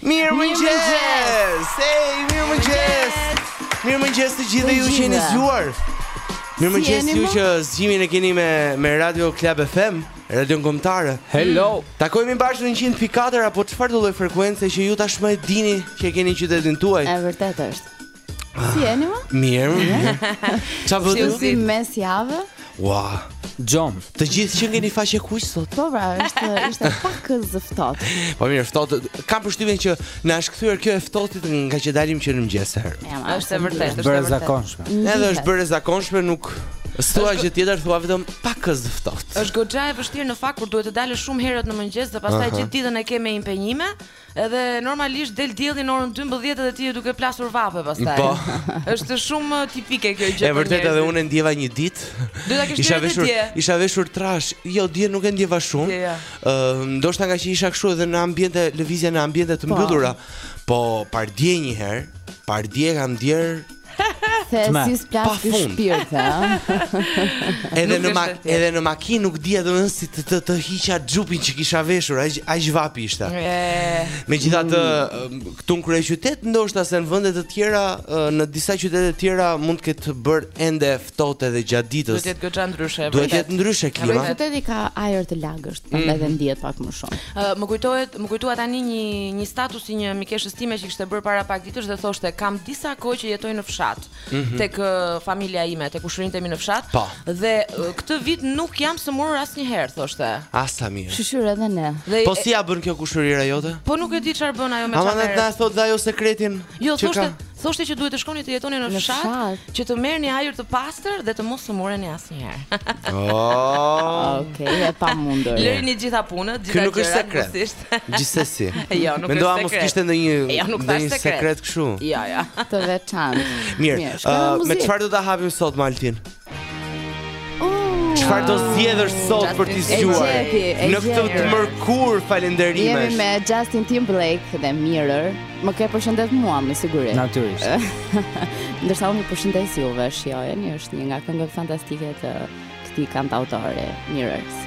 Mirëmëngjes Ej, mirëmëngjes Mirëmëngjes të gjithë ju që jeni zgjuar Mirëmëngjes ju që zgjimin e keni me, me Radio Klab FM Radion kombëtare Hello mm. Takohemi bashkë në 100.4 Apo çfarëdo lloj frekuence që ju tashmë e dini Që e keni në qytetin tuaj E vërtetë është Si jeni më? Mirë. Çfarë bëni? Si si mes javë? Ua. Gjumë. Të gjithë qenkeni faqekuq sot. Po pra, është ishte pakëz ftohtë. Po mirë, ftohtë. Kam përshtypjen që na është kthyer kjo e të ftohtit ngaqë dalim që në mëngjes herët. Është e vërtetë, është e vërtetë. zakonshme. Edhe është bërë zakonshme, nuk s'thua gjë tjetër thua vetëm pakëz ftohtë. Është goxha e vështirë në fakt kur duhet të dalësh shumë herët në mëngjes dhe pastaj gjithë ditën e ke me impenjime. Edhe normalisht del dielli në orën 12 dhe ti je duke plasur vape pastaj. Po. Është shumë uh, tipike kjo gjë. E vërtetë edhe unë ndjeva një ditë. Do ta kesh ndjerë ti. Isha veshur trashë. Jo, dje nuk e ndjeva shumë. Ëh, jo. ndoshta ngaqë isha kështu edhe në ambiente lëvizja në ambiente të po. mbyllura. Po, pardje një herë, pardje kam ndjerë Se Tme, si s'plas ky fund. shpirt, ha? Edhe Nuk është aq e thjeshtë. edhe në makinë nuk dija domethënë si të të, të hiqa xhupin që kisha veshur, aq aq vapë ishte. E, Megjithatë, ëm, këtu në kryeqytet ndoshta se në vende të tjera, ë, në disa qytete të tjera mund të ketë bërë ende ftohtë edhe gjatë ditës. Duhet të jetë goxha ndryshe, e vërtetë. Duhet të jetë ndryshe klima. Kryeqyteti ka ajër të lagësht, mhm. prandaj dhe ndihet pak më shumë. Ë, uh, më kujtohet, më kujtua tani një një status i një mikeshës time që kishte bërë para pak ditësh dhe thoshte kam disa kohë që jetoj në fshat. Mm -hmm. Tek uh, familja ime, tek kushërinjtë e mi në fshat. Pa. Po. Dhe uh, këtë vit nuk jam sëmurur asnjëherë, thoshte. Ah sa mirë. Shyqyr edhe ne. Dhe, po si ia bën kjo kushërira jote? Po nuk e di çfarë bën ajo me çfarë. Aman, ta na thotë ajo sekretin. Jo, thoshte, thoshte që duhet të shkoni të jetoni në fshat, që të merrni ajër të pastër dhe të mos sëmureni asnjëherë. Oh, okay, e pa mundur. Lërini gjithë punët, gjithë gjërat. Ky nuk është sekret. Gjithsesi. Jo, nuk është sekret. Mendova mos kishte ndonjë jo, ndonjë sekret kështu. Jo, jo. Të veçantë. Mirë, me çfarë do ta hapim sot Maltin? Çfarë do zgjedhësh sot për t'i zgjuar? Në këtë të mërkurë falënderimesh. Jemi me Justin Timberlake dhe Mirror. Më ke përshëndetur mua me siguri. Natyrisht. Ndërsa unë ju përshëndes juve, shijojeni, është një nga këngët fantastike të këtij kantautori, Mirrors.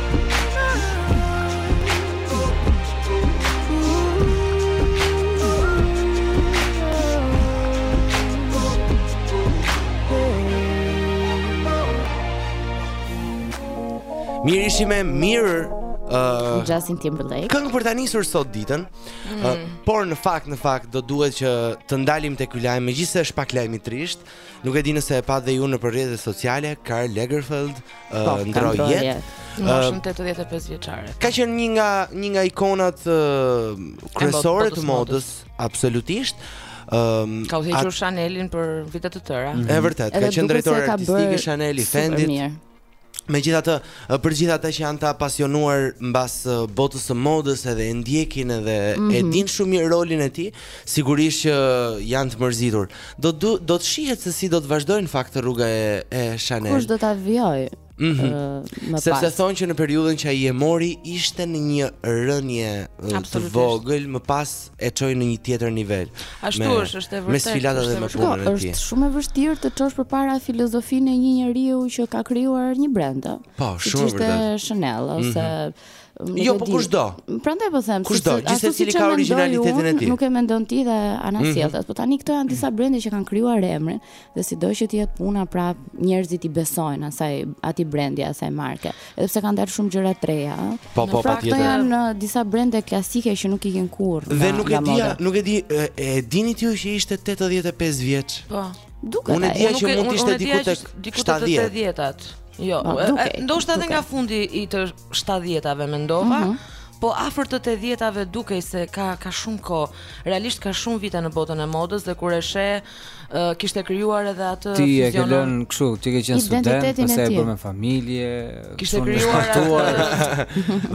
Mirë, ishim e mirë uh, Justin Timberlake Këngë për ta nisur sot ditën mm. uh, Por në fakt, në fakt, do duhet që të ndalim te ky lajm Megjithëse është pak lajm i trishtë Nuk e di nëse e patë dhe ju nëpër rrjetet sociale, Karl Lagerfeld uh, po, ndërroi jetë. Në moshën 85 vjeçare. Ka qenë një nga një nga ikonat uh, kryesore të modës, absolutisht. Um, ka udhëhequr Chanelin për vite të tëra. Mm -hmm. E vërtetë, ka qenë drejtor artistik i Chanel, i Fendit. Megjithatë, për të gjithë ata që janë të apasionuar mbas botës së modës edhe e ndjekin edhe mm -hmm. e mhm. dinë shumë mirë rolin e tij, sigurisht që janë të mërzitur. Do do, do të shihet se si do të vazhdojë në fakt rruga e, e Chanel. Kush do ta vijojë? Mm -hmm. Sepse thonë që në periudhën që ai e mori ishte në një rënie të vogël, më pas e çoi në një tjetër nivel. Ashtu me, është, është e vërtetë. Me sfilatat dhe me punën e tij. Është shumë e vështirë të çosh përpara filozofinë e një njeriu që ka krijuar një brand. Po, shumë e vërtetë. Ishte Chanel mhm. ose mm -hmm. Jo, po kushdo. Prandaj po them, kushdo. Gjithsesi secili ka originalitetin e tij. Nuk e mendon ti? dhe anasjelltas, mm -hmm. po tani këto janë disa brende që kanë krijuar emrin. dhe sido që të jetë puna pra njerëzit i besojnë asaj atij brendi asaj marke edhe pse kanë dalë shumë gjëra të reja po po pra këto janë uh, disa brende klasike që nuk ikin kurrë dhe nuk e di nuk e di e dini ti që ishte 85 vjeç po duket unë e dija që mund të ishte diku tek diku tek 70-at jo ndoshta edhe nga fundi i të 70-tave mendova mhm. Po afër të 80-tave dukej se ka ka shumë kohë. Realisht ka shumë vite në botën e modës dhe kur e sheh uh, kishte krijuar edhe atë ti e ke lënë kështu ti ke qenë student pastaj e bën me familje kishte krijuar atë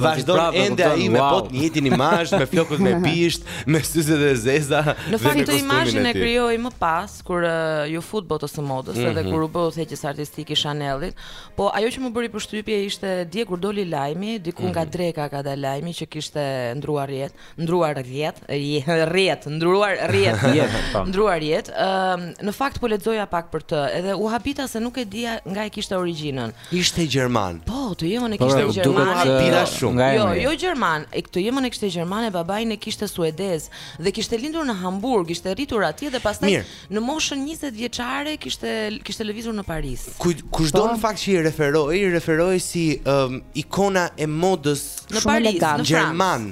vazhdon ende ai me po të njëjtin imazh me flokët me bisht me syze të zeza në fakt këtë imazhin e krijoi më pas kur uh, iu fut botës së modës edhe mhm. kur u bë udhëheqës artistik i Chanel-it po ajo që më bëri përshtypje ishte dje kur doli lajmi diku nga mhm. dreka ka dalë lajmi që kishte ndërruar jetë ndërruar jetë, jetë, ndërruar jetë, po. ndërruar jetë. Ëm në fakt po lexoja pak për të, edhe u habita se nuk e dija nga e kishte origjinën. Ishte gjerman. Po, të ëmën e po, kishte gjermane. Po, u habita shumë. Jo, jo gjerman, të ëmën e kishte gjermane, babain e kishte suedez dhe kishte lindur në Hamburg, ishte rritur atje dhe pastaj Në moshën njëzet vjeçare kishte kishte lëvizur në Paris. Kujt kushdo në po. fakt që i referohej, i referohej si um, ikona e modës në Paris, në Gjerman.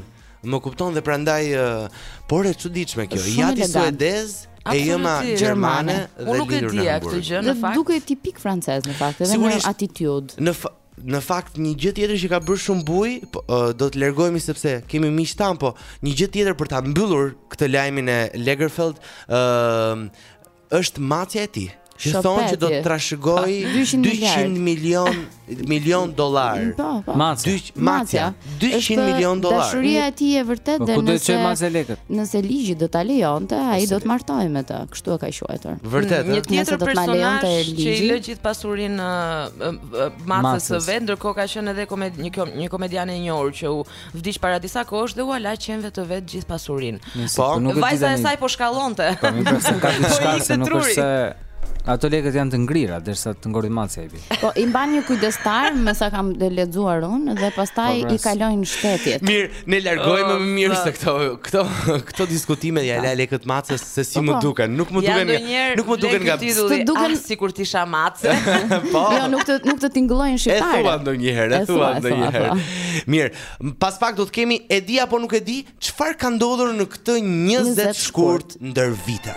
Më kupton dhe prandaj uh, por e çuditshme kjo. I ati suedez, e ëma gjermane dhe lindur në Hamburg. Unë nuk e dija këtë gjë në fakt. Dukej tipik francez në fakt, edhe në atitudë. Në Në fakt një gjë tjetër që ka bërë shumë bujë, po, do të largohemi sepse kemi miq tani, po një gjë tjetër për ta mbyllur këtë lajmin e Lagerfeld, ë uh, është macja e tij. Që thonë që do të trashëgojë 200, 200 milion milion dollarë. Po, po. Macja. Macja. 200 milion dollarë. Dashuria e tij e vërtetë po, dhe nëse do të çojë macja lekët. Nëse ligji do ta lejonte, ai do të martohej me të. Kështu e ka quajtur. Vërtet. Një tjetër personazh që i lë gjithë pasurinë maces së vet, ndërkohë ka qenë edhe komed një kom një komediane e njohur që vdiq para disa kohësh dhe ua la qenve të vet gjithë pasurinë. Po, po vajza e saj po shkallonte. Po, nuk ka se ka diçka se nuk është se Ato lekët janë të ngrira derisa të ngordhë macja i bie. Po i mban një kujdestar, me sa kam lexuar unë dhe pastaj po, i kalojnë shtetit. Mirë, Ne largohemi oh, më mirë se këto këto këto diskutime ia la lekët maces se si po, më po. duken. Nuk më duken nga nuk më duken nga të duken ah, sikur të shan mace. po. Jo, nuk të nuk të tingëllojnë shqiptare. E thua ndonjëherë, e thua ndonjëherë. Po. Mirë, pas pak do të kemi e di apo nuk e di çfarë ka ndodhur në këtë 20 shkurt ndër vite.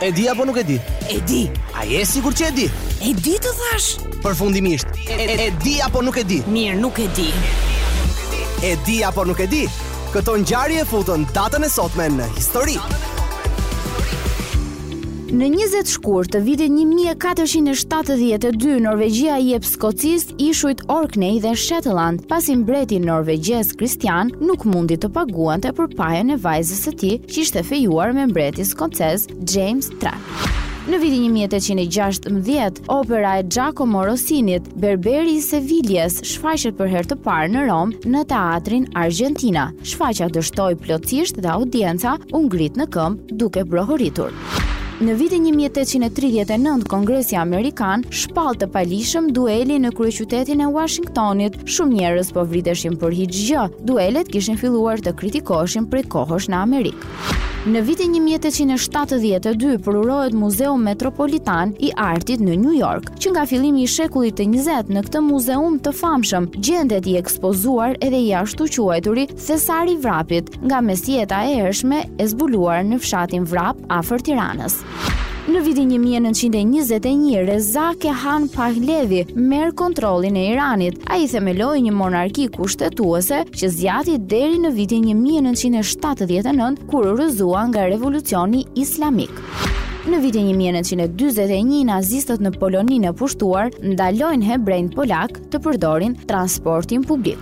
E di apo nuk e di? E di. A je i sigurt që e di? E di të thashë. Përfundimisht, e, e, e di apo nuk e di? Mirë, nuk e di. E di apo nuk e di? Këto ngjarje e futën datën e sotme në histori. Në 20 shkurt të vitit 1472, Norvegjia i jep Skocisë, ishujt Orkney dhe Shetland, pasi mbreti norvegjez Kristian nuk mundi të paguante për pajën e vajzës së tij që ishte fejuar me mbretin skocez James tre. Në vitin 1816, opera e Gioachino Rossinit, Berberi i Seviljes, shfaqet për herë të parë në Romë në teatrin Argentina. Shfaqja dështoi plotësisht dhe audienca u ngrit në këmbë duke brohoritur. Në vitin një mijë e tetëqind e tridhjetë e nëntë Kongresi Amerikan shpall të paligjshëm duelin në kryeqytetin e Uashingtonit. Shumë njerëz po vriteshin për hiç gjë. Duelet kishin filluar të kritikoheshin prej kohësh në Amerikë. Në vitin 1872 përurohet Muzeu Metropolitan i Artit në New York. Që nga fillimi i shekullit të 20 në këtë muzeum të famshëm gjendet i ekspozuar edhe i ashtuquajturi Thesari i Vrapit, nga mesjeta e hershme e zbuluar në fshatin Vrap afër Tiranës. Në vitin 1921, Reza Khan Pahlavi merr kontrollin e Iranit. Ai themeloi një monarki kushtetuese që zgjati deri në vitin 1979, kur u rrëzua nga revolucioni islamik. Në vitin 1941, nazistët në Poloninë e pushtuar ndalojnë hebrenjtë polakë të përdorin transportin publik.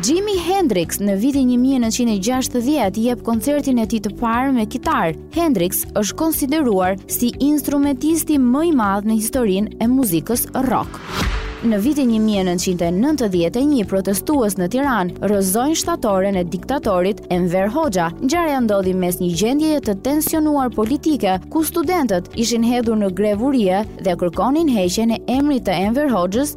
Jimi Hendrix në vitin 1960 jep koncertin e tij të parë me kitarë. Hendrix është konsideruar si instrumentisti më i madh në historinë e muzikës rock. Në vitin 1991 protestues në Tiranë rrëzojnë shtatoren e diktatorit Enver Hoxha. Ngjarja ndodhi mes një gjendjeje të tensionuar politike, ku studentët ishin hedhur në grevë urie dhe kërkonin heqjen e emrit të Enver Hoxhës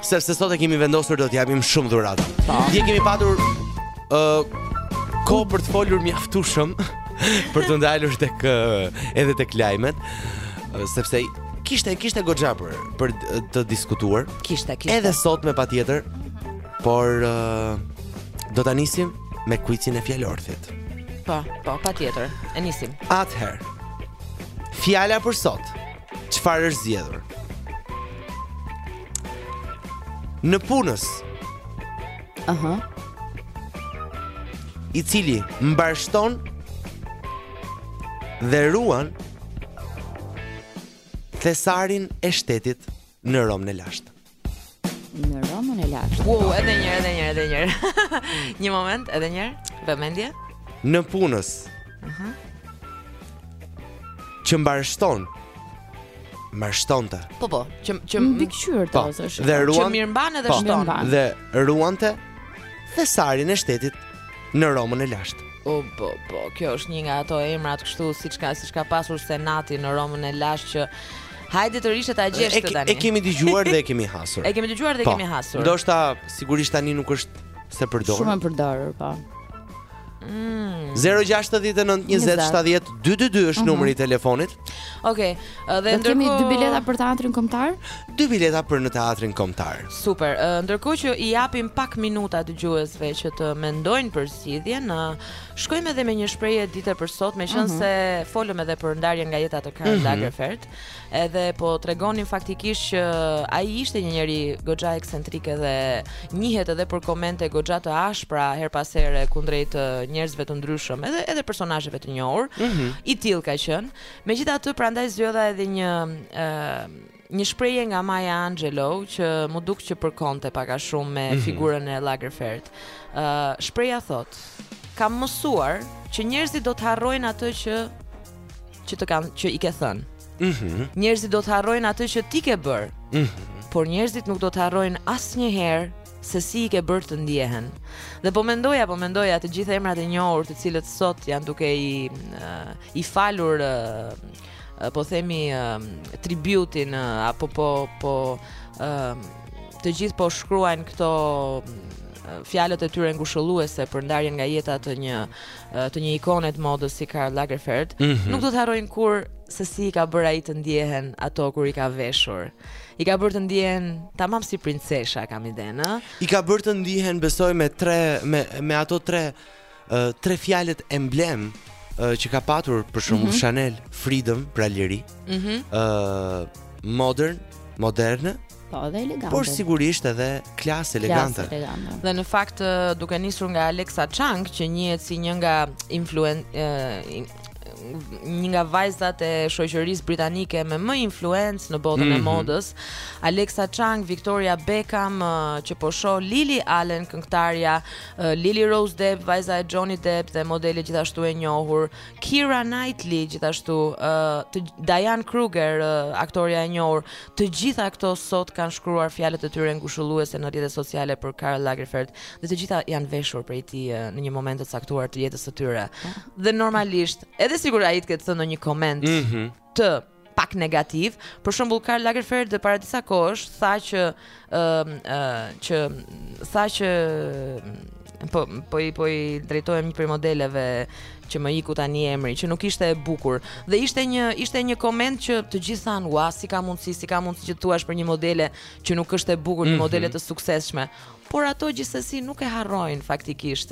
Sepse sot e kemi vendosur do të japim shumë dhurata. Po. Dje kemi patur ë uh, kohë për të folur mjaftueshëm për t'u ndalur tek uh, edhe tek lajmet, uh, sepse kishte kishte goxha për për të diskutuar. Kishte, kishte. Edhe sot patjetër, por uh, do ta nisim me kuicin e fjalorthit. Po, po, patjetër. E nisim. Atëherë. Fjala për sot. Çfarë është zgjedhur? Nëpunës. Aha. Uh -huh. I cili mbarështon dhe ruan thesarin e shtetit në Romën e Lashtë. Në Romën e lashtë. Wow, edhe një herë, edhe një herë, edhe një herë. një moment, edhe një. Vëmendje. Nëpunës. Aha. Uh -huh. Që mbarështon. Mbarështonte. Po po, që që mbikëqyrte ose është. Dhe ruan. Që mirëmban edhe po, shton. Dhe ruante thesarin e shtetit në Romën e lashtë. O po po, kjo është një nga ato emrat kështu siç ka siç ka pasur Senati në Romën e lashtë që Hajde të rrish ta gjesh këtë tani. E kemi dëgjuar dhe e kemi hasur. E kemi dëgjuar dhe e po. kemi hasur. Ndoshta sigurisht tani nuk është e përdorur. Shumë e përdorur, po. Mm. 0-6-19-20-7-12-2 është mhm. numri i telefonit Ok Dhe, dhe ndërkohë... kemi dy bileta për teatrin komtar? Dy bileta për në teatrin kombëtar Super Ndërkohë që i japim pak minuta dëgjuesve që të mendojnë për zgjidhjen uh, Shkojmë edhe me një shprehje dite për sot, meqenëse mm -hmm. folëm edhe për ndarjen nga jeta të Karl mm -hmm. Lagerfeld, edhe po tregonim faktikisht që ai ishte një njeri goxha ekscentrik edhe njihet edhe për komente goxha të ashpra herë pas here kundrejt njerëzve të ndryshëm, edhe edhe personazheve të njohur. Mm -hmm. I tillë ka qenë. Megjithatë, prandaj zgjodha edhe një ë Një shprehje nga Maya Angelou që m'u duk që përkonte pak a shumë me mhm. figurën e Lagerfeld. Ë shprehja thotë: "Kam mësuar që njerëzit do të harrojnë atë që që të kanë që i ke thënë. Mhm. Njerëzit do të harrojnë atë që ti ke bërë. Mhm. Por njerëzit nuk do të harrojnë asnjëherë se si i ke bërë të ndjehen. Dhe po mendoja, po mendoja të gjithë emrat e njohur të cilët sot janë duke i i falur po themi tributin apo po po të gjithë po shkruajnë këto fjalët e tyre ngushëlluese për ndarjen nga jeta të një të një ikone të modës si Karl Lagerfeld, mm -hmm. nuk do të harrojnë kurrë se si i ka bërë ai të ndjehen ato kur i ka veshur. I ka bërë të ndjehen tamam si princesha, kam idenë. I ka bërë të ndjehen besoj me tre me me ato tre tre fjalët emblem që ka patur për shumë mm -hmm. Chanel, Freedom, pra liri, mm -hmm. uh, modern, moderne, Po, dhe elegante. Por sigurisht edhe klasë elegante. Klasë elegante. Dhe në fakt duke nisur nga Alexa Chung, që njihet si një nga influen një nga vajzat e shoqërisë britanike me më influencë në botën mm -hmm. e mhm. modës, Alexa Chung, Victoria Beckham, që po shoh Lily Allen, këngëtarja Lily Rose Depp, vajza e Johnny Depp dhe modele gjithashtu e njohur, Keira Knightley gjithashtu, uh, Diane Kruger, uh, aktorja e njohur, të gjitha këto sot kanë shkruar fjalët e tyre ngushëlluese në rrjetet sociale për Karl Lagerfeld dhe të gjitha janë veshur prej tij uh, në një moment të caktuar të jetës së tyre. Dhe normalisht, edhe sikur ai të ketë thënë një koment mm -hmm. të pak negativ. Për shembull Karl Lagerfeld para disa kohësh tha që ë ë që tha që po po i po i drejtohem një prej modeleve që më iku tani emri, që nuk ishte e bukur. Dhe ishte një ishte një koment që të gjithë thanë, "Ua, si ka mundësi, si ka mundësi që të thuash për një modele që nuk është e bukur, mm -hmm. një mhm. modele të suksesshme." Por ato gjithsesi nuk e harrojnë faktikisht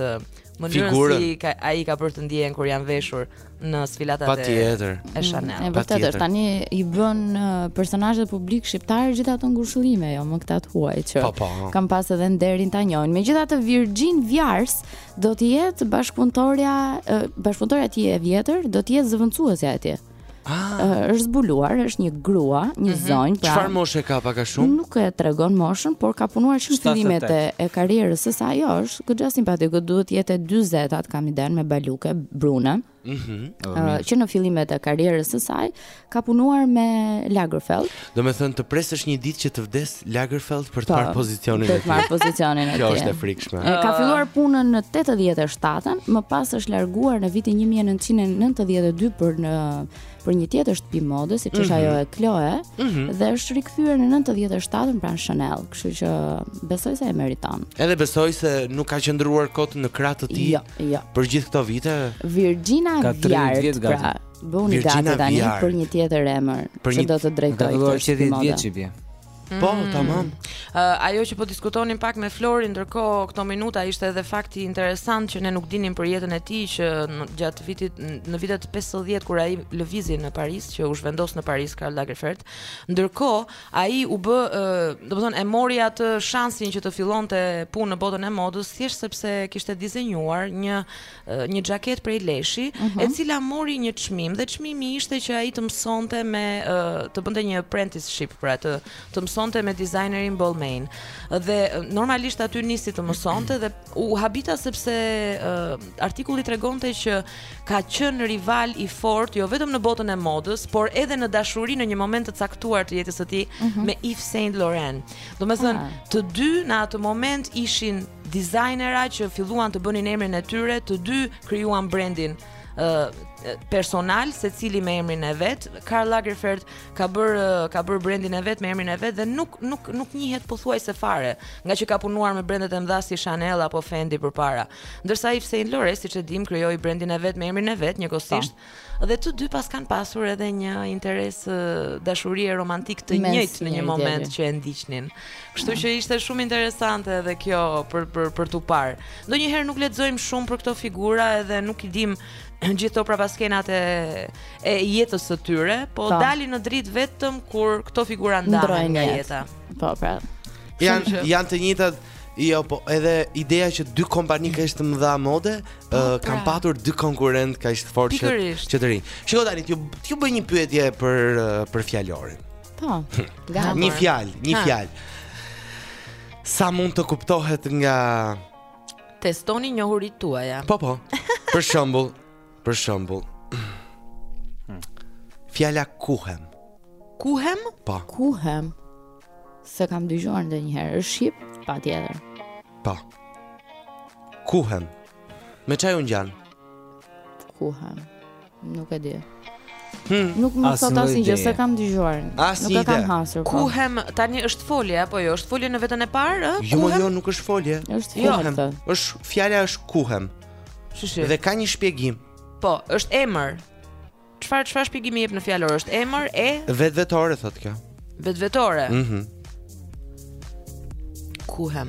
Mënyrën Figurën. si ka, ai i ka bërë të ndjehen kur janë veshur në sfilatat e Patjetër. e Chanel. Mm, E vërtetë Patjetër. është, tani i bënë uh, personazhet publik shqiptarë gjithë ato ngushëllime, jo më këta të huaj që Po, po. kanë pas edhe nderin ta njohin. Megjithatë Virginie Viard do të jetë bashkëpunëtorja, uh, bashkëpunëtorja e tij e vjetër, do të jetë zëvendësuesja e tij. Ah. është zbuluar, është një grua, një mhm. zonjë, pra. Çfarë moshe ka pak a shumë? Nuk e tregon moshën, por ka punuar që në fillimet e, e karrierës së saj. Jo, është goxha simpatike, duhet të jetë te 40-at kam idenë me baluke brune. Mhm. Mm uh, që në fillimet e karrierës së saj ka punuar me Lagerfeld. Domethënë të presësh një ditë që të vdesë Lagerfeld për të po, marrë pozicionin e tij. Për të marrë pozicionin e tij. Kjo është e frikshme. E ka filluar punën në 87-ën, më pas është larguar në vitin 1992 për në për një tjetër shtëpi mode, siç është mhm. ajo e Chloe, mm -hmm. dhe është rikthyer në 97-ën pranë Chanel, kështu që besoj se e meriton. Edhe besoj se nuk ka qëndruar kot në krah të tij. Jo, jo. Për gjithë këto vite. Virginie Viard. Pra, Bëuni gati tani për një tjetër emër që do ta drejtojë. Do të thotë 10 vjeç i bie. Mm. Po, tamam. Uh, ajo që po diskutonim pak me Florin, ndërkohë këto minuta ishte edhe fakti interesant që ne nuk dinim për jetën e tij që në, gjatë vitit në vitet 50 kur ai lëvizi në Paris, që u zhvendos në Paris Karl Lagerfeld. Ndërkohë, ai u bë, uh, domethënë e mori atë shansin që të fillonte punë në botën e modës thjesht sepse kishte dizenjuar një një xhaketë prej leshi, uh mhm. -huh. e cila mori një çmim dhe çmimi ishte që ai të mësonte me uh, të bënte një apprenticeship pra, të mësonte me dizajnerin Balmain. Dhe normalisht aty nisi të mësonte dhe u habita sepse uh, artikulli tregonte që ka qenë rival i fortë jo vetëm në botën e modës, por edhe në dashuri në një moment të caktuar të jetës së tij uh mhm. -huh. me Yves Saint Laurent. Domethënë, uh ah. -huh. të dy në atë moment ishin dizajnera që filluan të bënin emrin e tyre, të dy krijuan brendin personal secili me emrin e vet. Karl Lagerfeld ka bërë ka bërë brendin e vet me emrin e vet dhe nuk nuk nuk njihet pothuajse fare, ngaqë ka punuar me brendet e mëdha si Chanel apo Fendi përpara. Ndërsa Yves Saint Laurent, siç e dimë, krijoi brendin e vet me emrin e vet njëkohësisht. Dhe të dy paskan pasur edhe një interes dashurie romantik të njëjtë në një moment që e ndiqnin. Kështu që ishte shumë interesante edhe kjo për për për t'u parë. Ndonjëherë nuk lexojmë shumë për këto figura edhe nuk i dimë gjithë këto prapaskenat e e jetës së tyre, po pa. Po. dalin në dritë vetëm kur këto figura ndahen nga jeta. Po, pra. Janë janë të njëjtat Jo, po edhe ideja që dy kompani kaq të mëdha mode Po, uh, pra. kanë patur dy konkurrentë kaq të fortë që që të rinj. Shiko tani, t'ju bëj një pyetje për uh, për fjalorin. Po. Gamë. Një fjalë, një fjalë. Sa mund të kuptohet nga testoni njohuritë tuaja? Po, po. Për shembull, për shembull. Fjala kuhem. Kuhem? Po. Kuhem. S'e kam dëgjuar ndonjëherë, është shqip? Patjetër. Po. Kuhem. Me ça ju ngjan? Kuhem. Nuk e di. Hmm, nuk më thotë asnjë gjë s'e kam dëgjuar. Nuk e kam hasur. Po. Kuhem tani është folje apo jo? Është folje në veten e parë, ë? Jo, jo, nuk është folje. Është kuhem. Është fjala është kuhem. Dhe ka një shpjegim. Po, është emër. Çfarë çfarë shpjegimi jep në fjalor është emërore vetvetore thotë kjo. Vetvetore. Mhm. Mm Kuhem.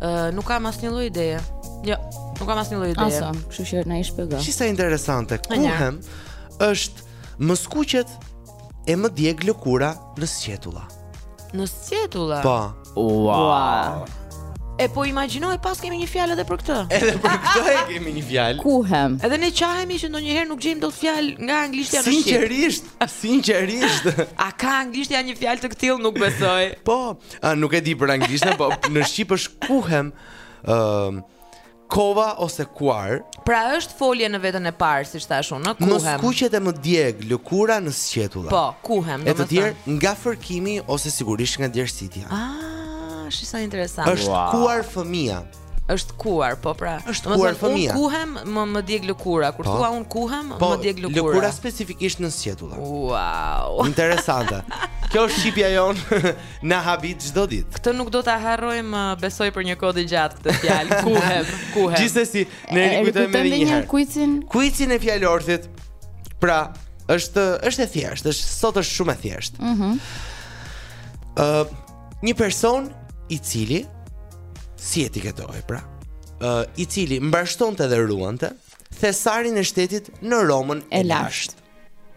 Ë uh, nuk kam asnjë lloj ideje. Jo, nuk kam asnjë lloj ideje. Asa, kështu që na i shpjego. Shi sa interesante. Kuhem është më skuqet e më djeg lëkura në sqetulla. Në sqetulla? Po. Wow. E po imagjino paskemi një fjalë edhe për këtë. Edhe për këtë e kemi një fjalë. Kuhem. Edhe ne qahemi që ndonjëherë nuk gjejmë dot fjalë nga anglishtja në shqip. Sinqerisht, sinqerisht. A ka anglishtja një fjalë të këtillë nuk besoj. Po, a, nuk e di për anglishtën, po në shqip është kuhem. Ëm, uh, Kova ose kuar. Pra është folje në vetën e parë, siç thashë unë, kuhem. Më skuqet e më djeg lëkura në sqetulla. Po, kuhem, domethënë. E të tjera nga fërkimi ose sigurisht nga djersitja. Ah, shi sa interesant. Është wow. kuar fëmia. Është kuar, po pra. Është kuar fëmia. Unë kuhem, më më djeg lëkura. Kur po. thua unë kuhem, po, më djeg lëkura. Po, lëkura specifikisht në sqetulla. Wow. Interesante. Kjo është shqipja jonë. Na habit çdo ditë. Këtë nuk do ta harrojmë, uh, besoj për një kohë të gjatë këtë fjalë. Kuhem, kuhem. Gjithsesi, ne e rikujtojmë edhe një herë. Kuicin. Kuicin e fjalorthit. Pra, është është e thjeshtë, është sot është shumë e thjeshtë. Mhm. Mm Ë, uh, një person i cili si etiketohet pra, ë uh, i cili mbarshtonte dhe ruante thesarin e shtetit në Romën e, e lashtë.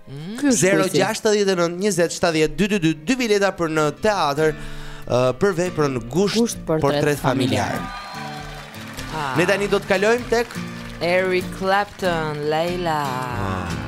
Mm, 069 20 70 222 dy bileta për në teatr uh, për veprën Gusht, Gusht portret, portret familjar. familjar. Ah. Ne tani do të kalojmë tek Eric Clapton, Layla. Ah.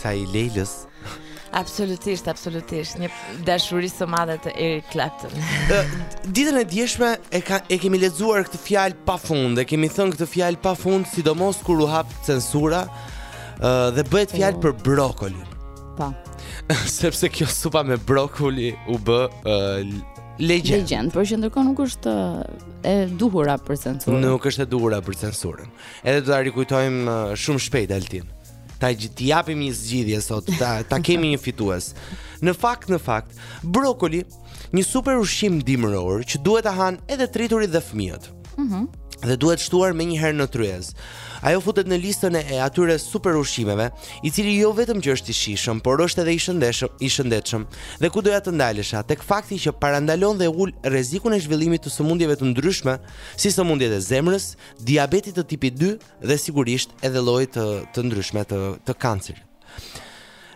kësaj Lejlës. Absolutisht, absolutisht, një dashurie së madhe të Eric Clapton. Ditën e djeshme e ka e kemi lexuar këtë fjalë pafund, e kemi thënë këtë fjalë pafund, sidomos kur u hap censura. Uh, dhe bëhet fjalë po. për brokoli. Po. Sepse kjo supa me brokoli u bë uh, legjendë. Legjendë, por që ndërkohë nuk është e duhura për censurën. Nuk është e duhura për censurën. Edhe do ta rikujtojmë uh, shumë shpejt Altin. Ta t'i japim një zgjidhje sot, ta ta kemi një fitues. Në fakt, në fakt, brokoli, një super ushqim dimëror që duhet ta hanë edhe të rriturit dhe fëmijët. Mhm. Mm dhe duhet shtuar menjëherë në tryezë. Ajo futet në listën e atyre super ushqimeve, i cili jo vetëm që është i shijshëm, por është edhe i shëndetshëm, i shëndetshëm. Dhe ku doja të ndalesha, tek fakti që parandalon dhe ul rrezikun e zhvillimit të sëmundjeve të ndryshme, si sëmundjet e zemrës, diabetit të tipit 2 dhe sigurisht edhe lloje të ndryshme të të kancerit.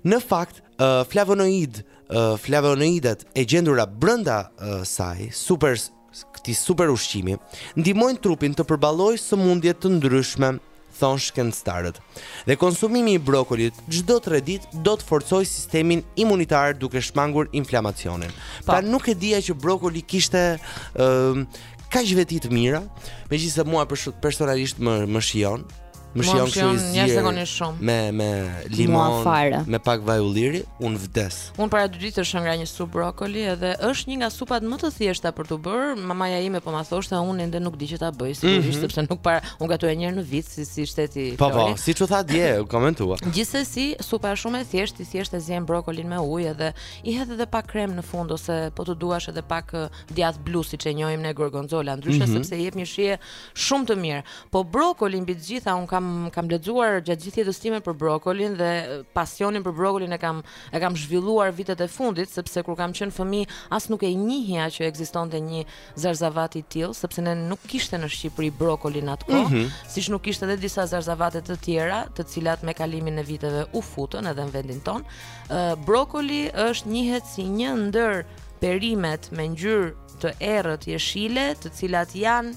Në fakt, uh, flavonoid, uh, flavonoidet e gjendura brenda uh, saj, super këtij super ushqimi, ndihmojnë trupin të përballojë sëmundje të ndryshme, thonë shkencëtarët. Dhe konsumimi i brokolit çdo tre ditë do të forcojë sistemin imunitar duke shmangur inflamacionin. Po. Pra nuk e dija që brokoli kishte ë kaq veti të mira, megjithëse mua personalisht më më shijon. Më shijon kështu i zier. Me me limon, me pak vaj ulliri, unë vdes. Unë para dy ditësh hëngra një supë brokoli edhe është një nga supat më të thjeshta për t'u bërë. Mamaja ime po ma thoshte unë ende nuk di që ta bëj sigurisht mm -hmm. sepse nuk para unë gatuaj një herë në vit si si shteti. Po po, siç u tha dje, u komentua. Gjithsesi, supa është shumë e thjeshtë, thjesht zien brokolin me ujë edhe i hedh edhe pak krem në fund ose po të duash edhe pak djath blu siç e njohim ne gorgonzola, ndryshe mm -hmm. sepse jep një shije shumë të mirë. Po brokoli mbi të gjitha, unë kam kam lexuar gjatë gjithë jetës time për brokolin dhe pasionin për brokolin e kam e kam zhvilluar vitet e fundit sepse kur kam qenë fëmijë as nuk e njihja që ekzistonte një zarzavat i tillë, sepse ne nuk kishte në Shqipëri brokoli atë kohë, mm -hmm. siç nuk kishte edhe disa zarzavate të tjera, të cilat me kalimin e viteve u futën edhe në vendin tonë. Ë brokoli është njihet si një ndër perimet me ngjyrë të errët jeshile, të cilat janë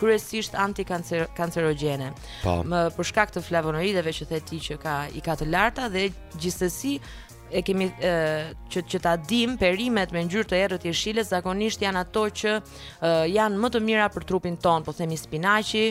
kryesisht antikancerogjene. Po. Më për shkak të flavonoideve që the ti që ka i ka të larta dhe gjithsesi e kemi e, që që ta dim perimet me ngjyrë të errët jeshile zakonisht janë ato që e, janë më të mira për trupin tonë, po themi spinaqi,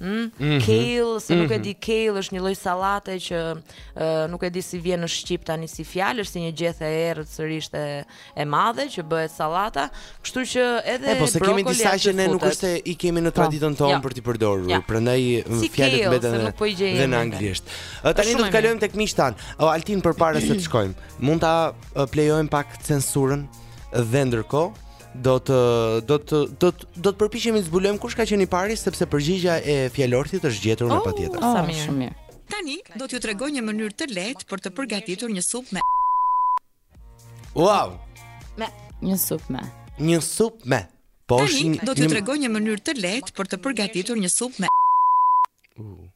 Mm? Mm -hmm. Kale, se mm -hmm. nuk e mhm. di kale është një lloj sallate që uh, nuk e di si vjen në shqip tani si fjalë, është si një gjethe e errët sërish e e madhe që bëhet sallata, kështu që edhe brokoli. Po se kemi disa që ne nuk është se i kemi në po. traditën tonë jo. për t'i përdorur, jo. prandaj mm, fjalët mbeten edhe po dhe në anglisht. Tani do të kalojmë tek miqtë tanë. O Altin përpara se të shkojmë, mund ta playojmë pak censurën dhe ndërkohë do të do të do të do të përpiqemi të zbulojmë kush ka qenë i pari sepse përgjigja e fjalorthit është gjetur në oh, patjetër. Oh, sa mirë. Tani do t'ju tregoj një mënyrë të lehtë për të përgatitur një supë me Wow. Me një supë me. Një supë me. Po është një do t'ju tregoj një mënyrë të lehtë për të përgatitur një supë me. Uh.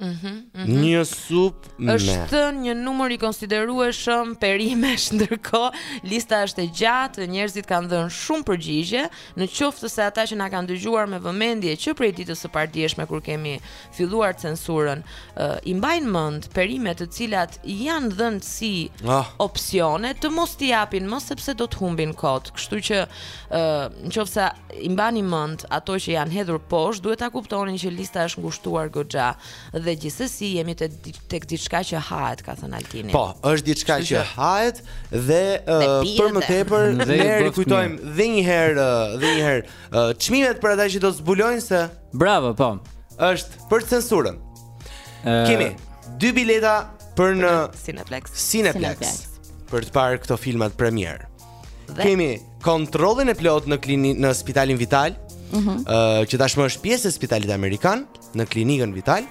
Mhm. Mm një supë me. Është një numër i konsiderueshëm perimesh ndërkohë lista është e gjatë, njerëzit kanë dhënë shumë përgjigje, në qoftë se ata që na kanë dëgjuar me vëmendje që prej ditës së pardjeshme kur kemi filluar censurën, uh, i mbajnë mend perimet të cilat janë dhënë si ah. opsione të mos t'i japin më sepse do të humbin kot. Kështu që uh, në qoftë se i mbani mend ato që janë hedhur poshtë, duhet ta kuptoni që lista është ngushtuar goxha dhe gjithsesi jemi te tek diçka që hahet, ka thënë Altini. Po, është diçka që, që hahet dhe uh, për më tepër ne rikujtojmë dhe një herë dhe një herë çmimet për ata që do të zbulojnë se Bravo, po. Është për censurën. Uh... Kemi dy bileta për në Cineplex. Cineplex. Cineplex. Për të parë këto filmat premierë. Dhe... Kemi kontrollin e plotë në klini në spitalin Vital. Ëh, uh -huh. uh, që tashmë është pjesë e spitalit amerikan në klinikën Vital.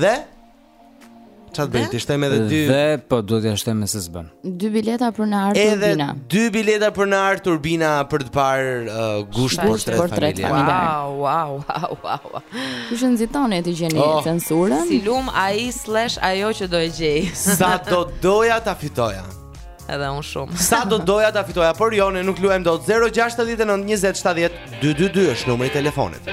Dhe Ça t'bëj t'i shtojmë edhe dy. Dhe po duhet t'i shtojmë se s'bën. Dy bileta për në Art Turbina. Edhe dy bileta për në Art Turbina për të parë uh, gusht për tre familje. Wow, wow, wow, wow. Kush e nxitoni ta gjeni oh. censurën? Si lum ai slash ajo që do e gjejë. Sa do doja ta fitoja. Edhe unë shumë. Sa do doja ta fitoja, por jo, ne nuk luajmë dot 069 20 70 222 është numri i telefonit.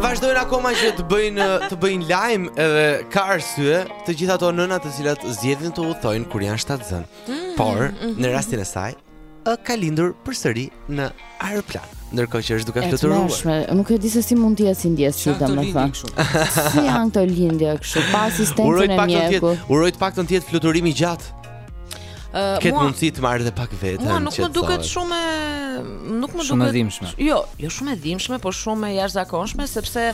Vazhdojnë akoma që të bëjnë të bëjnë lajm edhe ka arsye të gjitha ato nëna të cilat zgjedhin të udhëtojnë kur janë shtatzënë. Mm -hmm. Por mm -hmm. në rastin e saj ë ka lindur përsëri në aeroplan. Ndërkohë që është duke fluturuar. Është nuk e di se si mund të jetë si ndjesi domethënë. Si janë këto lindje kështu? Pa asistencën e mjekut. Uroj të paktën të jetë fluturimi i gjatë. Uh, Këtë mundësi të marrë dhe pak vetën Mua nuk më duket shumë Nuk më shumë duket Shumë e dhimshme Jo, jo shumë e dhimshme, por shumë e jashtëzakonshme Sepse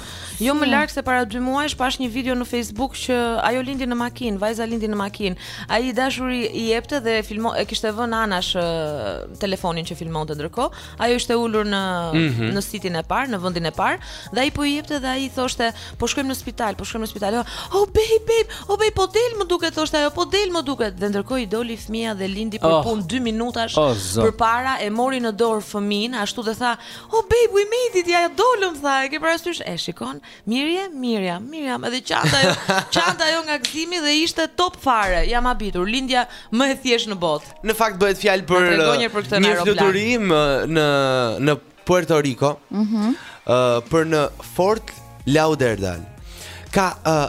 jo më larg se para dy muajsh pashë një video në Facebook që ajo lindi në makinë Vajza lindi në makinë Ai i dashuri i jepte dhe filmo, e kishte vënë anash uh, telefonin që filmonte ndërkohë Ajo ishte ulur në mm -hmm. në sitin e parë, në vendin e parë, dhe ai po i jepte dhe ai thoshte, po shkojmë në spital, po shkojmë në spital. Jo, oh baby, baby, oh baby, po del më duket thoshte ajo, po del më duket. Dhe ndërkohë i doli fëmija dhe lindi për oh. punë 2 minutash oh, përpara e mori në dorë fëmijën, ashtu dhe tha, oh baby, we made it, ja dolëm tha, e ke parasysh? E shikon, merre, merre, merre, edhe qante ajo, qante ajo nga gëzimi dhe ishte top fare. Jam habitur, lindja më e thjeshtë në botë. Në fakt bëhet fjalë për një fluturim në në Puerto Rico. Ëh. Mm -hmm. uh, për në Fort Lauderdale. Ka uh,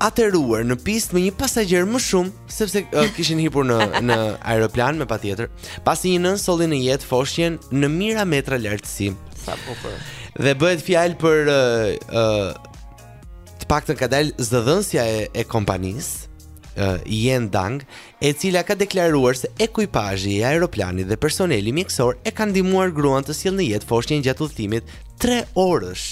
ateruar në pistë me një pasagjer më shumë sepse uh, kishin hipur në në aeroplan me patjetër. Pasi një nënë solli në jetë foshnjën në mijëra metra lartësi. Sa bukur. Dhe bëhet fjalë për uh, uh, Të paktën ka dalë zëdhënësja e, e kompanisë, uh, Jen Dang, e cila ka deklaruar se ekuipazhi i aeroplanit dhe personeli mjekësor e kanë ndihmuar gruan të sjellë në jetë foshnjën gjatë udhëtimit 3 orësh.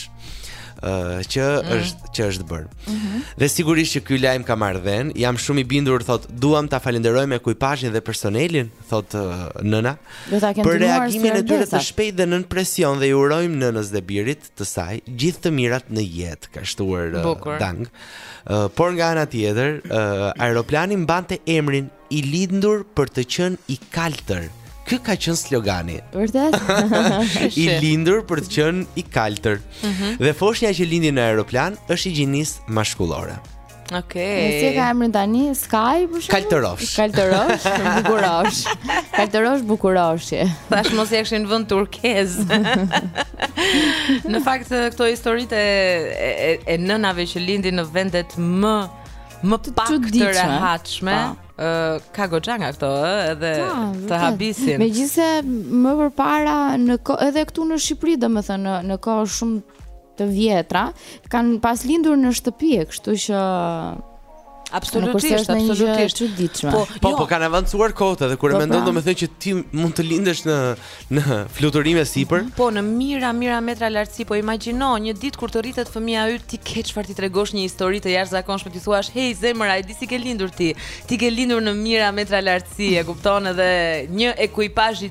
Uh, që mm. është që është bërë. Mm -hmm. Dhe sigurisht që ky lajm ka marrë dhenë, jam shumë i bindur thotë, duam ta falënderojmë ekuipazhin dhe personelin, thotë uh, nëna. Për reagimin e tyre të shpejtë dhe nën presion dhe i urojmë nënës dhe birit të saj, gjithë të mirat në jetë, ka shtuar Dang. Uh, por nga ana tjetër, uh, aeroplani mbante emrin i lindur për të qenë i kaltër. Ky ka qenë slogani. Vërtet? I lindur për të qenë i kaltër. Uh mhm. -huh. Dhe foshnja që lindi në aeroplan është i gjinisë mashkullore. Okej. Okay. Nëse s'ia ka emrin tani Sky për shkak. Kaltërosh. Kaltërosh, bukurosh. Kaltërosh bukuroshi. Tash mos e kishin vënë turkez. në fakt këto historitë e, e, e nënave që lindin në vendet më më pak të rehatshme. Pa. Po ka goxha nga këto, ë, edhe të habisin. Megjithëse më përpara në ko, edhe këtu në Shqipëri, domethënë në në kohë shumë të vjetra, kanë pas lindur në shtëpi, kështu që Absolutisht, absolutisht. Është po, po, jo. po kanë avancuar kohët edhe kur e po, mendon pra. domethënë që ti mund të lindesh në në fluturim e sipër. Po në mijëra mijëra metra lartësi, po imagjino një ditë kur të rritet fëmija yt, ti ke çfarë t'i tregosh një histori të jashtëzakonshme, t'i thuash, "Hey zemra, e di si ke lindur ti. Ti ke lindur në mijëra metra lartësi, e kupton edhe një ekuipazh i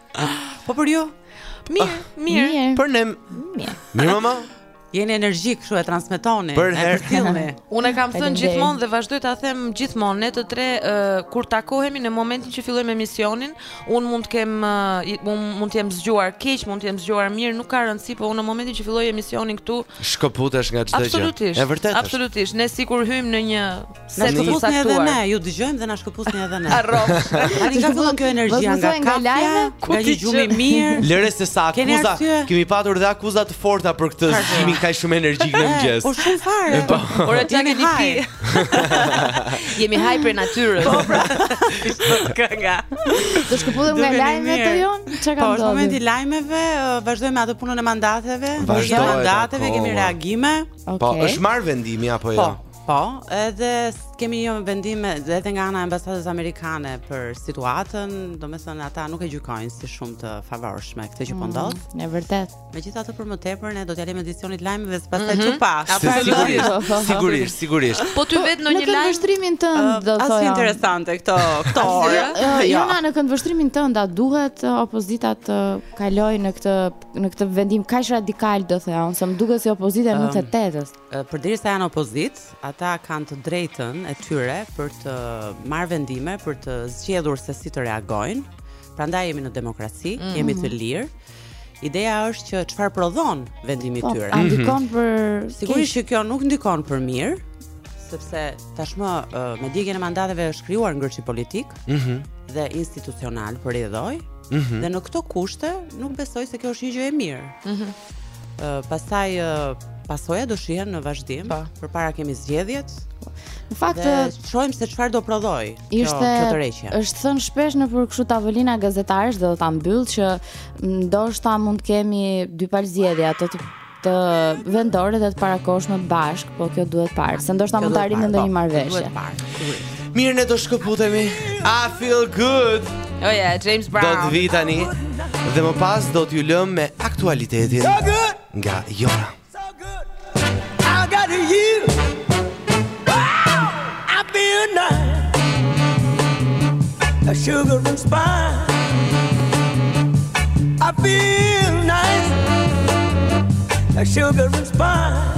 Po për ju? Mirë, ah, mirë. Mir. Për ne. Mirë. Mirë mama. Jeni energjikë, kështu e transmetoni. Përherë. Unë e kam thënë gjithmonë dhe vazhdoj ta them gjithmonë, ne të tre uh, kur takohemi në momentin që fillojmë emisionin, unë mund të kem uh, unë, mund të jem zgjuar keq, mund të jem zgjuar mirë, nuk ka rëndësi, po unë në momentin që filloj emisionin këtu shkëputesh nga çdo gjë. Absolutisht. E vërtetë. Absolutisht. Ne sikur hyjmë në një Na shkëputni edhe ne, ju dëgjojmë dhe na shkëputni edhe ne. Harrosh. Ani nga fillon kjo energjia nga kafja, nga një gjumë i mirë. Lëre se sa akuza, kemi patur dhe akuza të forta për këtë zgjimin kaq shumë energjik në mëngjes. Po shumë fare. Po. Por atë janë di pi. Jemi high prej natyrës. Po pra. Kënga. Do shkëputemi nga lajmet, Jon? Çka ka po, ndodhur? Po, momenti lajmeve, vazhdojmë atë punën e mandateve. Vazhdojmë mandateve, kemi reagime. Po, është marrë vendimi apo jo? Po. Po, edhe kemi një vendim edhe nga ana e ambasadës amerikane për situatën, domethënë ata nuk e gjykojnë si shumë të favorshme këtë që po mm, ndodh. Në vërtetë. Megjithatë për më tepër ne do t'ia lëmë edicionit të lajmeve sepse mm -hmm. çupa. Sigurisht, sigurisht, sigurisht. Po ty po, vet në një lajm. Në këndvështrimin tënd do të thoja. Është interesante këto këto orë. Jo, ma në këndvështrimin tënd a duhet opozita të kalojë në këtë në këtë vendim kaq radikal do thoja, se më duket si opozita e nëntëdhjetetetës. Përderisa janë opozitë, ata kanë të drejtën e tyre për të marrë vendime, për të zgjedhur se si të reagojnë. Prandaj jemi në demokraci, mm -hmm. jemi të lirë. Ideja është që çfarë prodhon vendimi i po, tyre. Po, a ndikon mhm. për Sigurisht që kjo nuk ndikon për mirë, sepse tashmë me djegjen e mandateve është krijuar ngërçi politik mm -hmm. dhe institucional për rrjedhojë. Mm -hmm. Dhe në këto kushte nuk besoj se kjo është një gjë e mirë. Mm -hmm. Ë pastaj ë pasojat do shihen në vazhdim. Po. Përpara kemi zgjedhjet. Në fakt Dhe ë, shohim se çfarë do prodhojë kjo ishte kjo tërheqje. është thënë shpesh nëpër kështu tavolina gazetarësh dhe do ta mbyll që ndoshta mund të kemi dy palë zgjedhje ato të të vendore dhe të parakohshme bashkë, po kjo duhet parë, se ndoshta Kjo mund të duhet arrijmë parë, po, ndonjë kjo marrëveshje. Duhet parë, sigurisht. Mirë ne do shkëputemi. I feel good. Oh yeah, James Brown. Do të vijë tani dhe më pas do t'ju lëmë me aktualitetin. So good. Nga Jona. So good. I got you. I feel nice. A sugar and spice. I feel nice. A sugar and spice.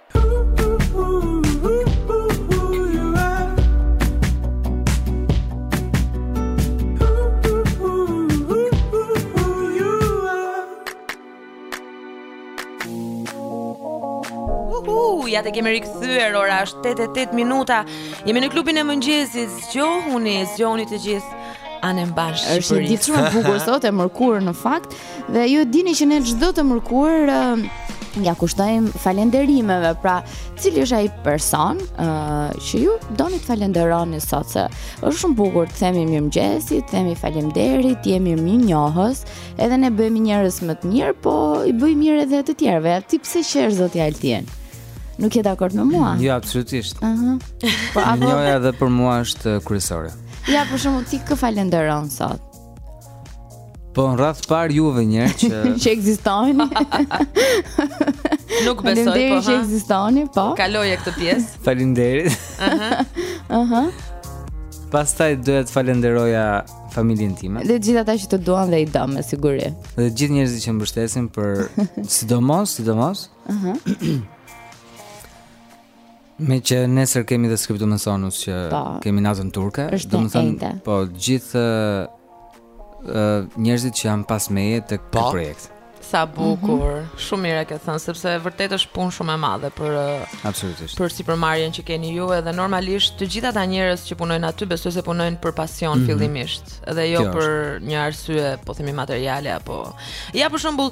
ja tek jemi rikthyer, ora është 8 e 8 minuta, jemi në klubin e mëngjesit, zgjohuni, zgjohuni të gjithë, anë e mbanë Shqipëri. është një ditë shumë e bukur sot e mërkurë në fakt, Dhe ju e dini që ne çdo të mërkurë uh, ia kushtojmë falënderimeve, pra cili është ai person uh, që ju doni të falënderoni sot se është shumë bukur të themi mirëmëngjes, të themi faleminderit, të jemi mirënjohës, edhe ne bëhemi njerëz më të mirë, po i bëjmë mirë edhe të tjerëve. Ja ti pse qesh zoti Altien? Nuk je dakord me mua? Jo, ja, absolutisht. Ëh. Uh -huh. Po apo edhe për mua është kryesore. Ja, për shembull, ti kë falënderon sot? Po në radhë të parë juve njerëz që Që ekzistoni Nuk besoj po ha Që ekzistoni po Kaloje këtë pjesë Faleminderit Aha Aha Pastaj doja të falënderoja familjen time Dhe gjithë ata që të duan dhe i do me siguri Dhe gjithë njerëzit që më bështesin për Sidomos, sidomos Aha Meqë nesër kemi dhe skripti më tregon që po, kemi natën turke është e enjte Po gjithë njerëzit që janë pas meje te ky po. projekt Sa bukur, mm -hmm. shumë mirë e ke thënë, sepse vërtet është punë shumë e madhe për, Absolutisht. për sipërmarrjen që keni ju edhe normalisht të gjithë ata njerëz që punojnë aty besoj se punojnë për pasion mm -hmm. fillimisht edhe jo Kjo për është. një arsye po themi materiale apo... Ja për shembull,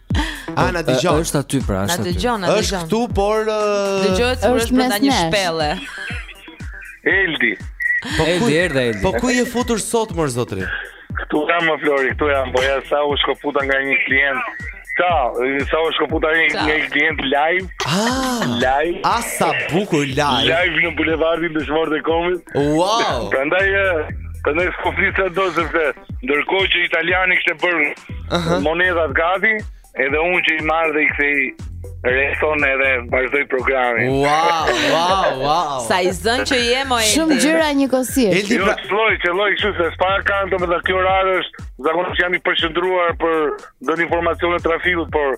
A na dëgjon? Është aty pra, është aty. Na dëgjon, na dëgjon. Është këtu, por dëgjohet sikur është brenda një shpelle. Eldi. Po ku je erdhe Eldi? Po ku je futur sot mo zotni? Këtu jam mo Flori, këtu jam, po ja sa u shkëputa nga një klient. Sa, sa u shkëputa një, një klient live. Ah, live. A ah, sa bukur live. Live në bulevardin Dëshmorët e Kombit. Wow. Prandaj Për në skofit të do zërë Ndërkohë që italiani kishte bërë Aha. Monedhat gati, edhe unë që i marr dhe i kthej reston edhe vazhdoj programin. Wow, wow, wow. Sa i zënë që je mo Eldi. Shumë gjëra njëkohësisht. Eldi jo, pra... Jo, qëlloi, qëlloi kështu se spa kanë, domethënë kjo orarë është zakonisht jam i përqendruar për ndonjë informacion të trafikut, por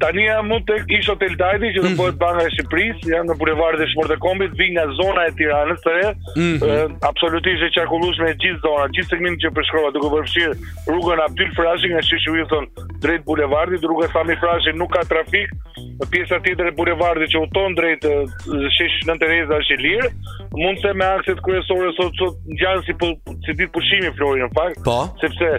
Tani jam mu tek ish hotel Dajti që do mm. bëhet Banka e Shqipërisë, jam në bulevardin Dëshmorët e Kombit, vij nga zona e Tiranës së re, mm -hmm. absolutisht e qarkullueshme e gjithë zona, gjithë segmentin që përshkrova duke përfshirë rrugën Abdyl Frashëri nga Sheshi Wilson drejt bulevardit, rruga Sami Frashëri nuk ka trafik, pjesa tjetër e bulevardit që udhëton drejt Sheshit Nënë Tereza është i lirë, mund të them akset kryesore sot sot ngjan si po si ditë pushimi Flori në fakt, po. sepse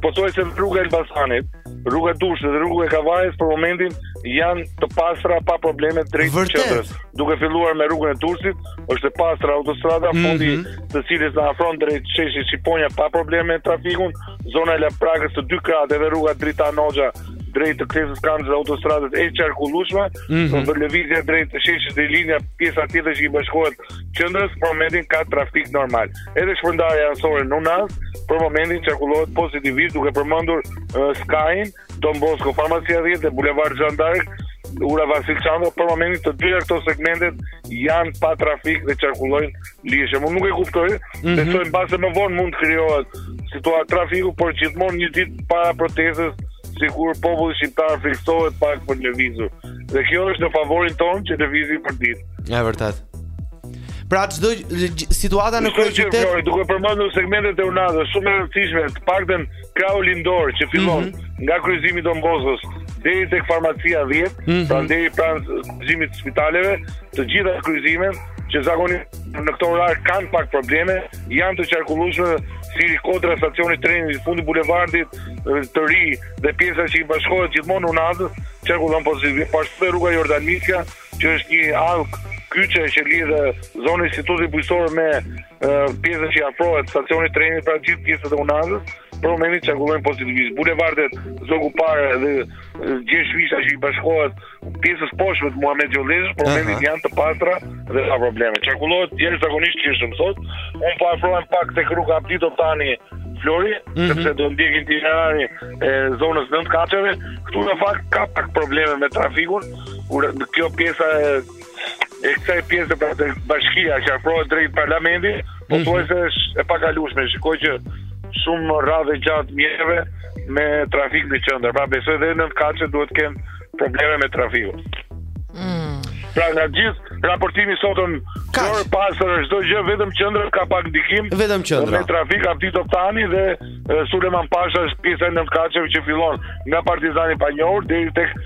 Pothuajse rruga e Elbasanit, rruga e Durrësit dhe rruga e Kavajës për momentin janë të pastra pa probleme drejt qendrës. Duke filluar me rrugën e Durrësit, është e pastër autostrada mm -hmm. fundi i të cilës na afron drejt sheshit Shqiponja pa probleme trafiku, zona e Laprakës të dy krahët edhe rruga Dritan Hoxha drejt kthesës Kamzës dhe autostradës e qarkullushme, mm -hmm. për lëvizja drejt të sheshës dhe linja pjesa tjetër që i bashkohet qendrës për momentin ka trafik normal. Edhe shpërndarja anësore në Unazë për momentin qarkullohet pozitivisht duke përmendur uh, Sky-in, Don Bosco Farmacia 10 dhe Bulevardi Zhan d'Ark, Ura Vasil Shanto për momentin të dyja këto segmentet janë pa trafik dhe qarkullojnë lirshëm. Unë nuk e kuptoj, mm -hmm. besoj mbase më vonë mund të krijohet situatë trafiku, por gjithmonë një ditë para protestës sikur populli shqiptar frikësohet pak për lëvizur. Dhe kjo është në favorin tonë që lëvizim për ditë. Ja vërtet. Pra çdo situatë në kryeqytet, Shqipëri duke përmendur segmentet e unazës shumë e rëndësishme, të paktën krahu lindor që fillon mm -hmm. nga kryqëzimi i Don Boscos deri tek farmacia 10, mm -hmm. pra deri pranë kryqëzimit të spitaleve, të gjitha kryqëzimet që zakonisht në këto orare kanë pak probleme, janë të qarkullueshme sikurse stacioni i trenit, fundi i bulevardit të ri dhe pjesa që i bashkohet gjithmonë unazës, qarkullon pozitivisht. Rruga Jordan, që është një hallkë kyçe që lidh zonën e Institutit bujqësor me pjesën që i afrohet stacionit të trenit, pra gjithë pjesët e unazës, për momentin qarkullojnë pozitivisht. Bulevardet Zogu i Parë dhe Gjergj Fishta që i bashkohet pjesës së poshtme të Muhamet Gjolleshës, për momentin janë të pastra dhe pa probleme. Qarkullojnë, djerë zakonisht që shumë sot, unë pa po afrohem pak tek rruga Abdi Toptani, Flori, mm -hmm. sepse do ndjek itinerarin e zonës Nëntëkatësheve, këtu në fakt ka pak probleme me trafikun, kjo pjesa e e kësaj pjese pra te bashkia që afrohet drejt parlamentit, po mm -hmm. është e pakalueshme, shikoj që shumë radhë e gjatë mjeteve me trafik në qendër. Pra besoj edhe Nëntëkatëshet duhet të kenë probleme me trafikun. Mm. Pra nga gjithë raportimi i sotëm ke të pastër çdo gjë, vetëm qendra ka pak ndikim Vetëm qendra. Me trafik Abdi Toptani dhe Sulejman Pasha është pjesa e Nëntëkatësheve që fillon Nga Partizani i Panjohur deri tek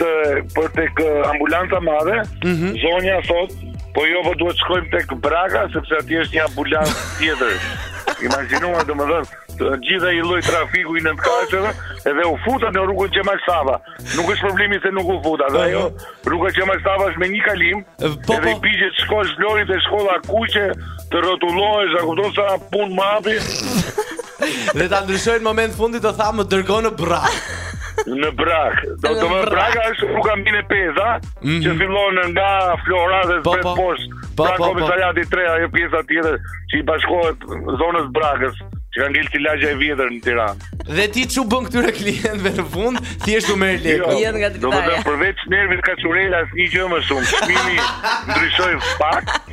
të për tek ambulanca e madhe, mm -hmm. zonja thot, po jo po duhet shkojmë tek Brraka sepse aty është një ambulancë tjetër. Imagjino, domethënë gjithë ai lloj trafiku i Nëntëkatësheve edhe u futa në rrugën Qemal Stafa. Nuk është problemi se nuk u futa, dhe ajo rruga Qemal Stafa është me një kalim. Po, po. Edhe i bie të shkosh Flori te Shkolla e Kuqe, të rrotullohesh, a kupton sa punë m'hapi? Dhe ta ndryshojnë në momentin e fundit, të tha më dërgo në Brrakë. Në Brrakë. Domethënë Brraka është rruga Mine Peza mhm. Që fillon nga Flora dhe po, zbret po. poshtë Po, pra, po, po Komisariati tre, ajo pjesa tjetër Që i bashkohet zonës së Brrakës që ka ngel si lagja e vjetër në Tiranë. Dhe ti ç'u bën këtyre klientëve në fund Thjesht u merr jo, lekë jo, nga të Domethënë përveç nervit kaçurrela asnjë gjë më shumë Çmimi ndryshoi pak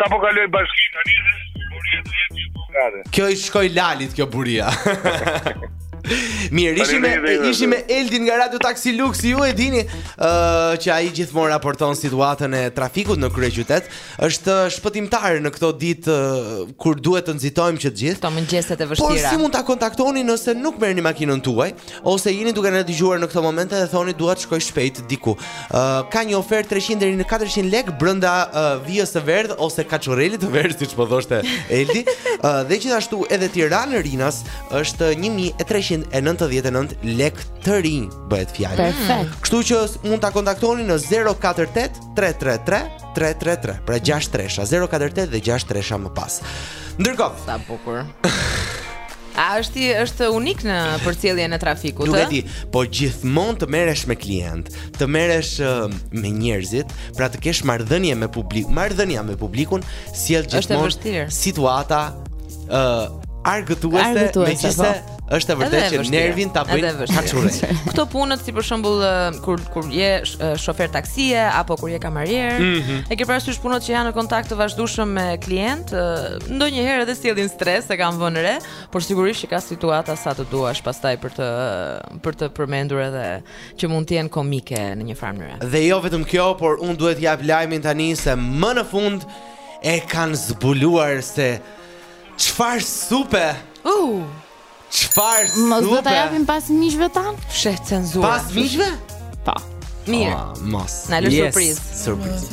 Sapo kaloi bashkë tani dhe boria të jetë një bukare. Kjo i shkoi Lalit kjo boria. Mirë, ishim me ishim me Eldin nga Radio Taxi Lux, ju e dini, ë uh, që ai gjithmonë raporton situatën e trafikut në kryeqytet, është shpëtimtar në këto ditë uh, kur duhet të nxitojmë që të gjithë. Këto mëngjeset e vështira. Por si mund ta kontaktoni nëse nuk merrni makinën tuaj? Ose jeni duke na dëgjuar në këto momente dhe thoni dua të shkoj shpejt diku. Uh, ka një ofertë 300 deri në 400 lek brenda uh, vijës së verdh ose kaçorrelit të verdh siç po thoshte Eldi. Uh, dhe gjithashtu edhe Tiranë Rinas është 1399 lek të rinj bëhet fjalë. Perfekt. Kështu që mund ta kontaktoni në 048 333 333, pra 6 tresha, 048 dhe 6 tresha më pas. Ndërkohë, sa bukur. A është është unik në përcjelljen e trafikut? Nuk e di, po gjithmonë të merresh me klient, të merresh uh, me njerëzit, pra të kesh marrëdhënie me publik, marrëdhënia me publikun sjell gjithmonë situata ë uh, argëtuese, megjithëse po është e vërtetë që nervin ta bëjnë kaçurrel. Këto punët si për shembull kur kur je shofer taksie apo kur je kamarier, mm -hmm. e ke parasysh punët që janë në kontakt të vazhdueshëm me klient, Ndonjëherë edhe sjellin stres, e kam vënë re, por sigurisht që ka situata sa të duash pastaj për të për të përmendur edhe që mund të jenë komike në një farë mënyre. Dhe jo vetëm kjo, por unë duhet të jap lajmin tani se më në fund e kanë zbuluar se çfarë supe. Uh. Çfarë supe? Mos do ta japim pas miqve tanë? Fsheh cenzurën. Pas miqve? Po. Mirë. Ah, mos. Na lë surprizë. Surprizë.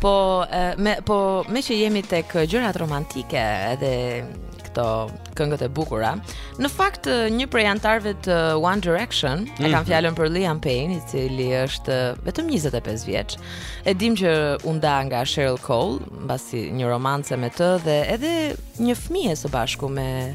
Po me po meqë jemi tek gjërat romantike edhe këto këngët e bukura. Në fakt një prej anëtarëve të One Direction, mm -hmm. e kam mhm. fjalën për Liam Payne, i cili është vetëm 25 vjeç. E dim që u nda nga Cheryl Cole, mbasi një romance me të dhe edhe një fëmijë së bashku me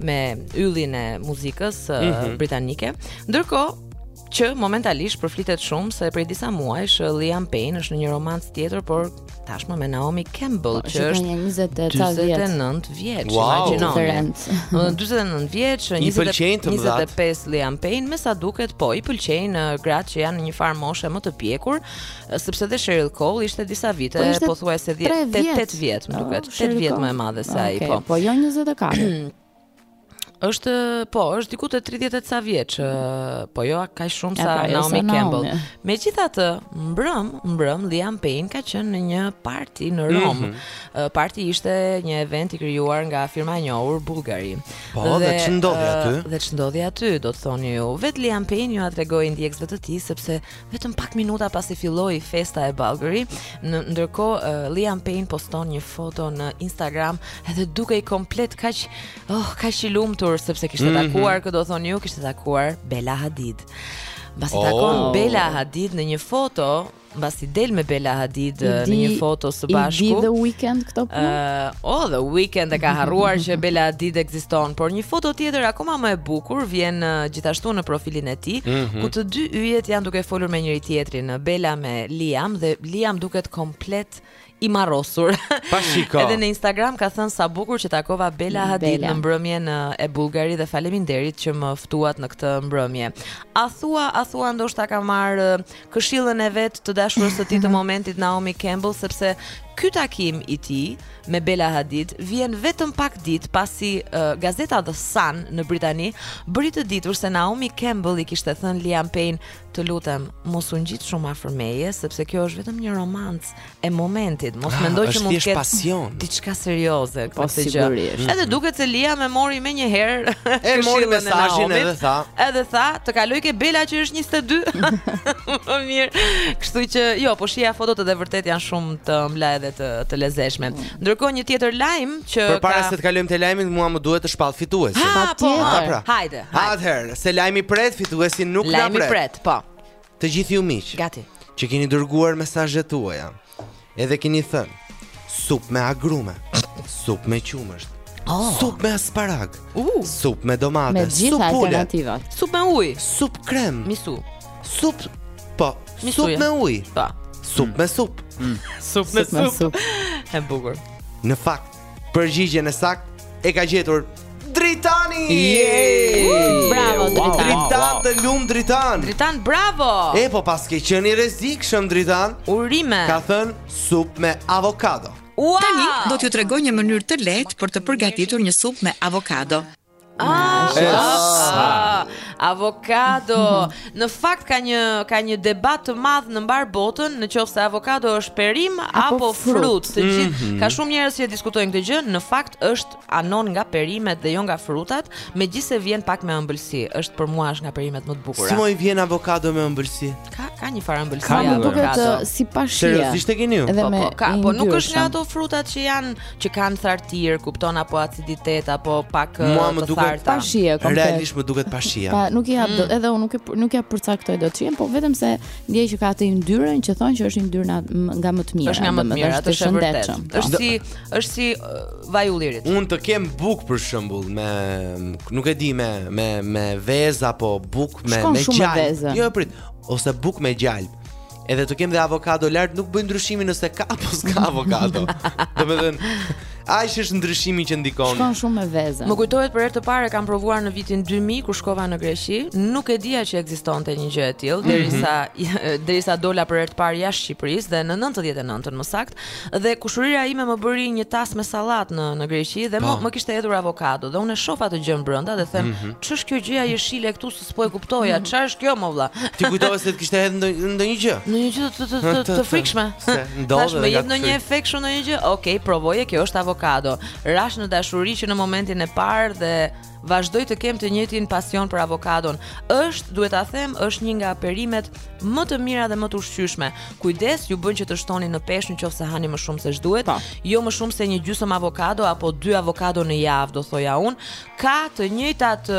me yllin e muzikës mm -hmm. britanike. Ndërkohë që momentalisht përflitet shumë se prej disa muajsh eh, Liam Payne është në një romancë tjetër, por tashmë me Naomi Campbell, po, që është 29 vjeç, imagjino. 29 vjeç, 25 Liam Payne, me sa duket po i pëlqejnë eh, gratë që janë në një farë moshe më të pjekur, eh, sepse dhe Cheryl Cole ishte disa vite, po pothuajse 10 8 vjet, më duket, 8 vjet më e madhe se ai, po. Po jo 24. Është, po, është diku te 30 e ca vjeç, po jo kaq shumë sa pra, Naomi Campbell. Megjithatë, mbrëm, mbrëm Liam Payne ka qenë në një party në mhm. Romë. Mm -hmm. Party ishte një event i krijuar nga firma e njohur Bulgari. Po, dhe, dhe ç'ndodhi aty? Dhe ç'ndodhi aty, do të thoni ju. Vetë Liam Payne jua tregoi ndjekësve të tij sepse Vetëm pak minuta pasi filloi festa e Bulgari, ndërkohë uh, Liam Payne poston një foto në Instagram edhe dukej komplet kaq oh kaq i lumtur sepse kishte mhm. takuar, mm -hmm. kë do thoni ju, kishte takuar Bella Hadid. Mbasi oh. takon Bella Hadid në një foto, mbasi del me Bella Hadid, në një foto së bashku. I di The Weeknd këto punë. Uh, oh, The Weeknd e ka harruar që Bella Hadid ekziston. ekziston, por një foto tjetër akoma më e bukur vjen uh, gjithashtu në profilin e tij, mm -hmm. ku të dy yjet janë duke folur me njëri tjetrin, uh, Bella me Liam dhe Liam duket komplet i marrosur. Pa shiko. Edhe në Instagram ka thënë sa bukur që takova Bella Hadid në mbrëmjen uh, e Bulgari dhe faleminderit që më ftuat në këtë mbrëmje. A thua, a thua ndoshta ka marr uh, këshillën e vet të dashurës së tij të momentit Naomi Campbell sepse ky takim i tij me Bella Hadid vjen vetëm pak ditë pasi uh, gazeta The Sun në Britani bëri të ditur se Naomi Campbell i kishte thënë Liam Payne të lutem mos u ngjit shumë afër meje sepse kjo është vetëm një romancë e momentit. Mos ah, mendo që mund të ketë pasion. Diçka serioze këtë po, gjë. Sigurisht. Mm. Edhe duket se Liam e mori menjëherë. E mori mesazhin edhe tha. Edhe tha, të kaloj ke Bela që është 22. Më mirë. Kështu që jo, po shihja fotot edhe vërtet janë shumë të ëmbla edhe të të lezetshme. Mm. Ndërkohë një tjetër lajm që Përpara ka... se të kalojmë te lajmi, mua më duhet të shpall fituesin. Ha, po, ha, pra. Hajde. Atëherë, se lajmi pret, fituesi nuk na pret. Lajmi pret, po. Të gjithë ju miq. Gati. Që keni dërguar mesazhet tuaja. Edhe keni thënë sup me agrume, sup me qumësht, oh. sup me asparag, uh. sup me domate, me sup pule, sup me ujë, sup krem, miso, sup po, miso, sup me ujë, po, sup mm. me sup, mm. sup me sup. sup. e bukur. Në fakt, Përgjigjen e sakt e ka gjetur Dritani! Yeah! Bravo wow, Dritan. Dritan wow. të lumtë Dritan. Dritan bravo. E po paske qenë i rrezikshëm Dritan. Urime. Ka thën sup me avokado. Wow. Tani do t'ju tregoj një mënyrë të lehtë për të përgatitur një sup me avokado. Ah, ah, avokado. Në fakt ka një ka një debat të madh në mbar botën në qoftë se avokado është perime apo frut. Të gjithë mm -hmm. ka shumë njerëz që diskutojnë këtë gjë, në fakt është anon nga perimet dhe jo nga frutat, megjithëse vjen pak me ëmbëlsi. Është për mua është nga perimet më të bukura. Si moj vjen avokado me ëmbëlsi? Ka ka një farë ëmbëlsi. Ka më duket si pa shije. Seriozisht e keni ju? Po, po, ka, po nuk është nga ato frutat që janë që kanë thartirë, kupton apo aciditet apo pak të tharta. Më duket pa shije komplet. Realisht më duket pa shije. Po, nuk i kap mm. edhe unë nuk e nuk ja përcaktoj dot shijen, po vetëm se ndjej që ka atë yndyrën që thonë që është yndyrë nga më të mira. Është nga më të mira, është shëndetshëm. Është si është si vaj ulliri. Unë të kem buk për shembull me nuk e di me me me vezë apo buk me me gjalpë. Jo, prit, ose buk me gjalpë. Edhe të kem dhe avokado lart nuk bën ndryshimin nëse ka apo s'ka avokado. Domethënë, ai është ndryshimi që ndikon. Shkon shumë me vezën. Më kujtohet për herë të parë kam provuar në vitin 2000 kur shkova në Greqi, nuk e dija që ekzistonte një gjë e tillë mhm. derisa mm -hmm. derisa dola për herë të parë jashtë Shqipërisë dhe në 99-ën më saktë, dhe kushurira ime më bëri një tas me sallat në në Greqi dhe më, po. më kishte hedhur avokado dhe unë e shof atë gjën brenda dhe them, mhm. ç'është mm -hmm. kjo gjëja jeshile këtu S'po e kuptoja, çfarë është kjo më vlla? Ti kujtove se të kishte hedhë ndonjë ndonjë gjë? Ndonjë gjë të të të të, të frikshme. Se ndodhe Tash dhe më nga jep të ndonjë frikë. efekt shumë ndonjë gjë. Okej, provoje, kjo është avokado. Rash në dashuri që në momentin e parë dhe vazhdoj të kem të njëjtin pasion për avokadon. Është, duhet ta them, është një nga perimet më të mira dhe më të ushqyeshme. Kujdes, ju bën që të shtoni në peshë nëse hani më shumë se ç'duhet. Po. Jo më shumë se një gjysmë avokado apo dy avokado në javë, do thoja unë. ka të njëjtat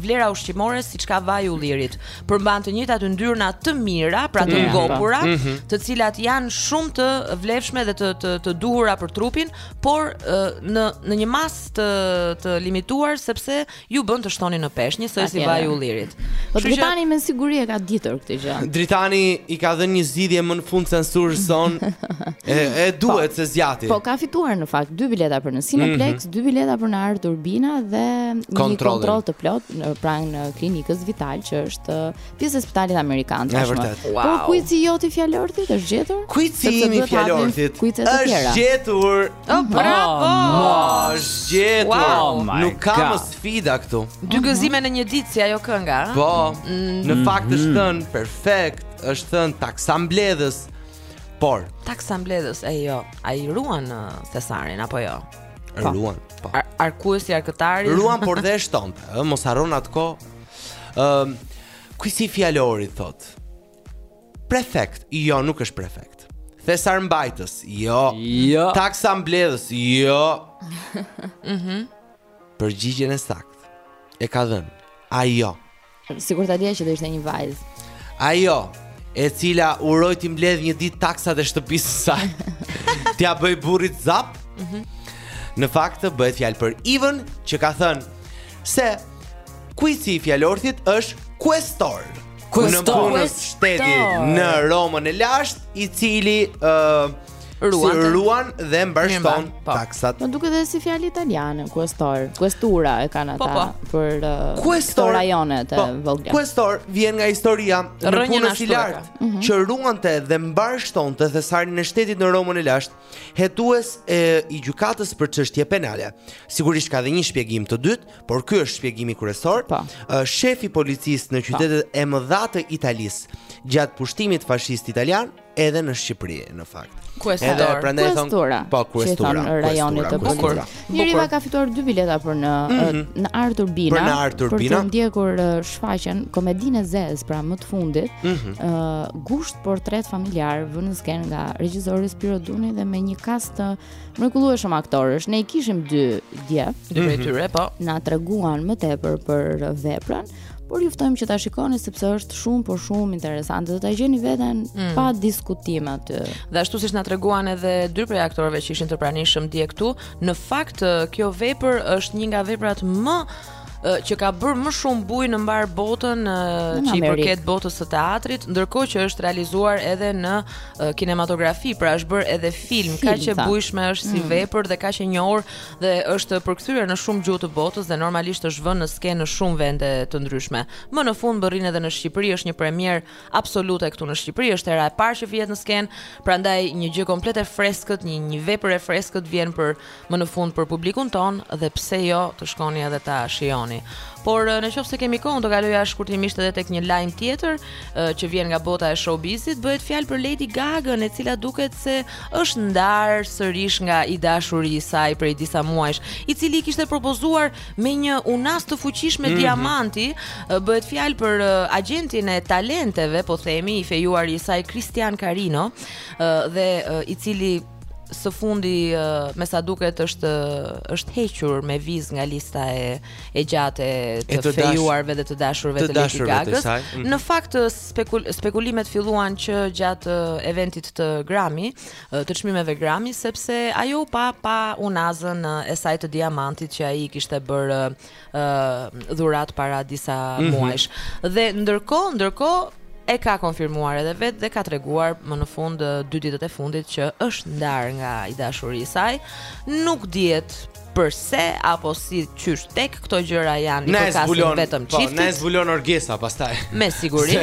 vlera ushqimore siç ka vaji ullirit. Përmban të njëjtat yndyrna të mira, pra të mhm. ngopura, mm -hmm. të cilat janë shumë të vlefshme dhe të të, të duhura për trupin, por në në një mas të të limituar sepse ju bën të shtoni në peshë, njësoj si vaji ullirit. Po Dritani me siguri e ka ditur këtë gjë. Dritani i ka dhënë një zgjidhje më në fund censurës son. e, e duhet po, se zgjati. Po ka fituar në fakt dy bileta për në Cineplex, mm Dy bileta për në ArTurbina dhe një Kontrollin. kontroll të plot në pranë në klinikës Vital që është uh, pjesë e spitalit amerikan. Është. vërtet. Po Wow. kuici jot i fjalorthit është gjetur? Kuici Sepse imi duhet të hapim fjalorthit kuice të është tjera. gjetur. Oh, bravo! Oh, është gjetur. Wow. Oh my Nuk ka më God. sfida këtu. Dy gëzime në një ditë si ajo kënga. a? Po, në fakt është thënë perfekt, është thënë taksa mbledhës, Por taksa mbledhës e jo, ai ruan në thesarin apo jo? Po. Ruan. Po. Ar arkuesi arkëtari. Ruan por dhe shtonte, ë mos harron at koh. Ëm um, kuici fjalori thot. Prefekt, jo nuk është prefekt. Thesar mbajtës, jo. Jo. Taksa mbledhës, jo. Mhm. Përgjigjen e saktë e ka dhënë. Ajo. Sigurt e dija që do ishte një vajzë. Ajo, e cila uroj t'i mbledh një ditë taksat e shtëpisë së saj. T'ia bëj burrit zap. Mhm. Në fakt bëhet fjalë për Ivën që ka thënë se kuici i fjalorthit është kuestor. Kuestor. Nëpunës shteti në Romën e lashtë, i cili ë Ruan, si ruan dhe mbarështon po. taksat. Më duket edhe si fjalë italiane, kuestor, kuestura e kanë po, ata po, po. për uh, kuestor rajonet po, e vogla. Kuestor vjen nga historia nëpunës i lartë mm -hmm. që ruante dhe mbarështonte thesarin e shtetit në Romën e lashtë, hetues e, i gjykatës për çështje penale. Sigurisht ka dhe një shpjegim të dytë, por ky është shpjegimi kryesor. Po. Uh, shefi i policisë në qytetet po. e mëdha të Italisë gjatë pushtimit fashist italian edhe në Shqipëri në fakt. Kuestor, prandaj thonë po kuestor, rajoni të bukur. Njëriva ka fituar dy bileta për në mm -hmm. në Art Turbina. Për në Art Turbina. Për të ndjekur shfaqjen Komedinë e Zezë, pra më të fundit, ë mm -hmm. uh, gusht portret familjar vënë në skenë nga regjizori Spiro Duni dhe me një kast të mrekullueshëm aktorësh. Ne i kishim dy dje. Dy prej mhm. tyre, po. Na treguan më tepër për veprën. Por ju ftojmë që ta shikoni sepse është shumë por shumë interesante. Do ta gjeni veten mm. pa diskutim aty. Dhe ashtu siç na treguan edhe dy prej aktorëve që ishin të pranishëm dje këtu, në fakt kjo vepër është një nga veprat më që ka bërë më shumë bujë në mbarë botën në që i përket botës së teatrit, ndërkohë që është realizuar edhe në kinematografi, pra është bërë edhe film, film kaq e bujshme është si mm. vepër dhe kaq e njohur dhe është përkthyer në shumë gjuhë të botës dhe normalisht është vënë në skenë në shumë vende të ndryshme. Më në fund mbërrin edhe në Shqipëri, është një premierë absolute këtu në Shqipëri, është hera e parë që vihet në skenë, prandaj një gjë komplet e freskët, një një vepër e freskët vjen për më në fund për publikun tonë dhe pse jo të shkoni edhe ta shijoni. Por në qoftë se kemi kohë, do të kaloja shkurtimisht edhe tek një lajm tjetër që vjen nga bota e showbizit, bëhet fjalë për Lady Gagën, e cila duket se është ndarë sërish nga i dashuri i saj prej disa muajsh, i cili i kishte propozuar me një unazë të fuqishme mm -hmm. diamanti, bëhet fjalë për agjentin e talenteve, po themi, i fejuari i saj Christian Carino, dhe i cili së fundi me sa duket është është hequr me vizë nga lista e e gjatë e të, të fejuarve dhe të dashurve të, të Lady Gaga. Mm. Në fakt spekul spekulimet filluan që gjatë eventit të Grammy, të çmimeve Grammy sepse ajo u pa pa unazën e saj të diamantit që ai i kishte bërë uh, dhuratë para disa mm -hmm. muajsh. Dhe ndërkohë, ndërkohë e ka konfirmuar edhe vetë dhe ka treguar më në fund dy ditët e fundit që është ndarë nga i dashuri i saj. Nuk dihet përse apo si qysh tek këto gjëra janë i përkasin vetëm po, çiftit. Po, na e zbulon Orgesa pastaj. Me siguri.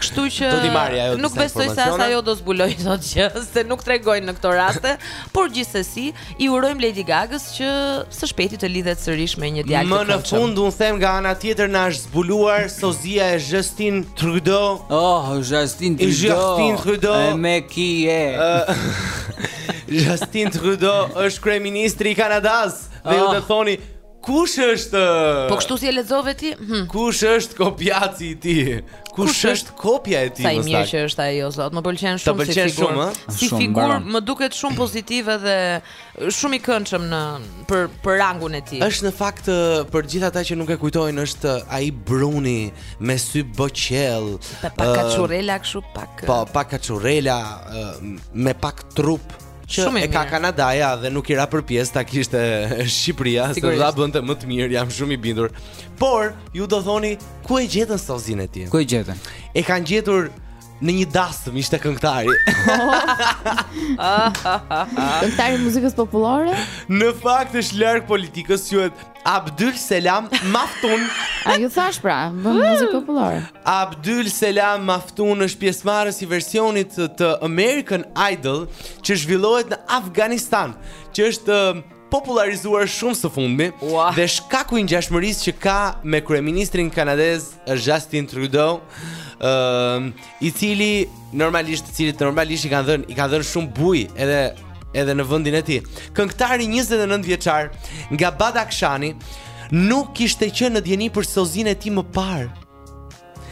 Kështu që do t'i marrë ajo. Nuk besoj se as ajo do zbulojë sot po që se nuk tregojnë në këto raste, por gjithsesi i urojmë Lady Gaga-s që së shpejti të lidhet sërish me një djalë të këndshëm. Më në fund un them nga ana tjetër na është zbuluar sozia e Justin Trudeau. Oh, Justin Trudeau. Justin Trudeau. E me kë? Justin Trudeau është kryeministri i Kanadasë dhe ju ah. do thoni kush është Po kështu si e lexove ti? Hm. Kush është kopjaci i tij? Kush, kush është kopja e tij? Sa i mirë që është ai o zot. Më pëlqen shumë si figurë. Shumë, si figurë më duket shumë pozitive dhe shumë i këndshëm në për për rangun e tij. Është në fakt për të gjithë ata që nuk e kujtojnë është ai bruni me sy bojëqiell. Pa, pa uh, kaçurela kështu pak. Po, pa kaçurela, uh, me pak trup që Shumë i mirë. e ka Kanadaja dhe nuk i ra për pjesë ta kishte Shqipëria, se Sigurisht. do ta bënte më të mirë, jam shumë i bindur. Por ju do thoni ku e gjetën sozinë e tij? Ku e gjetën? E kanë gjetur në një dasmë ishte këngëtari. Këngëtari i muzikës popullore? Në fakt është larg politikës, quhet Abdul Selam Maftun. A ju thashë pra, bën muzikë popullore. Abdul Selam Maftun është pjesëmarrës i versionit të American Idol që zhvillohet në Afganistan, që është uh, popularizuar shumë së fundmi Ua. për shkak të ngjashmërisë që ka me kryeministrin kanadez Justin Trudeau, ë i cili normalisht i cili normalisht i kanë dhënë i kanë dhënë shumë bujë edhe edhe në vendin e tij. Këngëtari 29 vjeçar nga Badakshani nuk kishte qenë në dijeni për sozinë e tij më parë.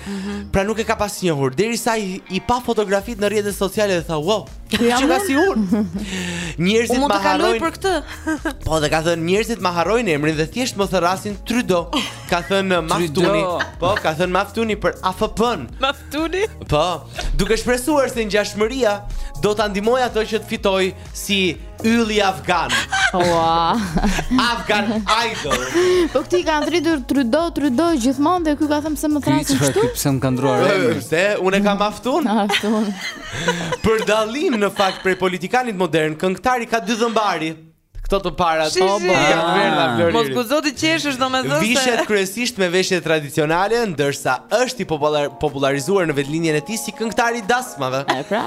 Mm -hmm. Pra nuk e ka pas njohur Derisa i, i pa fotografitë në rrjetet sociale dhe tha Wow, ky qenka si unë Njerëzit ma harrojnë Unë mund të kaloj për këtë Po dhe ka thënë njerëzit ma harrojnë emrin dhe thjesht më thërrasin Trudeau ka thënë Maftuni, po ka thënë Maftuni për AFP-n. Maftuni? Po, duke shpresuar se ngjashmëria do ta ndihmojë atë që të fitojë si ylli afgan. Ua. Afgan idol. Po i kanë thirrur Trudo, Trudo gjithmonë dhe ky ka thënë se më thrasin kështu. Si pse më kanë ndërruar emrin? Se unë e kam Maftun. Maftun. Për dallim në fakt prej politikanit modern, këngëtari ka dy dhëmbë ari. Këto të para të oh, ah. Mos guxo të qeshësh domethënë. Vishet kryesisht me veshje tradicionale, ndërsa është i popullar, popullarizuar në vendlindjen e tij si këngëtar i dasmave. Pra,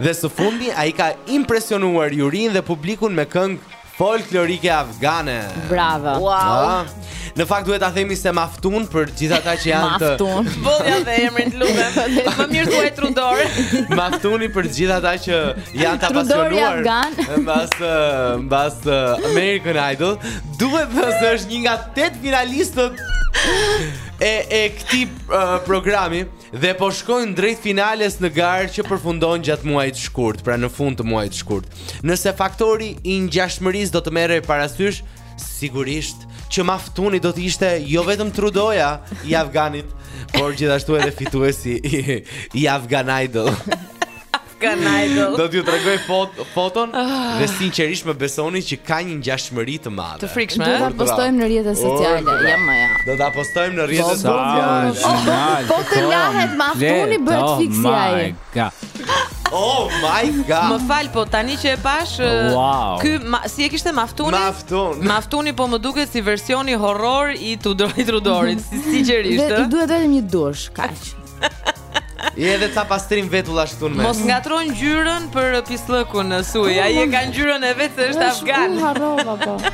dhe së fundi ai ka impresionuar jurinë dhe publikun me këngë folklorike afgane. Bravo. Wow. Në fakt duhet ta themi se maftun për gjithë ata që janë të Maftun. Vëllja dhe emrin të lutem. Më mirë thuaj Trudor. Maftuni për gjithë ata që janë të Trudori apasionuar afgan. mbas ë, mbas ë, American Idol, duhet thënë se është një nga 8 finalistët e e këtij ë, programi dhe po shkojnë drejt finales në garë që përfundon gjatë muajit shkurt, pra në fund të muajit shkurt. Nëse faktori i ngjashmërisë do të merrej parasysh, Sigurisht që maftuni do të ishte jo vetëm Trudoja i Afganit, por gjithashtu edhe fituesi i, i Afgan Idol. Afgan Idol. Do t'ju tregoj fot, foton ah. dhe sinqerisht më besoni që ka një ngjashmëri të madhe. Të frikshme. Do ta eh? postojmë në rrjetet sociale, ja ma jep. Do ta postojmë në rrjetet sociale. Po të lahet maftuni bëhet fiks si ai. Ka. Oh my god. Më fal po tani që e pashë wow. ky ma, si e kishte maftuni? Maftun. Maftuni po më duket si versioni horror i Tudor i Trudorit, si sigurisht. I duhet vetëm një dush, kaq. Edhe ca pastrim vetullash këtu në mes. Mos ngatërro ngjyrën për pisllëkun në suj. Ai e ka ngjyrën e vet se është afgan. E harrova po.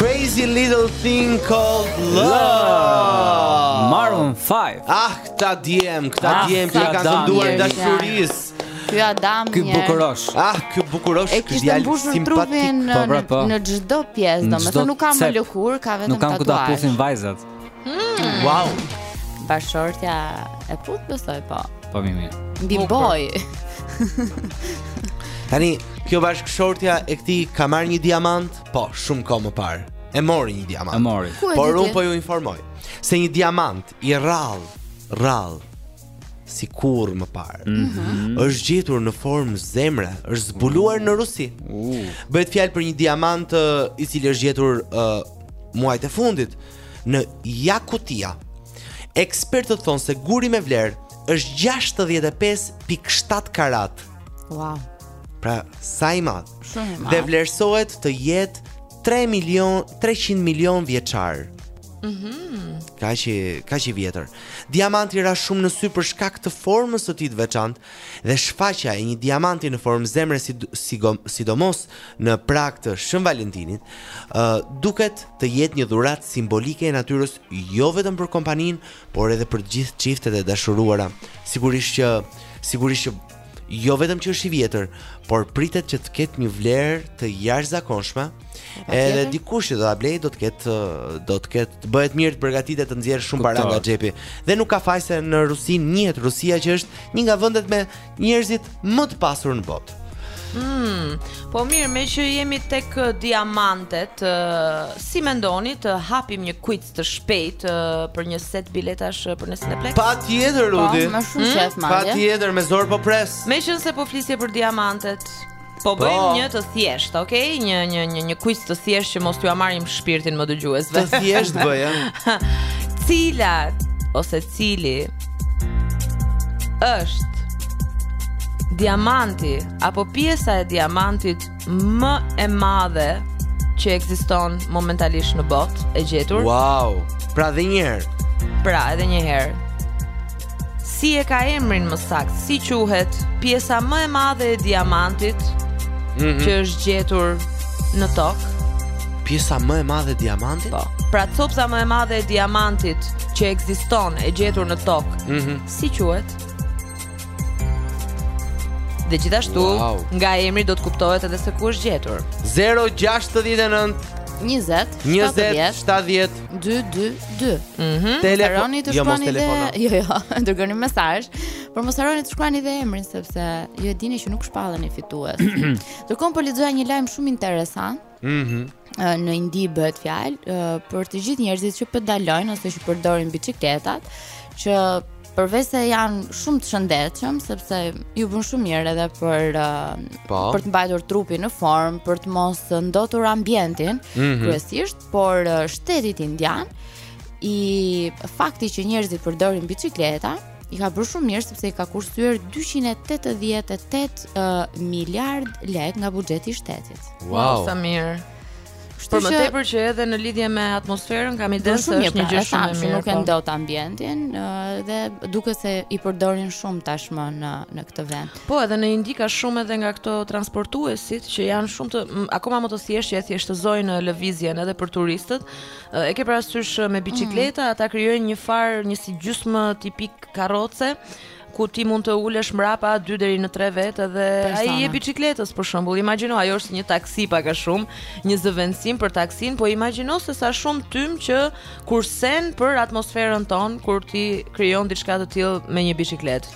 Crazy little thing called love. Maroon 5. Ah, këta djem, këta ah, djem që kanë kënduar dashurisë. Ky Adam një. Ky bukurosh. Ah, ky bukurosh, ky djalë simpatik. Po, pra, po. Në çdo pjesë, domethënë nuk ka më lëkurë, ka vetëm tatuazh. Nuk kanë ku ta puthin vajzat. Mm. Wow. Bashkëshortja e puth besoj po. Po mirë. Mbi bojë. Tani, kjo bashkëshortja e këtij ka marrë një diamant? Po, shumë kohë më parë. E mori një diamant. E mori. Por unë po ju informoj se një diamant i rrallë, i rrallë si kurrë më parë. Mm -hmm. Është gjetur në formë zemre, është zbuluar në Rusi. Uh. Bëhet fjalë për një diamant uh, i cili është gjetur uh, muajt e fundit në Jakutia. Ekspertët thonë se guri me vlerë është 65.7 karat. Wow. Pra, sa i madh. Dhe vlerësohet të jetë 3 milion 300 milion vjeçar. Mhm. Mm kaq, kaq i vjetër. Diamanti ra shumë në sy për shkak të formës së tij të veçantë dhe shfaqja e një diamanti në formë zemre sidomos në prag të Shën Valentinit, duket të jetë një dhuratë simbolike e natyrës jo vetëm për kompaninë, por edhe për të gjithë çiftet e dashuruara. Sigurisht që sigurisht që jo vetëm që është i vjetër, por pritet që të ketë një vlerë të jashtëzakonshme. Edhe dikush që do ta blejë do të ketë do të ketë të bëhet mirë të përgatitet të nxjerrë shumë para nga xhepi. Dhe nuk ka faj se në Rusi njihet Rusia që është një nga vendet me njerëzit më të pasur në botë. Mm, po mirë, meqë jemi tek diamantet, uh, si mendoni të hapim një quiz të shpejtë uh, për një set biletash uh, për në Cineplex. Patjetër po, Rudi. Po, shumë qejf hmm? madje. Patjetër me zor po pres. Meqenëse po flisje për diamantet. Po, po bëjmë një të thjeshtë, ok? Një një një një quiz të thjeshtë që mos t'ua marrim shpirtin më dëgjuesve. Të thjeshtë bëje. Cila ose cili është diamanti apo pjesa e diamantit më e madhe që ekziston momentalisht në botë e gjetur. Wow. Pra dhe një herë. Pra edhe një herë. Si e ka emrin më saktë? Si quhet pjesa më e madhe e diamantit mm -hmm. që është gjetur në tokë? Pjesa më e madhe e diamantit? Po. Pra copëza më e madhe e diamantit që ekziston e gjetur në tokë. Mm -hmm. Si quhet? Dhe gjithashtu, wow. nga emri do të kuptohet edhe se ku është gjetur. 069 20 70 70 222. Mhm. Dërgoni të jo, shkruani dhe jo jo, dërgoni mesazh, por mos harroni të shkruani dhe emrin sepse ju e dini që nuk shpalleni fitues. Ndërkohë po lexoja një lajm shumë interesant. Mhm. Mm në Indi bëhet fjalë për të gjithë njerëzit që pedalojnë ose që përdorin biçikletat, që përveçse janë shumë të shëndetshëm sepse ju bën shumë mirë edhe për po. për të mbajtur trupin në formë, për të mos ndotur ambientin, mm -hmm. kryesisht, por shtetit indian i fakti që njerëzit përdorin biçikleta i ka bërë shumë mirë sepse i ka kursyer 288 uh, miliard lekë nga buxheti i shtetit. Wow, sa mirë. Për më tepër që edhe në lidhje me atmosferën kam idenë se është një gjë pra, shumë e mirë. Nuk e po. ndot ambientin dhe duket se i përdorin shumë tashmë në në këtë vend. Po, edhe në Indi ka shumë edhe nga këto transportuesit që janë shumë të akoma më të thjeshtë që e thjeshtëzojnë lëvizjen edhe për turistët. E ke parasysh me biçikleta, mm. ata krijojnë një farë, një si gjysmë tipik karroce, ku ti mund të ulesh mbrapa 2 deri në 3 vetë dhe ai i jep biçikletës për shembull. Imagjino, ajo është një taksi pak a shumë, një zëvendësim për taksinë, po imagjino se sa shumë tym që kursen për atmosferën tonë kur ti krijon diçka të tillë me një biçikletë.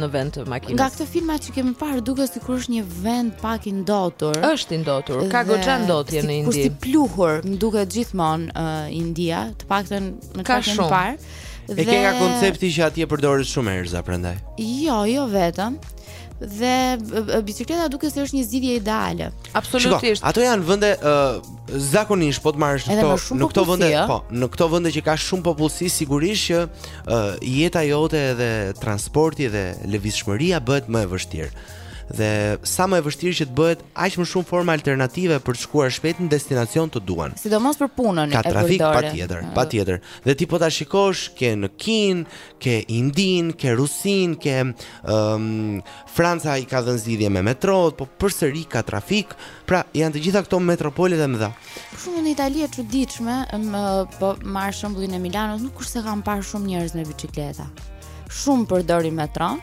në vend të makinës. Nga këto filma që kemi parë duket sikur është një vend pak i ndotur. Është i ndotur, ka goxha ndotje në Indi. Sikur si pluhur, më duket gjithmonë uh, India, të paktën në çfarë kam parë. Dhe... E ke nga koncepti që atje përdoren shumë erëza prandaj. Jo, jo vetëm. Dhe biçikleta duket se është një zgjidhje ideale. Absolutisht. Ato janë vende uh, zakonisht po të marrësh këto në këto vende, po, në këto vende që ka shumë popullsi sigurisht që uh, jeta jote dhe transporti dhe lëvizshmëria bëhet më e vështirë. Dhe sa më e vështirë që të bëhet, aq më shumë forma alternative për të shkuar shpejt në destinacion të duan. Sidomos për punën e trafik patjetër, patjetër. Dhe ti po ta shikosh ke Kinën, ke Indinë, ke Rusinë, ke ëm um, Franca i ka dhënë zgjidhje me metrot, po përsëri ka trafik, pra janë të gjitha këto metropolet e mëdha. Për shembull në Itali e çuditshme, po marr shembullin e Milanos, nuk është se kam parë shumë njerëz me biçikleta. Shumë përdorin metron,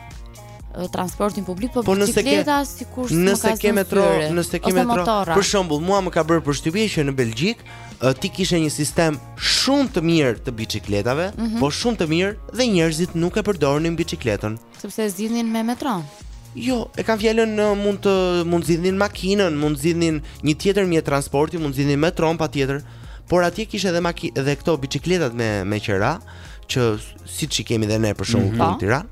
transportin publik, po, po biçikleta sikur s'ka. Nëse ke metro, nëse ke metro, për shembull, mua më ka bërë përshtypje që në Belgjikë ti kishe një sistem shumë të mirë të biçikletave, mm -hmm. po shumë të mirë dhe njerëzit nuk e përdornin biçikletën. Sepse e zgjidhnin me metron. Jo, e kam fjalën mund të mund zgjidhnin makinën, mund zgjidhnin një tjetër mjet transporti, mund zgjidhnin metron patjetër. Por atje kishe edhe maki dhe këto biçikletat me me qera që siç i kemi dhe ne për shembull mm -hmm. Tiranë.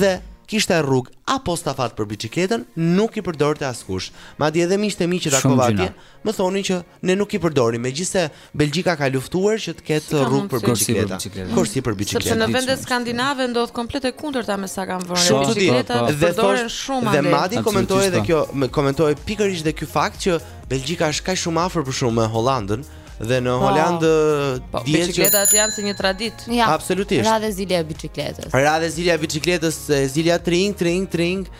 Dhe kishte rrugë apostafat për biçikletën, nuk i përdorte askush. Madje edhe miqtë e mi që takova atje, më thonin që Ne nuk i përdorim, megjithëse Belgjika ka luftuar që të ketë rrugë për biçikleta, korsi për biçikleta. Sepse në vendet skandinave ndodh komplet e kundërta me sa kam vënë, biçikletat përdoren shumë andej. Dhe madje komentohej edhe kjo, komentohej pikërisht dhe ky fakt që Belgjika është kaq shumë afër për shembull me Holandën dhe në po. Holandë po, dihet që biçikletat janë si një traditë. Ja, Absolutisht. Ra dhe zilja e biçikletës. Ra dhe zilja e biçikletës, zilja tring tring tring.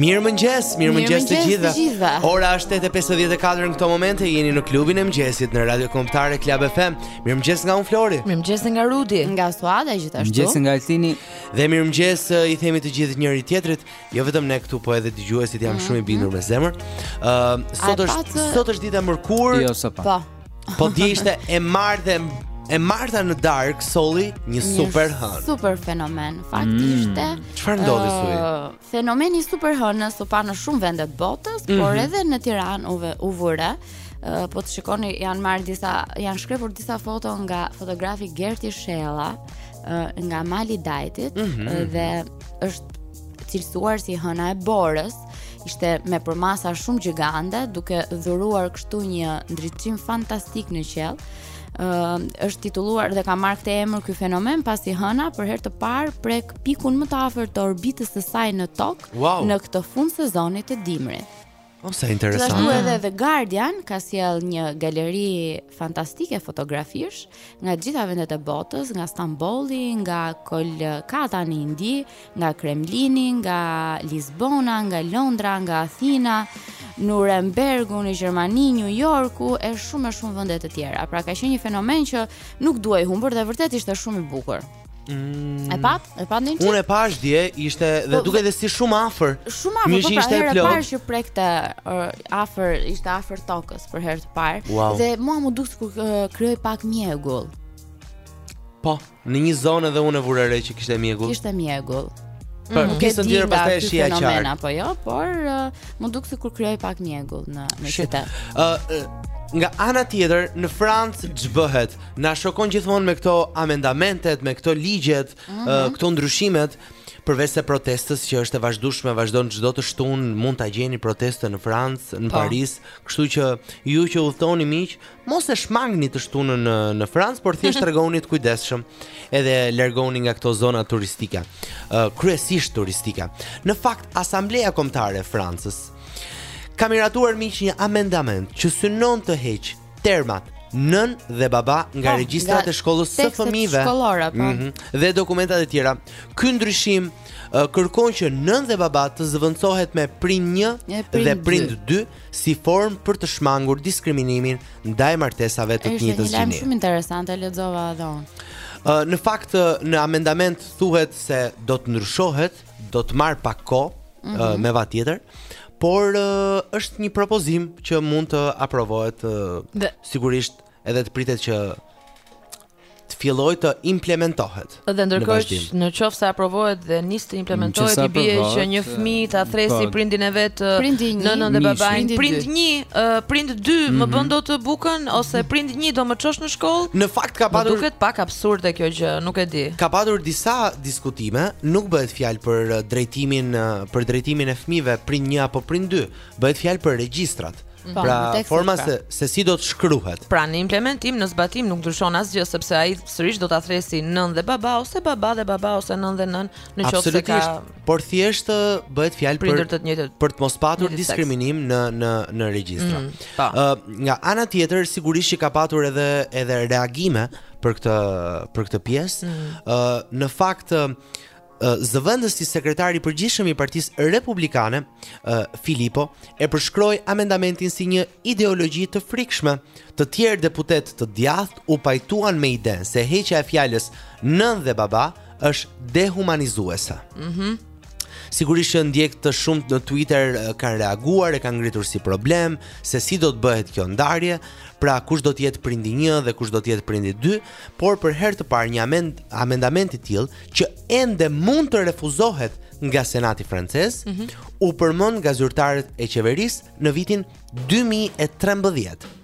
Mirëmëngjes, mirëmëngjes të gjithëve Ora është 8.54 në këto momente Jeni në klubin e mëngjesit në Radio Kombëtare Club FM Mirëmëngjes nga unë Flori Mirëmëngjes nga Rudi Nga Suada gjithashtu Mëngjes nga Altini Dhe mirëmëngjes i themi të gjithë njëri-tjetrit Jo vetëm ne këtu, po edhe dëgjuesit jam mm -hmm. shumë i bindur me zemër. Ëm uh, sot është të... sot është dita e mërkurë. Jo, sot po. Po dje ishte e martë e marta në darkë solli një, një super hënë. Super fenomen. Fakt mm. ishte. Çfarë ndodhi uh, Sui? Fenomeni i super hënës u pa në shumë vende të botës, mm -hmm. por mhm. edhe në Tiranë u u vu re. Uh, po të shikoni janë marrë disa janë shkrepur disa foto nga fotografi Gerti Shella nga mali Dajtit mm -hmm. dhe është cilësuar si hëna e borës ishte me përmasa shumë gjigante duke dhuruar kështu një ndriçim fantastik në qiell uh, është titulluar dhe ka marrë këtë emër ky fenomen pasi Hëna për herë të parë prek pikun më të afërt të orbitës së saj në Tokë wow. në këtë fund sezoni të dimrit. O sa interesante. Gjithashtu edhe The Guardian ka sjellë një galeri fantastike fotografish nga të gjitha vendet e botës, nga Stambolli, nga Kolkata në Indi, nga Kremlini, nga Lisbona, nga Londra, nga Athina, Nurembergu në Gjermani, New Yorku e shumë e shumë vende të tjera. Pra ka qenë një fenomen që nuk duhej humbur dhe vërtet ishte shumë i bukur. Mm. E patë? E patë ndonjë? Unë e pashë dje, ishte dhe po, dukej si shumë afër. Shumë afër, po pra, ishte e plotë. Ishte hera e parë që prekte uh, afër, ishte afër tokës për herë të parë wow. dhe mua m'u duk sikur uh, krijoi pak mjegull. Po, në një zonë edhe unë e vura re që kishte mjegull. Kishte mjegull. Po, mm. pjesën tjetër pastaj e shihja qartë. Fenomen apo jo, por uh, m'u duk sikur krijoi pak mjegull në në qytet. Ë uh, uh, nga ana tjetër në Francë ç'bëhet? Na shokon gjithmonë me këto amendamentet, me këto ligjet, mm -hmm. këto ndryshimet, përveç se protestës që është e vazhdueshme, vazhdon çdo të shtunë, mund ta gjeni protestën në Francë, në pa. Po. Paris, kështu që ju që udhëtoni miq, mos e shmangni të shtunën në në Francë, por thjesht tregohuni të kujdesshëm, edhe largohuni nga këto zona turistike, uh, kryesisht turistike. Në fakt, Asambleja Kombëtare e Francës ka miratuar miq një amendament që synon të heqë termat nënë dhe baba nga po, regjistrat e shkollës së fëmijëve. Po. Mhm. Dhe dokumentat e tjera. Ky ndryshim kërkon që nënë dhe baba të zëvendësohet me prind 1 dhe prind 2 si formë për të shmangur diskriminimin ndaj martesave të të njëjtës gjinie. Është një lajm shumë interesant, e lexova edhe unë. Në fakt në amendament thuhet se do të ndryshohet do të marrë pak kohë mm -hmm. uh, me vat tjetër, por uh, është një propozim që mund të aprovohet uh, dhe... sigurisht edhe të pritet që të fillojë të implementohet. Dhe ndërkohë në, në qoftë se aprovohet dhe nis të implementohet, i bie që një fëmijë ta thërrasë po. prindin e vet, nënën dhe babain, prind 1, prind 2, më mhm. bën dot ti bukën ose prind 1 do më çosh në shkollë? Në fakt ka patur duket pak absurde kjo gjë, nuk e di. Ka patur disa diskutime, nuk bëhet fjalë për uh, drejtimin uh, për drejtimin e fëmijëve prind 1 apo prind 2, bëhet fjalë për regjistrat. Mm. Po, pra, forma pra. se se si do të shkruhet. Pra, në implementim, në zbatim nuk ndryshon asgjë sepse ai sërish do ta thërrasë nënë dhe baba ose baba dhe baba ose nënë dhe nënë në qoftë se ka por thjesht uh, bëhet fjalë për të njëjtë për të mos patur diskriminim në në në regjistra. Mm, uh, nga ana tjetër sigurisht që ka patur edhe edhe reagime për këtë për këtë pjesë. Mm. Ë uh, në fakt uh, zëvendësi sekretari i përgjithshëm i Partisë Republikane, uh, Filipo, e përshkroi amendamentin si një ideologji të frikshme. Të tjerë deputetë të djathtë u pajtuan me idenë se heqja e fjalës nënë dhe baba është dehumanizuese. Mhm. Mm Sigurisht që ndjekës të shumtë në Twitter kanë reaguar, e kanë ngritur si problem se si do të bëhet kjo ndarje, pra kush do të jetë prindi 1 dhe kush do të jetë prindi 2, por për herë të parë një amend amendament i tillë që ende mund të refuzohet nga Senati francez, mm -hmm. u përmend nga zyrtarët e qeverisë në vitin 2013.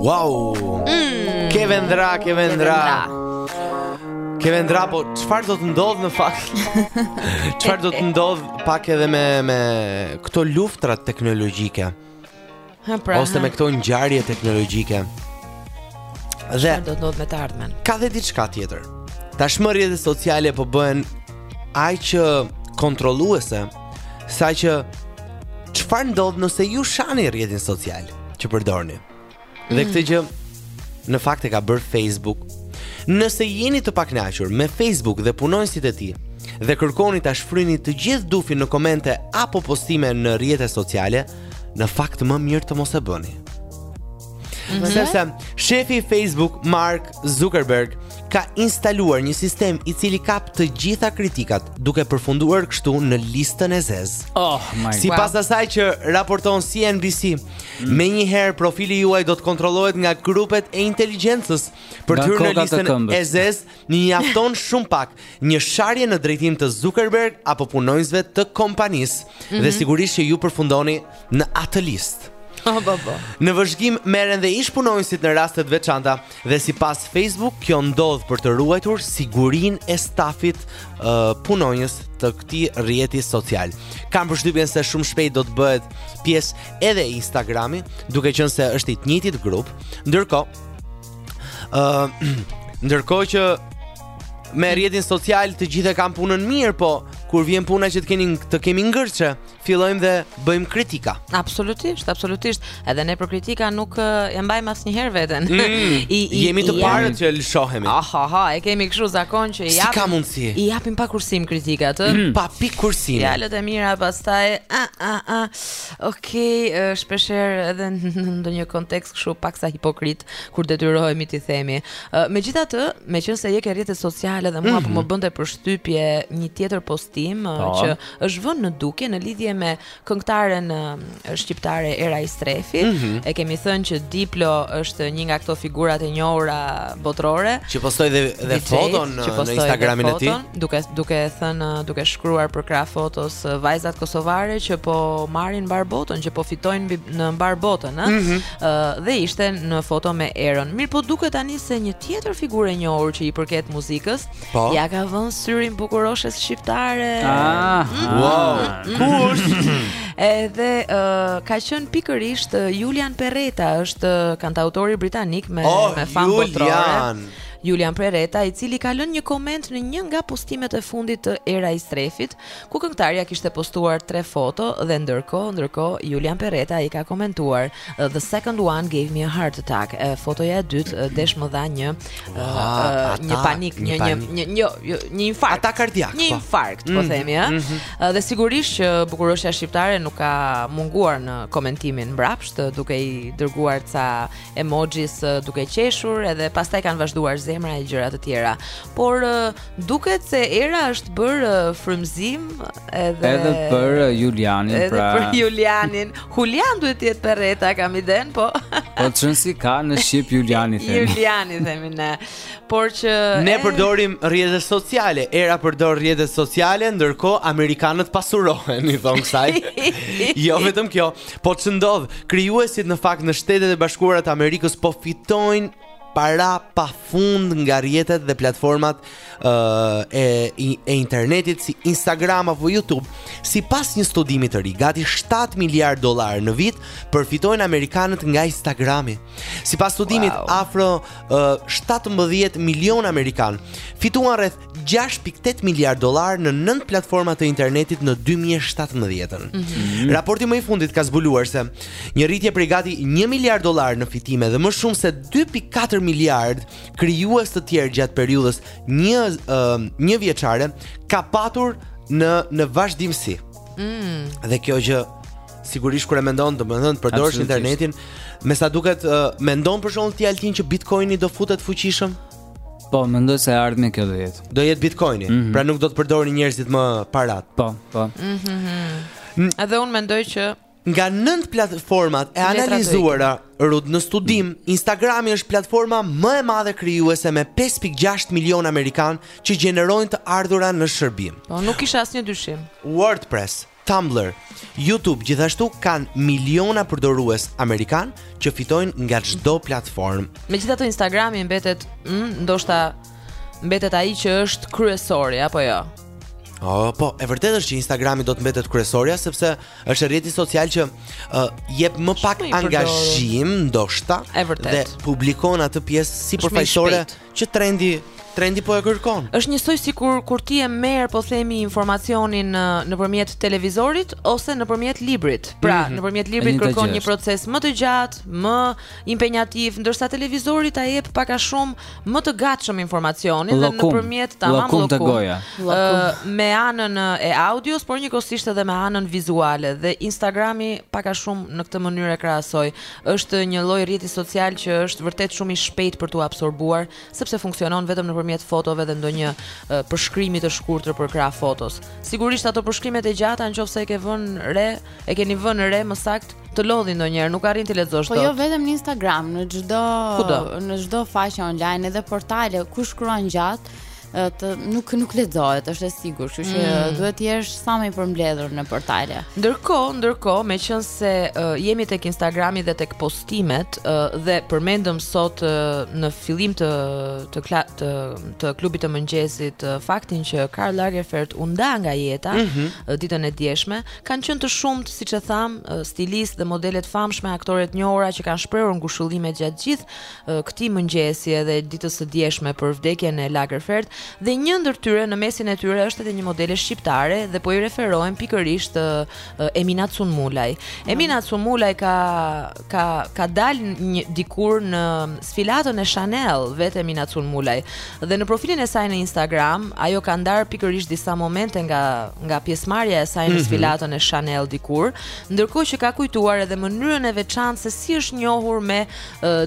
Wow! Mm. Ke vendra, ke vendra. Ke vendra, po çfarë do të ndodhë në fakt? Çfarë do të ndodhë pak edhe me me këto luftërat teknologjike? Ha pra. Ose me këto ngjarje teknologjike. Dhe do të ndodhë me të ardhmen. Ka dhe diçka tjetër. Tashmë rrjetet sociale po bëhen aq kontrolluese saqë çfarë ndodh nëse ju shani rrjetin social që përdorni. Dhe mm. këtë gjë në fakt e ka bërë Facebook. Nëse jeni të pakënaqur me Facebook dhe punonjësit e tij dhe kërkoni ta shfryni të gjithë dufin në komente apo postime në rrjete sociale, në fakt më mirë të mos e bëni. Mm -hmm. Sepse shefi i Facebook Mark Zuckerberg ka instaluar një sistem i cili kap të gjitha kritikat, duke përfunduar kështu në listën e zezë. Oh my god. Sipas asaj që raporton CNBC, Menjëherë profili juaj do të kontrollohet nga grupet e inteligjencës për të hyrë në listën e zezë. Mjafton shumë pak një sharje në drejtim të Zuckerberg apo punonjësve të kompanisë mm -hmm. dhe sigurisht që ju përfundoni në atë listë. Oh, bo, bo. Në vëzhgim merren dhe ish punonjësit në raste të veçanta. Dhe sipas Facebook, kjo ndodh për të ruajtur sigurinë e stafit uh, punonjës të këtij rrjeti social. Kam përshtypjen se shumë shpejt do të bëhet pjesë edhe Instagrami, duke qenë se është i të njëjtit grup. Ndërkohë, ë uh, ndërkohë që me rrjetin social të gjithë e kanë punën mirë, po kur vjen puna që të keni të kemi ngërçe, fillojmë dhe bëjmë kritika. Absolutisht, absolutisht. Edhe ne për kritika nuk e mbajmë asnjëherë veten. Mm, I, i, jemi të parët që lëshohemi. Aha, aha, e kemi kështu zakon që i japim. Si ka mundësi? I japim pa kursim kritikat, ë. Mm. Pa pikë kursim. Fjalët e mira pastaj a a a. Okej, okay, shpeshherë edhe në ndonjë kontekst kështu paksa hipokrit kur detyrohemi t'i themi. Megjithatë, meqenëse je te rrjetet sociale dhe mua mm -hmm. po më mhm. bënte përshtypje një tjetër postim po. që është vënë në dukje në lidhje me këngëtaren shqiptare Era Istrefi. Mm -hmm. E kemi thënë që Diplo është një nga këto figurat e njohura botërore. Që postoi dhe dhe foton në, në Instagramin e tij. Duke duke thënë duke shkruar përkrah fotos vajzat kosovare që po marrin mbarë botën, që po fitojnë në mbarë botën, ëh. Mm -hmm. uh, dhe ishte në foto me Erën. Mirëpo duket tani se një tjetër figurë e njohur që i përket muzikës Po. Ia ka vënë syrin bukuroshes shqiptare. Ah, mm. wow. Mm. Kush? Edhe uh, ka qenë pikërisht uh, Julian Perreta, është uh, kantautori britanik me oh, me famë botërore. Julian. Julian Perreta, i cili ka lënë një koment në një nga postimet e fundit të Era Istrefit, ku këngëtarja kishte postuar tre foto dhe ndërkohë ndërkohë Julian Perreta i ka komentuar The second one gave me a heart attack. E, fotoja e dytë e, desh më dha një e, Ah, e, ata- një panik, një një një panik. një jo, jo, një infarkt. Atak kardiak, Një po. infarkt, po Mhm, themi, ë. mhm. E, Dhe sigurisht që bukuroshja shqiptare nuk ka munguar në komentimin mbrapsht, e, duke i dërguar ca emojis e, duke qeshur edhe pastaj kanë vazhduar zemra e gjëra të tjera. Por e, Duket se Era është bërë frymëzim edhe edhe për Julianin edhe pra. Edhe për Julianin. Julian duhet të jetë Perreta kam idenë, po. Po çon si ka në shqip Juliani themi. Juliani themi ne. Por që ne e... përdorim rrjete sociale, Era përdor rrjete sociale, ndërkohë amerikanët pasurohen, i thonë kësaj. jo vetëm kjo, po ç'ndodh, krijuesit në fakt në Shtetet e Bashkuara të Amerikës po fitojnë para pafund nga rrjetet dhe platformat uh, e, e internetit si Instagram apo YouTube, sipas një studimi të ri, gati 7 miliard dollarë në vit përfitojnë amerikanët nga Instagrami. Sipas studimit, wow. afro uh, 17 milionë amerikanë fituan rreth 6.8 miliard dollarë në nëntë platforma të internetit në 2017-ën. Mm -hmm. Raporti më i fundit ka zbuluar se një rritje prej gati 1 miliard dollarë në fitime dhe më shumë se 2.4 miliard krijues të tjerë gjatë periudhës një uh, një vjeçare ka patur në në vazhdimësi. Mm. Dhe kjo që sigurisht kur e mendon, domethënë të përdorësh internetin, me sa duket uh, mendon për shkakun ti Altin që Bitcoini do futet fuqishëm? Po, mendoj se e ardhmja kjo do jetë. Do jetë Bitcoini. Mm -hmm. Pra nuk do të përdorin njerëzit më paratë. Po, po. Mm -hmm. Edhe unë mendoj që nga nëntë platformat e analizuara rud në studim, mm. Instagrami është platforma më e madhe krijuese me 5.6 milionë amerikanë që gjenerojnë të ardhura në shërbim. Po, nuk kisha asnjë dyshim. WordPress Tumblr, YouTube gjithashtu kanë miliona përdorues amerikanë që fitojnë nga çdo platformë. Megjithatë Instagrami mbetet, mm, ndoshta mbetet ai që është kryesori apo jo. Oh, po, e vërtetë është që Instagrami do të mbetet kryesorja sepse është rrjeti social që uh, jep më pak angazhim ndoshta dhe publikon atë pjesë si përfaqësore që trendi trendi po e kërkon. Është njësoj sikur kur ti e merr po themi informacionin në nëpërmjet televizorit ose nëpërmjet librit. Pra, mm -hmm. nëpërmjet librit kërkon një proces më të gjatë, më impenjativ, ndërsa televizori ta jep pak a shumë më të gatshëm informacionin dhe nëpërmjet tamam lokum. Lokum te goja. Lokum. me anën e audios, por njëkohësisht edhe me anën vizuale dhe Instagrami pak a shumë në këtë mënyrë e krahasoj. Është një lloj rrjeti social që është vërtet shumë i shpejtë për t'u absorbuar, sepse funksionon vetëm nëpërmjet fotove dhe ndonjë përshkrimi të shkurtër përkrah fotos. Sigurisht ato përshkrimet e gjata, nëse e ke vënë re, e keni vënë re më saktë, të lodhin ndonjëherë, nuk arrin t'i lexosh dot. Po jo vetëm në Instagram, në çdo në çdo faqe online edhe portale kur shkruan gjatë, të nuk nuk lexohet, është e sigurt, kështu që mm. duhet të jesh sa më i përmbledhur në portale. Ndërkohë, ndërkohë, meqense uh, jemi tek Instagrami dhe tek postimet uh, dhe përmendëm sot uh, në fillim të të, kla, të të klubit të mëngjesit uh, faktin që Karl Lagerfeld u nda nga jeta mm -hmm. uh, ditën e djeshme, kanë qenë të shumtë, siç e thamë, uh, stilistë dhe modele të famshme, aktore të njohura që kanë shprehur ngushëllime gjatë gjithë këtij mëngjesi edhe ditës së djeshme për vdekjen e Lagerfeld dhe një ndër tyre në mesin e tyre është edhe një modele shqiptare dhe po i referohem pikërisht Emina Cunmulaj. Mm. Emina Cunmulaj ka ka ka dalë dikur në sfilatën e Chanel vetë Emina Cunmulaj dhe në profilin e saj në Instagram ajo ka ndarë pikërisht disa momente nga nga pjesëmarrja e saj në mhm. sfilatën e Chanel dikur, ndërkohë që ka kujtuar edhe mënyrën e veçantë se si është njohur me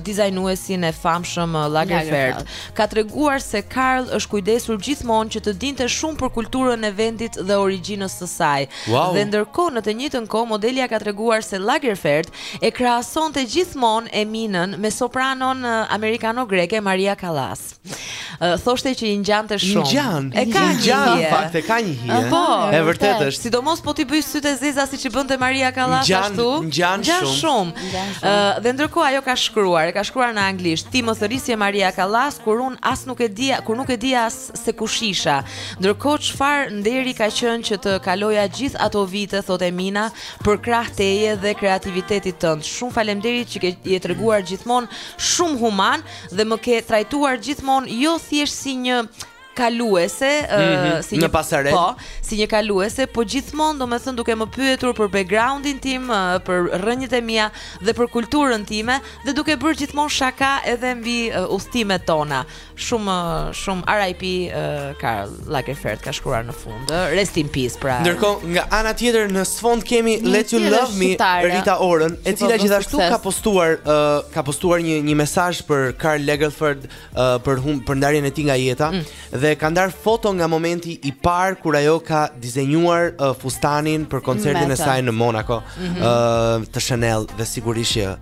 dizajnuesin e famshëm Lagerfeld, ka treguar se Karl është kujdesur gjithmonë që të dinte shumë për kulturën e vendit dhe origjinës së saj. Wow. Dhe ndërkohë në të njëjtën kohë modelja ka treguar se Lagerfeld e krahasonte gjithmonë Eminën me sopranon amerikano-greke Maria Callas. Thoshte që i ngjante shumë. I ngjan. E ka një, ngjan në fakt, e ka një hije. Po, e vërtetë është. Sidomos po t'i bëjë sytë të zeza siç i bënte Maria Kallas ashtu. Ngjan shumë. Ë dhe ndërkohë ajo ka shkruar, e ka shkruar në anglisht. Ti më thërrisje Maria Kallas kur unë as nuk e dija, kur nuk e dija as se kush isha. Ndërkohë çfarë nderi ka qenë që të kaloja gjithë ato vite thotë Emina përkrah teje dhe kreativitetit tënd. Shumë faleminderit që je treguar gjithmonë shumë human. dhe më ka trajtuar gjithmonë jo thjesht si një kaluese, mm -hmm. si një pasare. Po, si një kaluese, po gjithmonë domethënë duke më pyetur për backgroundin tim, për rrënjët e mia dhe për kulturën time dhe duke bërë gjithmonë shaka edhe mbi uh, udhëtimet tona. Shumë shumë RIP uh, Karl. Lagerfeld ka shkruar në fund. Rest in peace pra. Ndërkohë, nga ana tjetër në sfond kemi Let You Love Me Rita Orën, e cila gjithashtu ka postuar uh, ka postuar një një mesazh për Karl Lagerfeld uh, për hum, për ndarjen e tij nga jeta mm. dhe ka ndarë foto nga momenti i parë kur ajo ka dizenjuar uh, fustanin për koncertin e saj në Monaco mm -hmm. uh, të Chanel dhe sigurisht që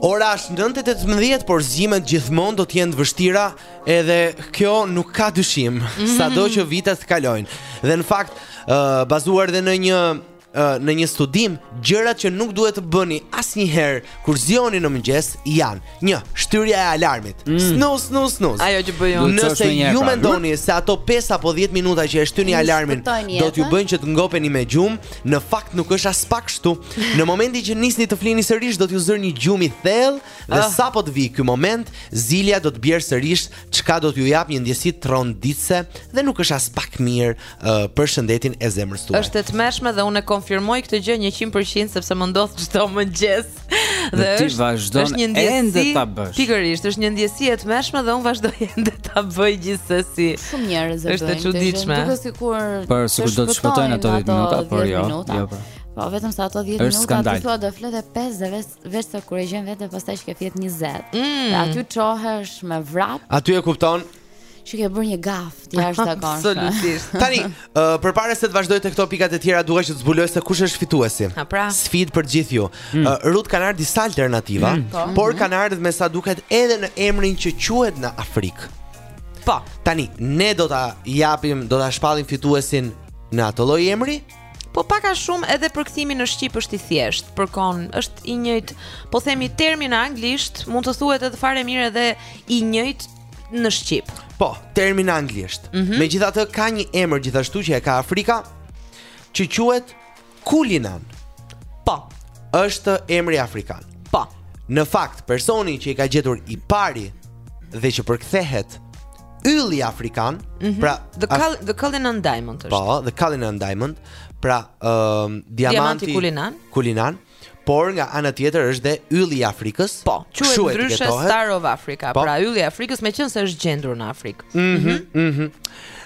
Ora është 9:18, por zgjimet gjithmonë do të jenë të vështira, edhe kjo nuk ka dyshim, mhm. sado që vitet kalojnë. Dhe në fakt, uh, bazuar edhe në një në një studim, gjërat që nuk duhet të bëni asnjëherë kur zgjoheni në mëngjes janë: 1. Shtyrja e alarmit. Mm. Snus, snus, snus. Ajo që bëj unë. Nëse ju pra. mendoni se ato 5 apo 10 minuta që e shtyni alarmin do t'ju bëjnë që të ngopeni me gjumë, Në fakt nuk është aspak kështu. Në momentin që nisni të flini sërish do t'ju zërë një gjumë i thellë dhe oh. sapo të vijë ky moment, zilja do të bjerë sërish, çka do t'ju japë një ndjesi tronditëse dhe nuk është aspak mirë uh, për shëndetin e zemrës tuaj. Është e tmerrshme dhe unë e konfirmoj këtë gjë 100% sepse më ndodh çdo mëngjes. Dhe ti vazhdon është një ndjesi ta bësh. Pikërisht, është një ndjesi e tmerrshme dhe unë vazhdoj ende ta bëj gjithsesi. Shumë njerëz e bëjnë. Është e çuditshme. Duket sikur Por sikur do të shpëtojnë ato 10 minuta, por jo. Jo. Po. Po vetëm sa ato 10 minuta ti thua do fle dhe 5 dhe vetë vetë të kur e gjen vetë pastaj që ke fjetur 20. Mm. Aty çohesh me vrap. Aty e kupton që ke bërë një gafë të jashtëzakonshme. Absolutisht. Tani, uh, përpara se të vazhdoj te këto pikat e tjera, dua që të zbuloj se kush është fituesi. Ha pra. Sfidë për gjithë ju. Mm. Uh, Rut kanë ardhur disa alternativa, mm. Po. por kanë ardhur me sa duket edhe në emrin që quhet në Afrikë. Po. Tani, ne do ta japim, do ta shpallim fituesin në atë lloj emri. Po pak a shumë edhe për përkthimin në shqip është i thjeshtë, përkon është i njëjtë, po themi termi në anglisht, mund të thuhet edhe fare mirë edhe i njëjtë në shqip. Po, termi në anglisht. Mm -hmm. Megjithatë ka një emër gjithashtu që e ka Afrika që quhet Kulinan. Po. Është emri afrikan. Po. Në fakt, personi që i ka gjetur i pari dhe që përkthehet ylli afrikan, mm -hmm. pra the, Cal the Cullinan Diamond është. Po, the Cullinan Diamond, pra ëm um, diamanti, diamanti kulinan. Kulinan. por nga ana tjetër është dhe ylli i Afrikës. Po, quhet ndryshe Star of Africa, po. pra ylli i Afrikës meqenëse është gjendur në Afrikë. Mhm, mm mhm. Mm mm -hmm.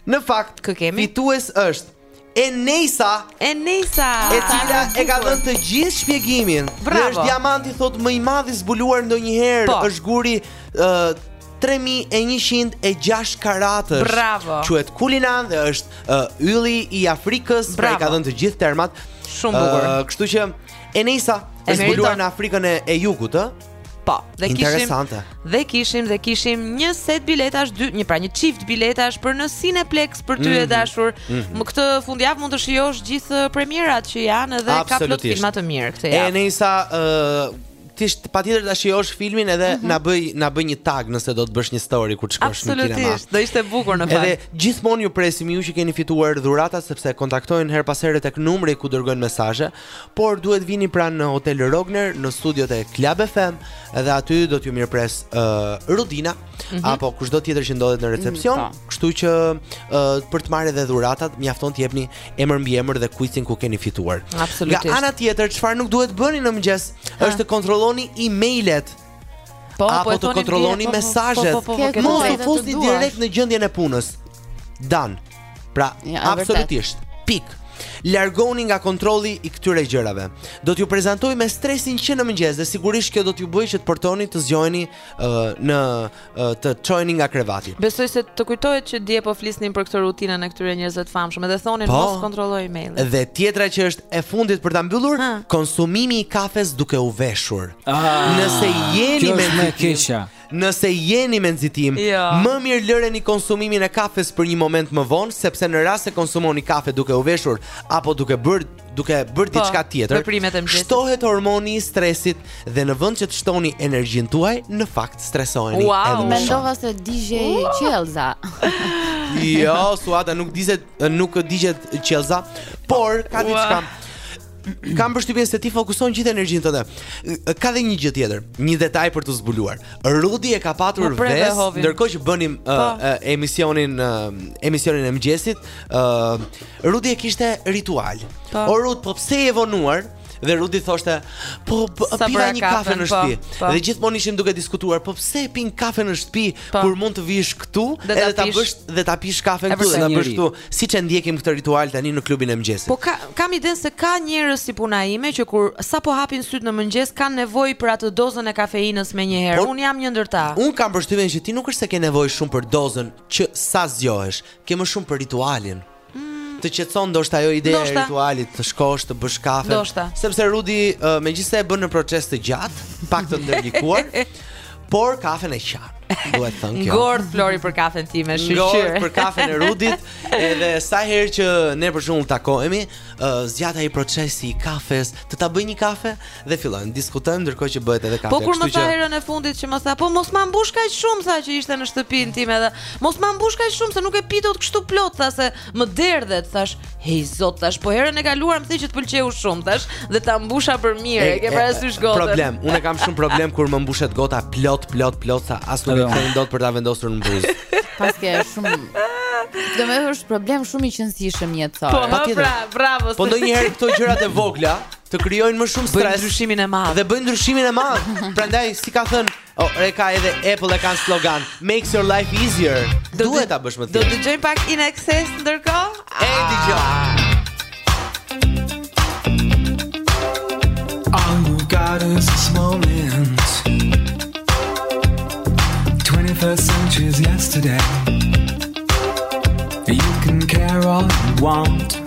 Në fakt, kë kemi? Fitues është Enesa, Enesa, e cila e ka dhënë të gjithë shpjegimin Bravo Dhe është diamanti thotë më i madh i zbuluar ndonjëherë po. është guri uh, tre mijë e njëqind e gjashtë karatësh. Bravo. Quhet Kulinan dhe është uh, ylli i Afrikës, pra i ka dhënë të gjithë termat. Shumë bukur. Uh, kështu që Enisa, është zbuluar në Afrikën e, e Jugut, ë? Po, dhe kishim dhe kishim dhe kishim një set biletash, dy, një pra një çift biletash për në Cineplex për ty mm -hmm. e dashur. Mm -hmm. Këtë fundjavë mund të shijosh gjithë uh, premierat që janë dhe ka plot filma të mirë këtë javë. Enisa ë uh, Ti patjetër ta shijosh filmin edhe mhm. na bëj na bëj një tag nëse do të bësh një story kur të shkosh në kinema. Absolutisht, do ishte bukur në fakt. Edhe gjithmonë ju presim ju që keni fituar dhuratat sepse kontaktojnë herë pas here tek numri ku dërgojnë mesazhe, por duhet vini pranë në Hotel Rogner në studiot e Club FM, edhe aty do t'ju mirëpresë uh, Rudina mm -hmm. apo kushdo tjetër që ndodhet në recepsion, mm -hmm. kështu që uh, për të marrë edhe dhuratat, mjafton të jepni emër mbiemër dhe kuicin ku keni fituar. Absolutisht. Nga ana tjetër, çfarë nuk duhet bëni në mëngjes, është të kontrolloni e-mailet. Po, po apo po, të kontrolloni po, po, mesazhet. Po, po, po, po, Mos u fusni direkt në gjendjen e punës. Dan. Pra, ja, absolutisht. Pik. Largoni nga kontrolli i këtyre gjërave. Do t'ju prezantojë me stresin që në mëngjes dhe sigurisht kjo do t'ju bëjë që të përtoni të zgjoheni në të çoheni nga krevati. Besoj se të kujtohet që dje po flisnim për këtë rutinën e këtyre njerëzve të famshëm dhe thonin po, mos kontrollo emailin. Dhe tjetra që është e fundit për ta mbyllur, ha. konsumimi i kafes duke u veshur. Ah, nëse jeni më e keqja. Nëse jeni me nxitim, jo. më mirë lëreni konsumimin e kafes për një moment më vonë, sepse në rast se konsumoni kafe duke u veshur apo duke bërë duke bërë po, diçka tjetër, shtohet hormoni i stresit dhe në vend që të shtoni energjinë tuaj, në fakt stresoheni wow. edhe më shumë. Mendova se digjej qiellza. jo, Suada nuk dizet, nuk digjet qiellza, por ka diçka. Wow. Kam përshtypjen se ti fokuson gjithë energjinë tënde. Ka dhe një gjë tjetër, një detaj për të zbuluar. Rudi e ka patur ves ndërkohë që bënim uh, uh, emisionin uh, emisionin e mëngjesit, uh, Rudi e kishte ritual. Po. O Rud, po pse je vonuar? Dhe Rudi thoshte, po b- Sa piva bëra një kafe kafen, në po, shtëpi. po. Dhe gjithmonë ishim duke diskutuar, po pse e pin kafe në shtëpi Po. kur mund të vish këtu Dhe ta edhe ta pish. bësh dhe ta pish kafen E këtu dhe vërtetë. ta bësh Njëri. këtu. Siç e ndjekim këtë ritual tani në klubin e mëngjesit. Po ka, kam idenë se ka njerëz si puna ime që kur sapo hapin sytë në mëngjes kanë nevojë për atë dozën e kafeinës menjëherë. Por- Unë jam një ndër ta. Unë kam përshtypjen që ti nuk është se ke nevojë shumë për dozën që sa zgjohesh, Ke më shumë për ritualin. Mm. Të qetëson ndoshta ajo ideja e ritualit, të shkosh të bësh kafe. Ndoshta. Sepse Rudi, uh, megjithëse e bën një proces të gjatë, pak të ndërlikuar, por kafen e qan. Duhet thënë kjo. Ngord Flori për kafen time, shyqyr. Ngord për kafen e Rudit, edhe sa herë që ne për shembull takohemi, uh, zgjat ai procesi i kafes, të ta bëj një kafe, Dhe fillojmë diskutojmë ndërkohë që bëhet edhe kafe. Po kur më tha herën e fundit që më tha, po mos ma mbush kaq shumë tha që ishte në shtëpinë time edhe mos ma mbush kaq shumë se nuk e pi dot kështu plot tha se më derdhet thash, hej zot thash, po herën e kaluar më the që të pëlqeu shumë thash dhe ta mbusha për mirë, e, ke parasysh gotën. Problem, unë kam shumë problem kur më mbushet gota plot plot plot sa as nuk e ngre dot për ta vendosur në buzë. Paske shumë Domethënë është problem shumë i rëndësishëm jetësor Po, po pra, bravo Po ndonjëherë këto gjërat e vogla të krijojnë më shumë stres. Bëjnë ndryshimin e madh. Dhe bëjnë ndryshimin e madh. Prandaj si ka thënë, oh, e ka edhe Apple e kanë slogan, makes your life easier. Do Duhet ta bësh më thjeshtë. Do dëgjojmë pak INXS ndërkohë? E dëgjojmë. Ah. All you got is this moment 21st century's yesterday You can care all you want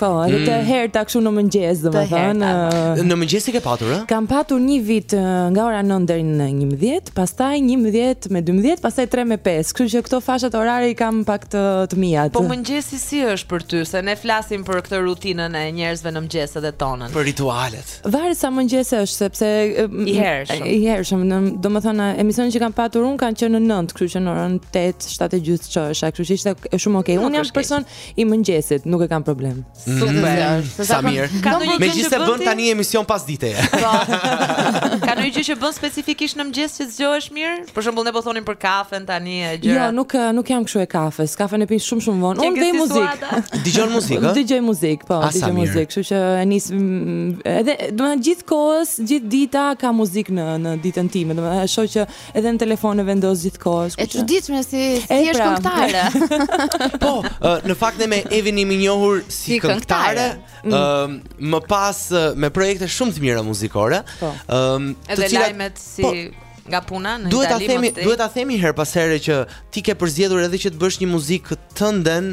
Po, edhe të mm. herët kështu në mëngjes, domethënë. Po. Në mëngjes e ke patur, ë? Kam patur një vit nga ora 9 deri në 11, pastaj 11 me 12, pastaj 3 me 5. Kështu që këto fashat orare i kam pak të të mia. Po mëngjesi si është për ty? Se ne flasim për këtë rutinën e njerëzve në mëngjes edhe tonën. Për ritualet. Varet sa mëngjes është, sepse i hershëm. I hershëm, domethënë emisioni që kam patur un kanë qenë në 9, kështu që në orën 8, 7 e gjysmë çohesha, kështu që ishte shumë okay. Unë jam person I mëngjesit, nuk e kam problem. Super. është. Sa mirë. Ka ndonjë gjë Megjithëse që bën ti? tani emision pasdite. Po. Ka ndonjë gjë që bën specifikisht në mëngjes që zgjohesh mirë? Për shembull ne po thonim për kafen tani e gjëra. Jo, nuk eh, nuk jam kështu e kafes. Kafen e pi shumë shumë vonë. Unë dëgjoj muzikë. Dëgjon muzikë, ë? Dëgjoj muzikë, po, A, sa dëgjoj mirë. muzikë, kështu që e nis mm, edhe domethënë gjithë kohës, gjithë dita ka muzikë në në ditën time. Domethënë e shoh që Edhe në telefon e vendos gjithë kohës. E çuditshme si si është pra. këngëtare. po, uh, në fakt ne me Evin jemi njohur si, si këngëtare, ëm mm. uh, më pas uh, me projekte shumë të mira muzikore. Ëm po. um, Edhe cilat, lajmet si po, nga puna në duhet Itali. Duhet ta themi, duhet ta themi herë pas here që ti ke përzgjedhur edhe që të bësh një muzikë tënden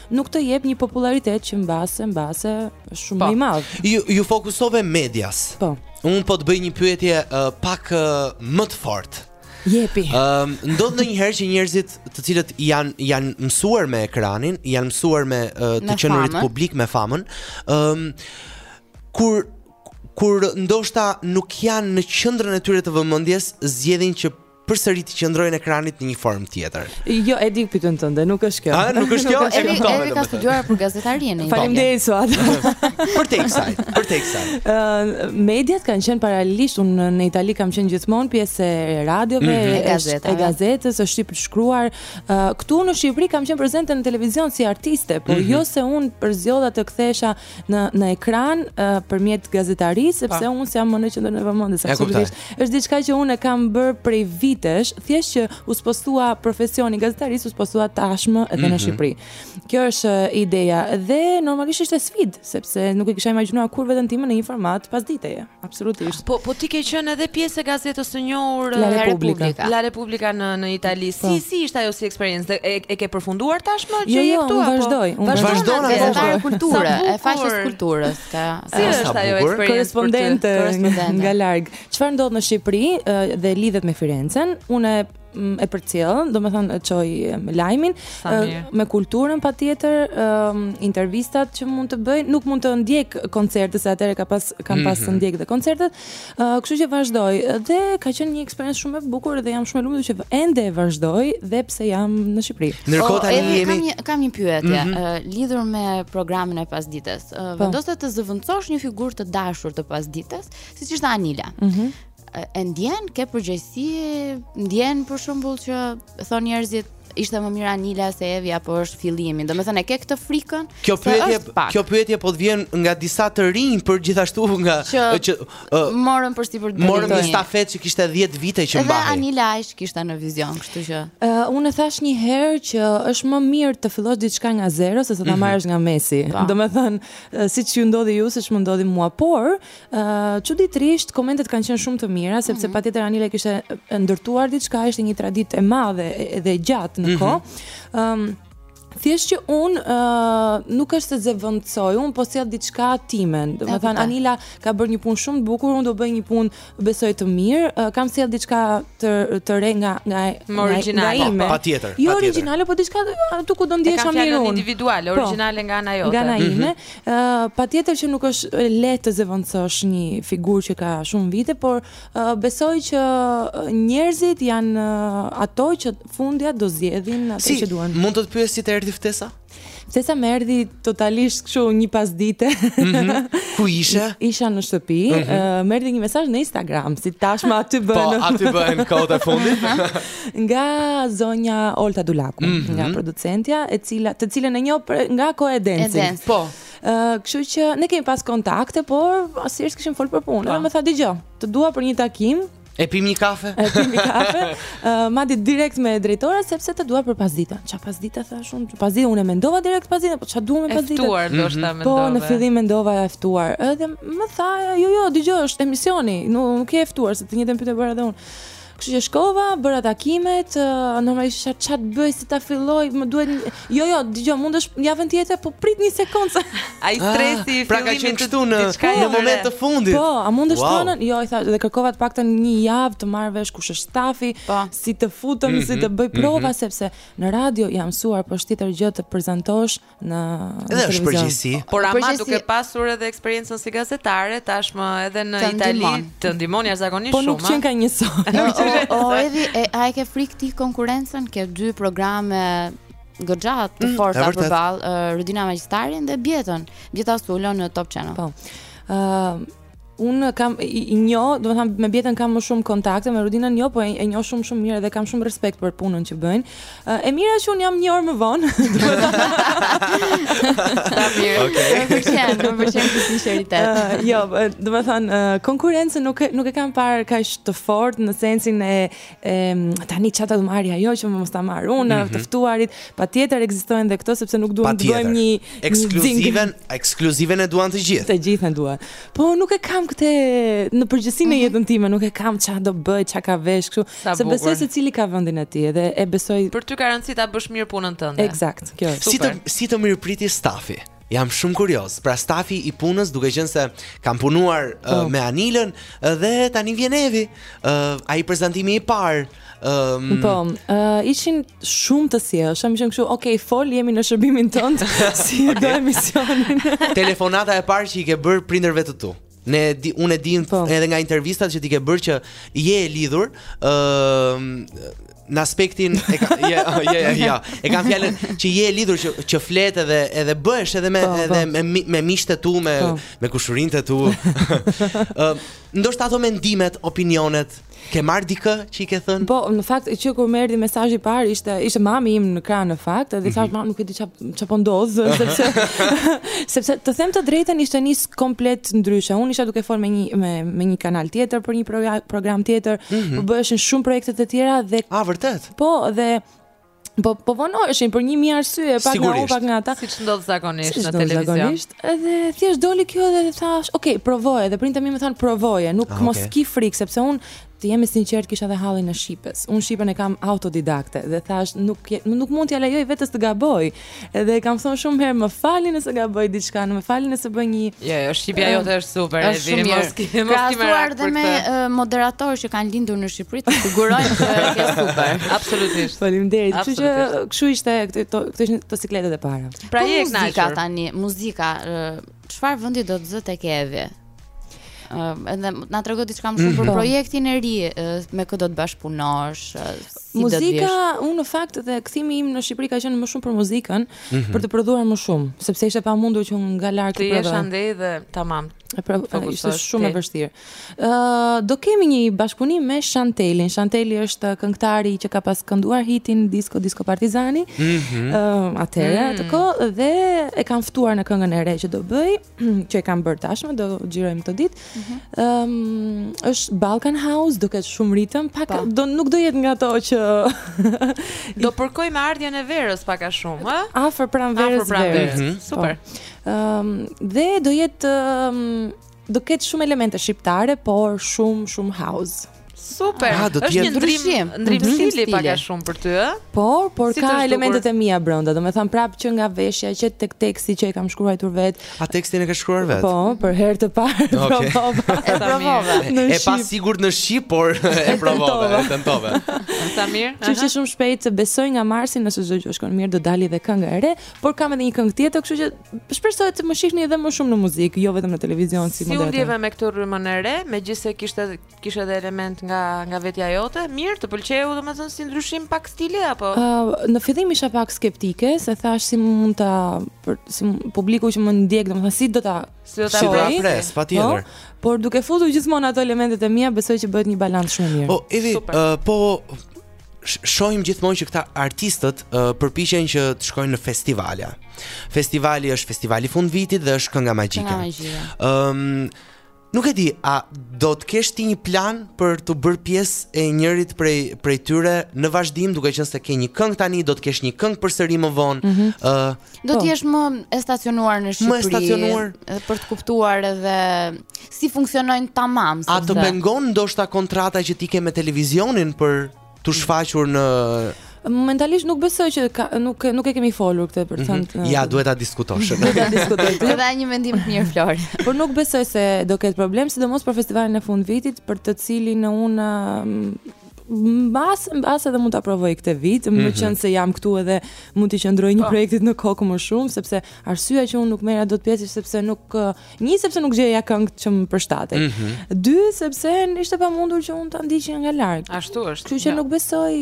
nuk të jep një popullaritet që mbase mbase është shumë më i madh. Iu iu fokusove medias. Po. Un po të bëj një pyetje uh, pak uh, më të fortë. Jepi. Ëm um, ndodh ndonjëherë që njerëzit të cilët janë janë mësuar me ekranin, janë mësuar me uh, të qenurit publik me famën, ëm um, kur kur ndoshta nuk janë në qendrën e tyre të vëmendjes, zgjedhin që përsëri të qëndrojnë ekranit në një formë tjetër. Jo, e di pyetjen tënde, nuk është kjo. A, nuk është kjo? E di, e di ka studiuar për gazetari. Faleminderit Suad. Për tek saj, për tek saj. Ë, mediat kanë qenë paralelisht unë në Itali kam qenë gjithmonë pjesë e radiove, mm -hmm. e gazetave, e gazetës, e shtypit të shkruar. Ë, këtu në Shqipëri kam qenë prezente në televizion si artiste, por mm -hmm. jo se unë përzgjodha të kthesha në në ekran uh, përmjet gazetarisë sepse pa. unë s'jam më në qendrën e vëmendjes absolutisht. Është diçka që unë kam bërë prej vitesh, thjesht që u spostua profesioni i gazetarisë u spostua tashmë edhe mm -hmm. në mhm. Shqipëri. Kjo është uh, ideja dhe normalisht ishte sfidë sepse nuk e kisha imagjinuar kurrë veten time në një format pasditeje. Absolutisht. Po po ti ke qenë edhe pjesë e gazetës së njohur La Repubblica. La Repubblica në në Itali. Po. Si si ishte ajo si eksperiencë? E, e ke përfunduar tashmë që jo, je jo, këtu apo? Vazhdoj. Vazhdoj si gazetare kulture, e faqes së kulturës ka. Si është ajo eksperiencë? Korrespondente nga larg. Çfarë ndodh në Shqipëri dhe lidhet me Firencen? Unë Mm, e përcjell, domethënë e çoj lajmin, me kulturën patjetër, um, intervistat që mund të bëj, nuk mund të ndjek koncertet, se atëherë ka pas, kam pas të mhm. ndjek dhe koncertet, uh, kështu që vazhdoj, dhe ka qenë një eksperiencë shumë e bukur dhe jam shumë e lumtur që ende e vazhdoj dhe pse jam në Shqipëri. Ndërkohë oh, tani jemi kam një kam një pyetje mm -hmm. uh, lidhur me programin e pasdites. Uh, po. vendose të zëvendësosh një figurë të dashur të pasdites, siç ishte Anila. Mm -hmm. e ndjen ke përgjegjësi ndjen për shembull që thonë njerëzit ishte më mirë Anila se Evi apo është fillimi. Domethënë e ke këtë frikën? Kjo pyetje, kjo pyetje po të vjen nga disa të rinj po gjithashtu nga që, që uh, morën përsipër drejtë. Morën një stafetë që kishte 10 vite që mbahej. Edhe Anila aq kishte në Vizion, kështu që. Uh, unë thashë një herë që është më mirë të fillosh diçka nga zero sesa ta mhm. marrësh nga mesi. Po. Domethënë siç ju ndodhi ju, siç më ndodhi mua, por Çuditërisht, komentet kanë qenë shumë të mira, sepse mhm. patjetër Anila kishte ndërtuar diçka, ishte një traditë e madhe dhe e gjatë në mhm. kohë. Ëm Thjesht që un uh, nuk është se zëvendësoj, un po sjell diçka timen. Domethënë Anila ka bërë një punë shumë të bukur, un do bëj një punë besoj të mirë. Uh, kam sjellë diçka të të re nga nga origjinale. Pa, patjetër. Jo origjinale, po diçka aty ku do ndihesha mirë un. Individuale, po. origjinale nga ana jote. Nga ana mhm. ime. Patjetër që nuk është e lehtë të zëvendësosh një figurë që ka shumë vite, por besoj që njerëzit janë ato që fundja do zgjedhin atë si, që duan. Si mund të të pyes si të erdhi ftesa? Ftesa më erdhi totalisht kështu një pasdite. Mm -hmm. Ku ishe? Isha në shtëpi, mm -hmm. uh, më erdhi një mesazh në Instagram, si tashmë aty bëhen. Po, aty bëhen kohët e fundit. Nga zonja Olta Dulaku, mm -hmm. nga producentja, e cila, të cilën e njoh nga koha e Dancing. Po. Uh, kështu që ne kemi pas kontakte, por asnjëherë s'kishim fol për punë. Po. Më tha dëgjo, të dua për një takim, E pim një kafe. E pim një kafe. Uh, madje direkt me drejtoren sepse të dua për pasdita. Ça pasdita thashë unë, pasdita unë mendova direkt pasdita, po ça do me pasdita. E ftuar do kesh menduar. Po në fillim mendova e ftuar. Edhe më tha, jo jo, dëgjo, është emisioni, nuk, nuk je ftuar se të njëjtën pyetje bëra edhe unë. Kështu që shkova, bëra takimet, normalisht isha ça të bëj se ta filloj, më duhet jo jo, dëgjoj, mundesh javën tjetër, po prit një sekond. Ai ah, stresi i fillimit. Pra ka qenë kështu në në momentin të fundit. Po, a mundesh të shtunën? Jo, i thashë, dhe kërkova të paktën një javë të marr vesh kush është stafi, po. si të futem, si mhm, të bëj mhm. prova sepse në radio jam mësuar po është tjetër gjë të prezantosh në edhe është përgjegjësi. Por ama përgjegjësi... duke pasur edhe eksperiencën si gazetare, tashmë edhe në të Itali ndihmon. të ndihmon jashtëzakonisht shumë. Po nuk qenka njësoj. O, o, Evi, e, a e ke frikë ti konkurrencën ke dy programe goxha të mm, forta mm, përballë uh, Rudina Magjistarin dhe Bietën. Bieta Sulo në Top Channel. Po. Ëm uh, Unë kam i njoh, domethënë me Bietën kam më shumë kontakte, me Rudinën jo, po e njoh shumë shumë mirë dhe kam shumë respekt për punën që bëjnë. E mira që unë jam një orë më vonë. Ta mirë. Okej. Më pëlqen, më pëlqen ky sinqeritet. Jo, domethënë konkurrencën nuk nuk e kam parë kaq të fortë në sensin e e tani ça do të marri ajo që mos ta marr unë, mm -hmm. të ftuarit, patjetër ekzistojnë dhe këto sepse nuk duam të bëjmë një ekskluziven, ekskluziven e duan të gjithë. Të gjithë e duan. Po nuk e kam këtë në përgjithësi në mm -hmm. jetën time, nuk e kam ça do bëj, ça ka vesh kështu, se besoj secili ka vendin e tij dhe e besoj Për ty ka rëndësi ta bësh mirë punën tënde. Eksakt, kjo është. Si të si të mirëpriti stafi. Jam shumë kurioz, pra stafi i punës duke qenë se kam punuar uh, me Anilën uh, dhe tani vjen Evi. Uh, ai prezantimi i parë. Um... Po, uh, ishin shumë të sjellshëm, ishin kështu, "Ok, fol, jemi në shërbimin tënd, si e do emisionin." Telefonata e parë që i ke bërë prindërve të tu. Ne di, unë e di po. edhe nga intervistat që ti ke bërë që je e lidhur, ë uh, në aspektin e ka, jo, jo, jo, jo, e kam fjalën që je e lidhur që që flet edhe edhe bëhesh edhe me po, po. edhe po. me me miqtë e tu, me po. me kushërinjtë e tu. ë uh, ndoshta ato mendimet, opinionet, Ke marr dikë që i ke thënë? Po, në fakt që kur më erdhi mesazhi i parë ishte ishte mami im në krah në fakt, edhe thashë mm -hmm. mami nuk e di ça ça po ndodh, sepse sepse të them të drejtën ishte nis komplet ndryshe. Unë isha duke fol me një me me një kanal tjetër për një program, program tjetër, mm -hmm. po bëheshin shumë projekte të tjera dhe Ah, vërtet. Po, dhe Po po vonoheshin për një mijë arsye, pak nga unë, pak nga ata. Siç ndodh zakonisht në televizion. Zakonisht, edhe thjesht doli kjo dhe thashë, "Ok, provoje." Dhe prindët e mi më thanë, "Provoje, nuk ah, mos ki frikë sepse unë të jemi të sinqertë kisha dhe hallin e shqipes. Unë shqipen e kam autodidakte dhe thashë nuk nuk mund t'ia lejoj vetes të gaboj. Edhe e kam thonë shumë herë, më falni nëse gaboj diçka, më falni nëse bëj një. Jo, jo, shqipja jote është super, e di mos ke mos pra, krahasuar edhe me moderatorë që kanë lindur në Shqipëri, të siguroj unë se është super. Absolutisht. Faleminderit. Kështu që kshu ishte këto këto ishin sikletet e para. Pra po je kënaqur. Muzika tani, muzika Çfarë vendi do të zë tek Kejvi? edhe na trego diçka më shumë për mhm. projektin e ri, me kë do të bashkëpunosh? Si Muzika, unë në fakt dhe kthimi im në Shqipëri ka qenë më shumë për muzikën, mm -hmm. për të prodhuar më shumë, sepse ishte pamundur që unë nga larg të prodhoja. Ti ishe andej dhe tamam. E pra, ishte shumë e vështirë. Do kemi një bashkëpunim me Shantelin. Shanteli është këngëtari që ka pas kënduar hitin Disco Disco Partizani. Mm -hmm. Atëherë mm. atë kohë dhe e kam ftuar në këngën e re që do bëj, që e kam bërë tashmë, do xhirojmë këto ditë. Ëm mm -hmm. um, është Balkan House, do ketë shumë ritëm, pak pa. Po. do nuk do jetë nga ato që do përkoj me ardhjen e verës pak a shumë, ë? Afër pranverës. Afër pranverës. Mm -hmm. Super. Po. Ëm um, dhe do jetë um, Do ketë shumë elemente shqiptare, por shumë shumë house. Super. Ah, do të jetë një ndryshim, ndryshim. Ndryshim stili. pak a shumë për ty, ë? Por, por Si të ka dukur. elementet e mia brenda, domethënë prap që nga veshja, që tek teksti që e kam shkruar vetë. A tekstin e ke shkruar vetë? Po, për herë të parë Ok. E provova. E provove. Në shqip. E pasigurt në shqip, por e provova, e tentova. Sa mirë. Kështu që shumë shpejt besoj nga marsi nëse çdo gjë shkon mirë do dali edhe kënga e re, por kam edhe një këngë tjetër, kështu që Shpresoj të më shihni edhe më shumë në muzikë, jo vetëm në televizion si moderatore. Si u ndjeve me këtë rrymën e re, megjithëse kishte kishte edhe elemente nga nga vetja jote? Mirë, të pëlqeu domethënë si ndryshim pak stili apo? Uh, në fillim isha pak skeptike, se thashë si mund ta për, si publiku që më ndjek, domethënë si do ta si do ta presë, presë po, patjetër. Po, por duke futur gjithmonë ato elementet e mia, besoj që bëhet një balancë shumë e mirë. Po, edhe uh, po shohim gjithmonë që këta artistët uh, përpiqen që të shkojnë në festivale. Festivali është festivali i fundvitit dhe është Kënga Magjike. Ëm um, Nuk e di, a do të kesh ti një plan për t'u bërë pjesë e njërit prej prej tyre në vazhdim, duke qenë se ke një këngë tani, do të kesh një këngë përsëri më vonë. Ëh, mm -hmm. uh, Do po. të jesh më e stacionuar në Shqipëri. Më e stacionuar për të kuptuar edhe si funksionojnë tamam. A të pengon ndoshta kontrata që ti ke me televizionin për t'u shfaqur në Momentalisht nuk besoj që ka, nuk nuk e kemi folur këtë për thënë. Mm -hmm. Ja, duhet ta diskutosh. Duhet ta diskutojmë. Të dha një mendim të mirë Flori. Por nuk besoj se do ketë problem, sidomos për festivalin e fundvitit, për të cilin unë mbase mbase edhe mund ta provoj këtë vit, mm -hmm. mhm. meqenëse jam këtu edhe mund t'i qëndroj një po. projekti në kokë më shumë sepse arsyeja që unë nuk merrja dot pjesë sepse nuk një sepse nuk gjeja këngë që më përshtatej. Mm -hmm. Dy sepse ishte e pamundur që unë ta ndiqja nga larg. Ashtu është. Kështu që ja. nuk besoj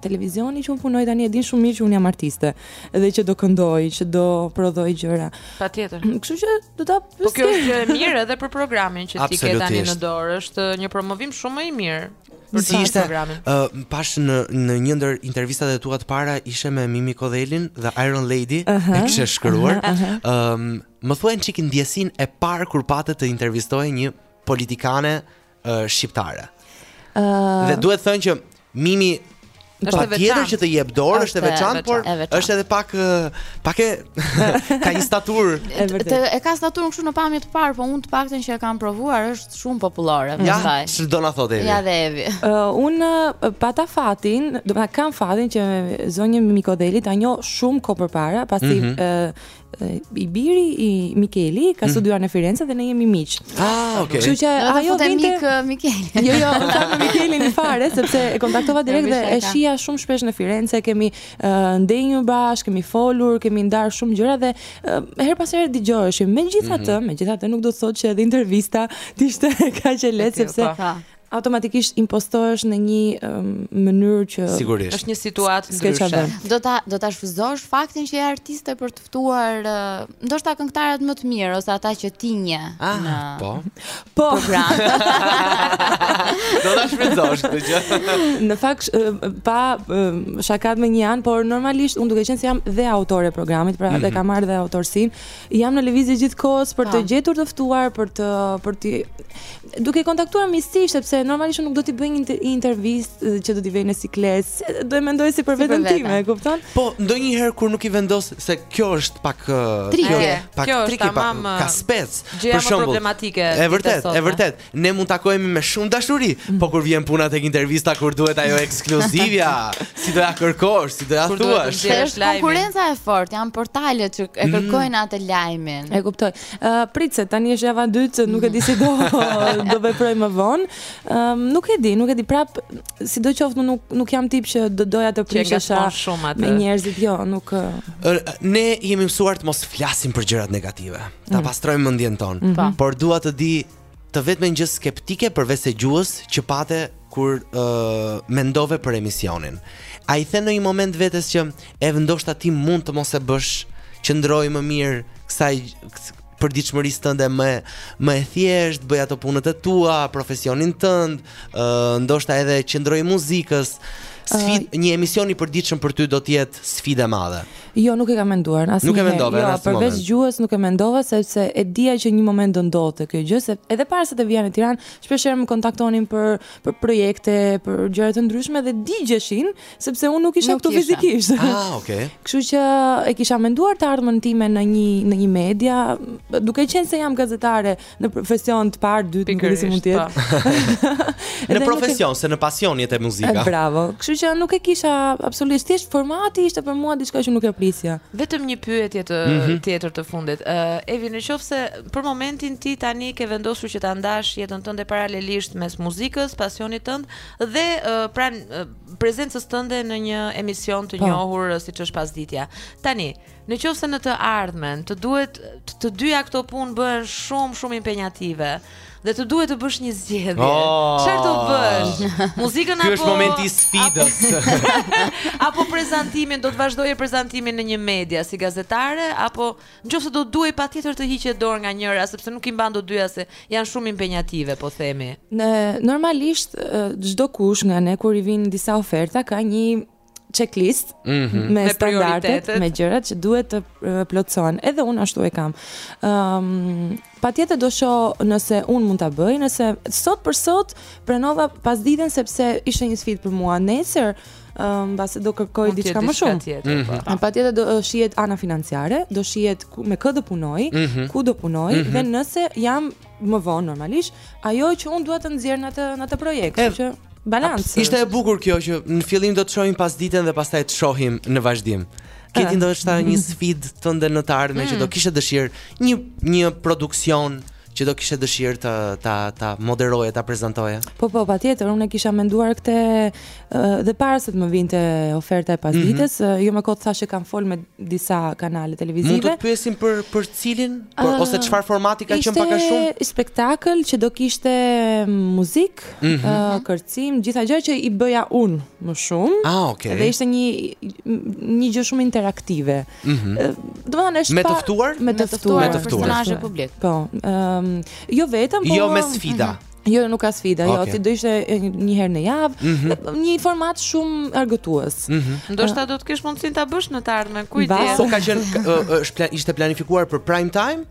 televizioni që unë punoj tani e din shumë mirë që unë jam artiste dhe që do këndoj, që do prodhoj gjëra. Patjetër. Kështu që Do ta pyes. Po kjo është gjë e mirë edhe për programin që ti ke tani në dorë, është një promovim shumë më i mirë. Për si ishte, uh, pashë në, në një ndër intervistat e tua të para, ishe me Mimi Kodhelin dhe Iron Lady, uh -huh, e kishte shkruar, uh -huh, uh -huh. Um, më thuaj një çikë ndjesinë e parë kur pate të intervistoje një politikane uh, shqiptare. Uh... Dhe duhet thënë që Mimi është e veçantë që të jep dorë, është e veçantë, por është edhe pak pak e ka një staturë. Të e ka staturën kështu në pamje të parë, po unë të paktën që e kam provuar është shumë popullore, me thënë. Ja, ç'do na thotë Evi? Ja dhe Evi. Unë pata fatin, domethënë kam fatin që zonjën Mimi Kodheli ta njoh shumë kohë përpara, pasi mhm. i biri, Mikeli ka mhm. studiuar në Firenze dhe ne jemi miq. Ah, okay. Kështu që ajo vjen te mik Mikeli. Jo, jo, nuk ka me Mikelin fare sepse e kontaktova direkt dhe e shihja shumë shpesh në Firenze, kemi uh, ndenjur bashkë, kemi folur, kemi ndarë shumë gjëra dhe uh, herë pas here dëgjoheshim. Megjithatë, mm -hmm. megjithatë nuk do të thotë që edhe intervista të ishte kaq e lehtë sepse po. automatikisht impostohesh në një um, mënyrë që sigurisht është një situatë ndryshe. Do ta do ta shfrytëzosh faktin që je artiste për të ftuar uh, ndoshta këngëtarët më të mirë ose ata që ti njeh ah, në po. Po. do ta shfrytëzosh këtë gjë. në fakt pa shakatë mënjanë, por normalisht unë duke qenë se jam dhe autore e programit, pra mm -hmm. dhe mhm. kam marrë dhe autorësinë, jam në lëvizje gjithë kohës për të po. gjetur të ftuar, për të për të Duke kontaktuar miqësisht sepse normalisht unë nuk do t'i bëj një intervistë që do t'i vej në siklet. Do e mendoj si për veten time, e kupton? Po, ndonjëherë kur nuk i vendos se kjo është pak trike, kjo, pak kjo trike, është tamam ka spec. Gjëja më problematike. E vërtetë, e vërtetë. Ne mund të takohemi me shumë dashuri, mm. po kur vjen puna tek intervista kur duhet ajo ekskluzivja, si do ia kërkosh, si do ia thuash. Është konkurrenca e fortë, janë portale që e mm. kërkojnë atë lajmin. E kuptoj. Uh, prit se tani është java e dytë, nuk e di si do do veproj më vonë. Um, nuk e di, nuk e di prap, sidoqoftë nuk nuk jam tip që do doja të prishesha shumë atë. Me njerëzit jo, nuk uh... ne jemi mësuar të mos flasim për gjërat negative. Ta mm. pastrojmë mendjen tonë. Mm -hmm. Por dua të di Të vetmen gjë skeptike përveçse gjuhës që pate kur uh, mendove për emisionin. A i the në një moment vetes që Evi, ndoshta ti mund të mos e bësh qëndroji më mirë kësaj përditshmërisë tënde më më e thjesht, bëj ato punët e tua, profesionin tënd, ë uh, ndoshta edhe qëndroji muzikës. Sfidë, uh, një emision i përditshëm për ty do të jetë sfidë e madhe. Jo, nuk e kam menduar asnjëherë. Nuk e mendova jo, asnjëherë. Përveç gjuhës nuk e mendova sepse e dija që një moment do ndodhte kjo gjë, se edhe para se të vija në Tiranë, shpesh herë më kontaktonin për për projekte, për gjëra të ndryshme dhe digjeshin, sepse unë nuk isha këtu fizikisht. Ah, okay. Kështu që e kisha menduar të ardhmën time në një në një media, duke qenë se jam gazetare, Në profesion të parë, dytë, nuk e di si mund të jetë. Po. në profesion, se në pasion është muzika. Bravo. Kështu që nuk e kisha absolutisht thjesht formati ishte për mua diçka që nuk e prisja. Vetëm një pyetje mm -hmm. tjetër të fundit. Ë uh, Evi, nëse për momentin ti tani ke vendosur që ta ndash jetën tënde paralelisht mes muzikës, pasionit tënd dhe uh, pranë uh, prezencës tënde në një emision të po. njohur uh, siç është Pasditja. Tani, Në qoftë se në të ardhmen të duhet të dyja këto punë bëhen shumë shumë impenjative dhe të duhet të bësh një zgjedhje. Oh, Çfarë do bësh? Muzikën apo Ky është momenti i sfidës. apo prezantimin, do të vazhdoje prezantimin në një media si gazetare apo nëse do duhej patjetër të hiqje dorë nga njëra sepse nuk i mban dot të dyja se janë shumë impenjative, po themi. Në normalisht çdokush nga ne kur i vijnë disa oferta ka një checklist mm -hmm. me, me standardet, me gjërat që duhet të plotësohen. Edhe unë ashtu e kam. Ëm ehm, um, Patjetër do shoh nëse unë mund ta bëj, nëse sot për sot pranova Pasditen sepse ishte një sfidë për mua. Nesër ëm um, do kërkoj diçka më shumë. Patjetër mm -hmm. pa do uh, shihet ana financiare, do shihet me kë do punoj, mm -hmm. ku do punoj mm -hmm. dhe nëse jam më vonë normalisht, ajo që unë dua të nxjerr në atë në atë projekt, kështu që balanc. Ishte e bukur kjo që në fillim do të shohim Pasditen dhe pastaj të shohim në vazhdim. Ke ti ah. ndoshta një sfidë tënde në të ardhmen mm. që do mm. kishe dëshirë një një produksion që do kishe dëshirë të ta ta moderoje, ta prezantoje. Po po, patjetër, unë e kisha menduar këtë dhe para se të më vinte oferta e pasdites, mm -hmm. jo më kot thashë kam fol me disa kanale televizive. Mund të pyesim për për cilin, për, uh, ose çfarë formati ka qenë pak a shumë? Ishte spektakël që do kishte muzikë, mm -hmm. uh, kërcim, gjithë gjërat që i bëja unë më shumë. Ah, okay. Dhe ishte një një gjë shumë interaktive. Mm -hmm. uh, domethënë është me të ftuar, me të ftuar, me të ftuar, personazhe publik. Po, ëm, um, jo vetëm, po. Jo me sfida. Mm -hmm. Jo, nuk ka sfida. Jo, okay. Jo, thjesht do ishte një herë në javë, mm -hmm. një format shumë argëtues. Mm -hmm. Ndoshta do të kesh mundësinë ta bësh në të ardhmen, kush e di. Po ka qenë ishte plan, ishte planifikuar për prime time?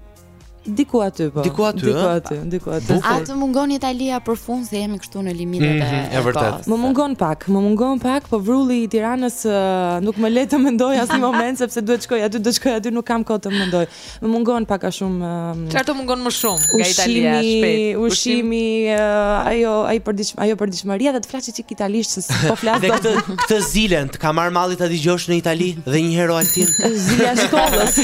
Diku aty po. Diku aty, diku aty, diku aty. A të mungon Italia për fund se jemi këtu në limitet mm -hmm, e vërtet. Më mungon pak, më mungon pak, po vrulli i Tiranës nuk më le të mendoj asnjë moment sepse duhet të shkoj aty, duhet të shkoj aty, nuk kam kohë të mendoj. Më mungon pak a shumë um, Çfarë të mungon më shumë nga ushqimi, Italia shpejt? Ushqimi, uh, ajo ai përdish ajo përditshmëria dhe të flas çik italisht se s'po flas dot. Këtë, këtë zilen të ka marrë malli ta dëgjosh në Itali dhe një herë altin. Zilja shkollës.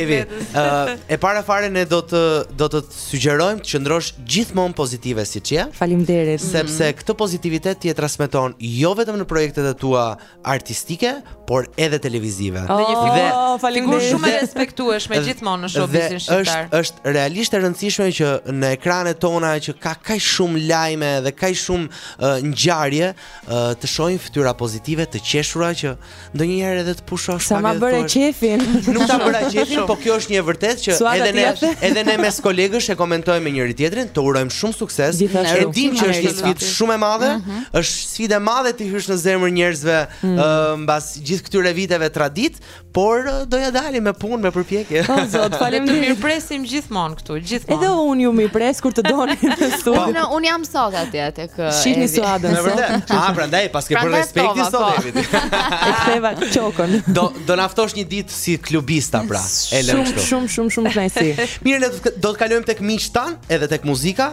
Evi, uh, e para fare ne do të do të sugjerojmë të qëndrosh gjithmonë pozitive siç je. Faleminderit. Sepse këtë pozitivitet ti e transmeton jo vetëm në projektet e tua artistike, por edhe televizive. Oh, dhe një figurë shumë e respektuesh me gjithmonë në showbizin shqiptar. Është është realisht e rëndësishme që në ekranet tona që ka kaq shumë lajme dhe kaq shumë uh, ngjarje uh, të shohim fytyra pozitive, të qeshura që ndonjëherë edhe të pushosh pak. Sa ma bëre qejfin. Nuk ta bëra qejfin, po kjo është një e vërtetë që edhe ne edhe ne mes kolegësh e komentojmë me njëri-tjetrin, të urojmë shumë sukses. E dim që është një sfidë shumë e madhe, mhm. është sfidë e madhe të hysh në zemrën e njerëzve mm. uh, mbas gjithë këtyre viteve traditë, por uh, do ia dalim me punë, me përpjekje. Po zot, faleminderit. Ju mirpresim gjithmonë këtu, gjithmonë. Edhe unë ju mirpres kur të doni në studio. Unë unë jam sot atje tek uh, Shihni Suadën. Në vërtetë. Ah, prandaj paske për respektin sot po. Evit. E ktheva çokën. Do do na ftosh një ditë si klubista pra. E lëm kështu. Shumë shumë shumë shumë kënaqësi. Mirë, ne do të kalojmë tek miqtë tanë, edhe tek muzika.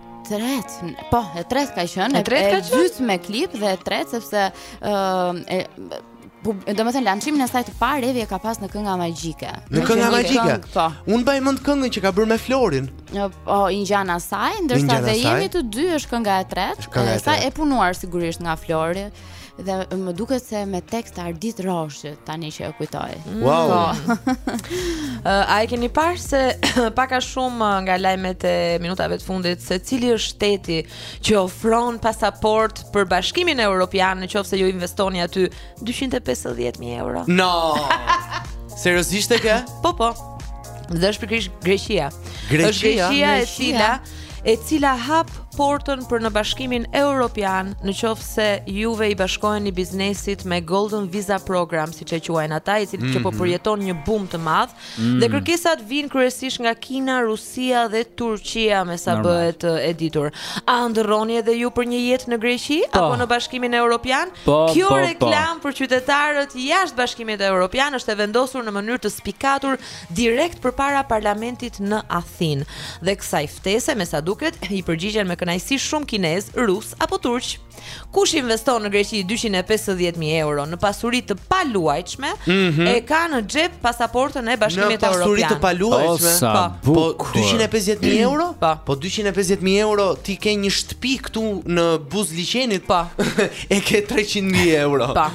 tretë, po, e tretë ka qenë, e tretë ka qenë dytë me klip dhe e tretë sepse ë uh, Po, domethënë lançimin e saj të parë Evi e ka pas në kënga magjike. Në kënga magjike. Po. Unë mbaj mend këngën që ka bërë me Florin. Jo, po Injana saj, ndërsa dhe jemi të dy është kënga e tretë. Kënga e tretë. Saj e punuar sigurisht nga Flori. dhe më duket se me tekst të Ardit Roshit tani që e kujtoj. Mm. Wow. Po. a e keni parë se pak a shumë uh, nga lajmet e minutave të fundit se cili është shteti që ofron pasaportë për Bashkimin Evropian në qoftë se ju investoni aty 250.000 euro? No. Seriozisht e ke? Po po. Dhe është pikërisht Greqia. Greqia, është Greqia e cila e cila hap portën për në bashkimin europian në qoftë se juve i bashkoheni biznesit me Golden Visa Program, siç e quajnë ata, i cili mm -hmm. që po mhm. përjeton një bum të madh, mm -hmm. dhe kërkesat vijnë kryesisht nga Kina, Rusia dhe Turqia, me sa Normal. bëhet e ditur. A ëndërroni edhe ju për një jetë në Greqi, po. apo në bashkimin europian? Po, po, Kjo po, reklamë po. për qytetarët jashtë bashkimit europian është e vendosur në mënyrë të spikatur direkt përpara parlamentit në Athinë dhe kësaj ftese me sa duket i përgjigjen me kënaqësi shumë kinezë, rusë apo turq. Kush investon në Greqi 250000 euro në pasuri të paluajtshme mm -hmm. e ka në xhep pasaportën e Bashkimit Evropian. Në pasuri të paluajtshme. Po, po, po 250000 euro? Po. Po 250000 euro ti ke një shtëpi këtu në buzë liqenit? Po. e ke 300000 euro. Po.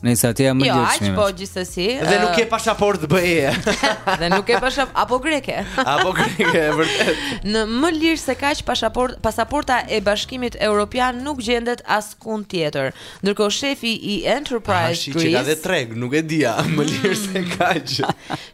Nëse atje jam më Jo, aq po gjithsesi. Dhe nuk ke pasaportë BE. Dhe nuk ke pasap apo greke. Apo greke, e vërtetë. Më lirë se kaq pasaport pasaporta e Bashkimit Evropian nuk gjendet askund tjetër. Ndërkohë shefi i Enterprise Greece. Aha, ka dhe treg, nuk e di a më mm. lirë se kaq.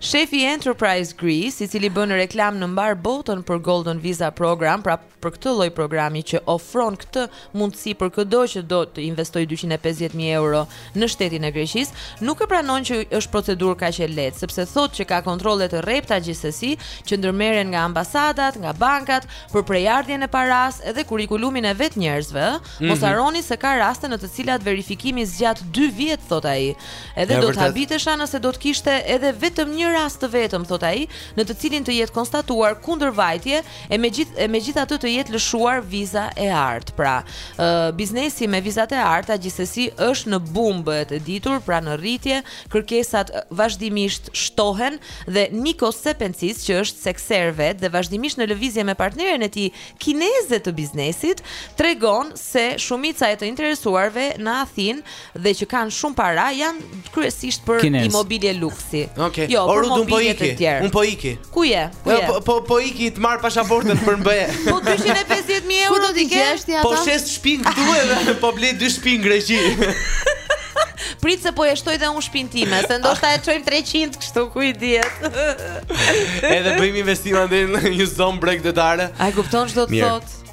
Shefi i Enterprise Greece, i cili bën reklamë në mbarë botën për Golden Visa program, pra për këtë lloj programi që ofron këtë mundësi për këdo që do të investojë dyqind e pesëdhjetë mijë euro në shtetin e Greqisë, nuk e pranon që është procedurë kaq e lehtë, sepse thotë që ka kontrolle të rrepta gjithsesi që ndërmerren nga ambasadat, nga bankat për prejardhjen e parasë edhe kurrikulumin e vetë njerëzve, ë? Mhm. Mos harroni se ka raste në të cilat verifikimi zgjat 2 vjet, thotë ai. Edhe E vërtetë. do të habitesha nëse do të kishte edhe vetëm një rast të vetëm, thotë ai, në të cilin të jetë konstatuar kundërvajtje e megjith e megjithatë të jetë lëshuar viza e artë. Pra, ë biznesi me vizat e arta gjithsesi është në bum bëhet e ditur, pra në rritje, kërkesat vazhdimisht shtohen dhe Niko Sepencis që është sekser vetë dhe vazhdimisht në lëvizje me partneren e tij kineze të biznesit, tregon se shumica e të interesuarve në Athinë dhe që kanë shumë para janë kryesisht për Kinez. imobilje luksi. Okay. Jo, ore, për mobilje të tjerë. Unë po iki. Ku je? Ku jo, je? Po, po, po iki të marr pasaportën për BE. Po 250.000 euro do t'i kesh ti ata? Po shes shpinë këtu, edhe po blej dy shpi në Greqi. Prit se po e shtoj dhe unë shpinë time, se ndoshta e çojmë 300 kështu, ku i dihet. Edhe bëjmë investime në një zonë bregdetare. A e kupton ç'do të thotë.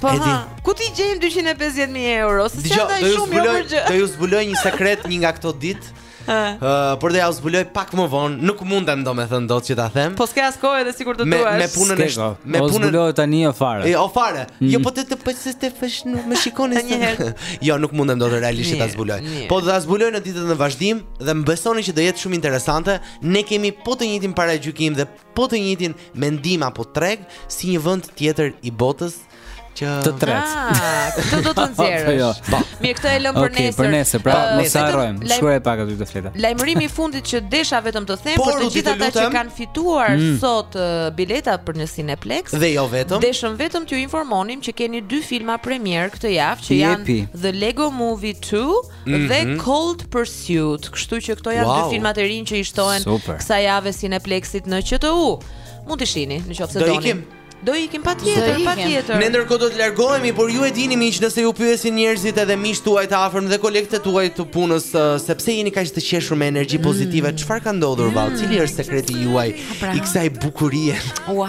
Po ha, ku t'i gjejmë 250.000 euro? Se që ata i shumë jo për gjë. Do ju zbuloj një sekret një nga këto ditë. Uh, por do jua zbuloj pak më vonë, nuk mundem domethënë dot që ta them. Po s'ke as kohë edhe sikur të duash. Me punën e shkollës. Me punën zbuloj tani o fare. Jo fare. Mm. Jo po të të po të fsheh nuk më shikoni një herë. jo, nuk mundem dot realisht ta zbuloj. Po do ta zbuloj në ditët në vazhdim dhe më besoni që do jetë shumë interesante. Ne kemi po të njëjtin paragjykim dhe po të njëjtin mendim apo treg si një vend tjetër i botës së tretë. Ah, këtë do të po, nxjerrësh. Jo. Po. Mirë, këtë e lëmë për nesër. Okej, për nesër, pra uh, mos harrojmë. Shkruaj pak aty te fleta. Lajmërimi i fundit që desha vetëm të them për të gjithë ata që kanë fituar mm. sot uh, bileta për në Cineplex. Dhe jo vetëm. Deshëm vetëm t'ju informonim që keni dy filma premierë këtë javë që janë The Lego Movie 2 Mhm. dhe Cold Pursuit, kështu që këto janë Wow. dy filmat e rinj që i shtohen Super. kësaj jave Cineplexit në QTU. Mund t'i shihni, në qoftë se Do doni. ikim? Do ikim Do patjetër, ikim. patjetër. Ne ndërkohë do të largohemi, por ju e dini miq, nëse ju pyesin njerëzit edhe miqtë tuaj të afërm dhe kolegët tuaj të punës, ë, se pse jeni kaq të qeshur me energji pozitive, çfarë ka ndodhur vallë? Cili është sekreti juaj i kësaj bukurie? Uau.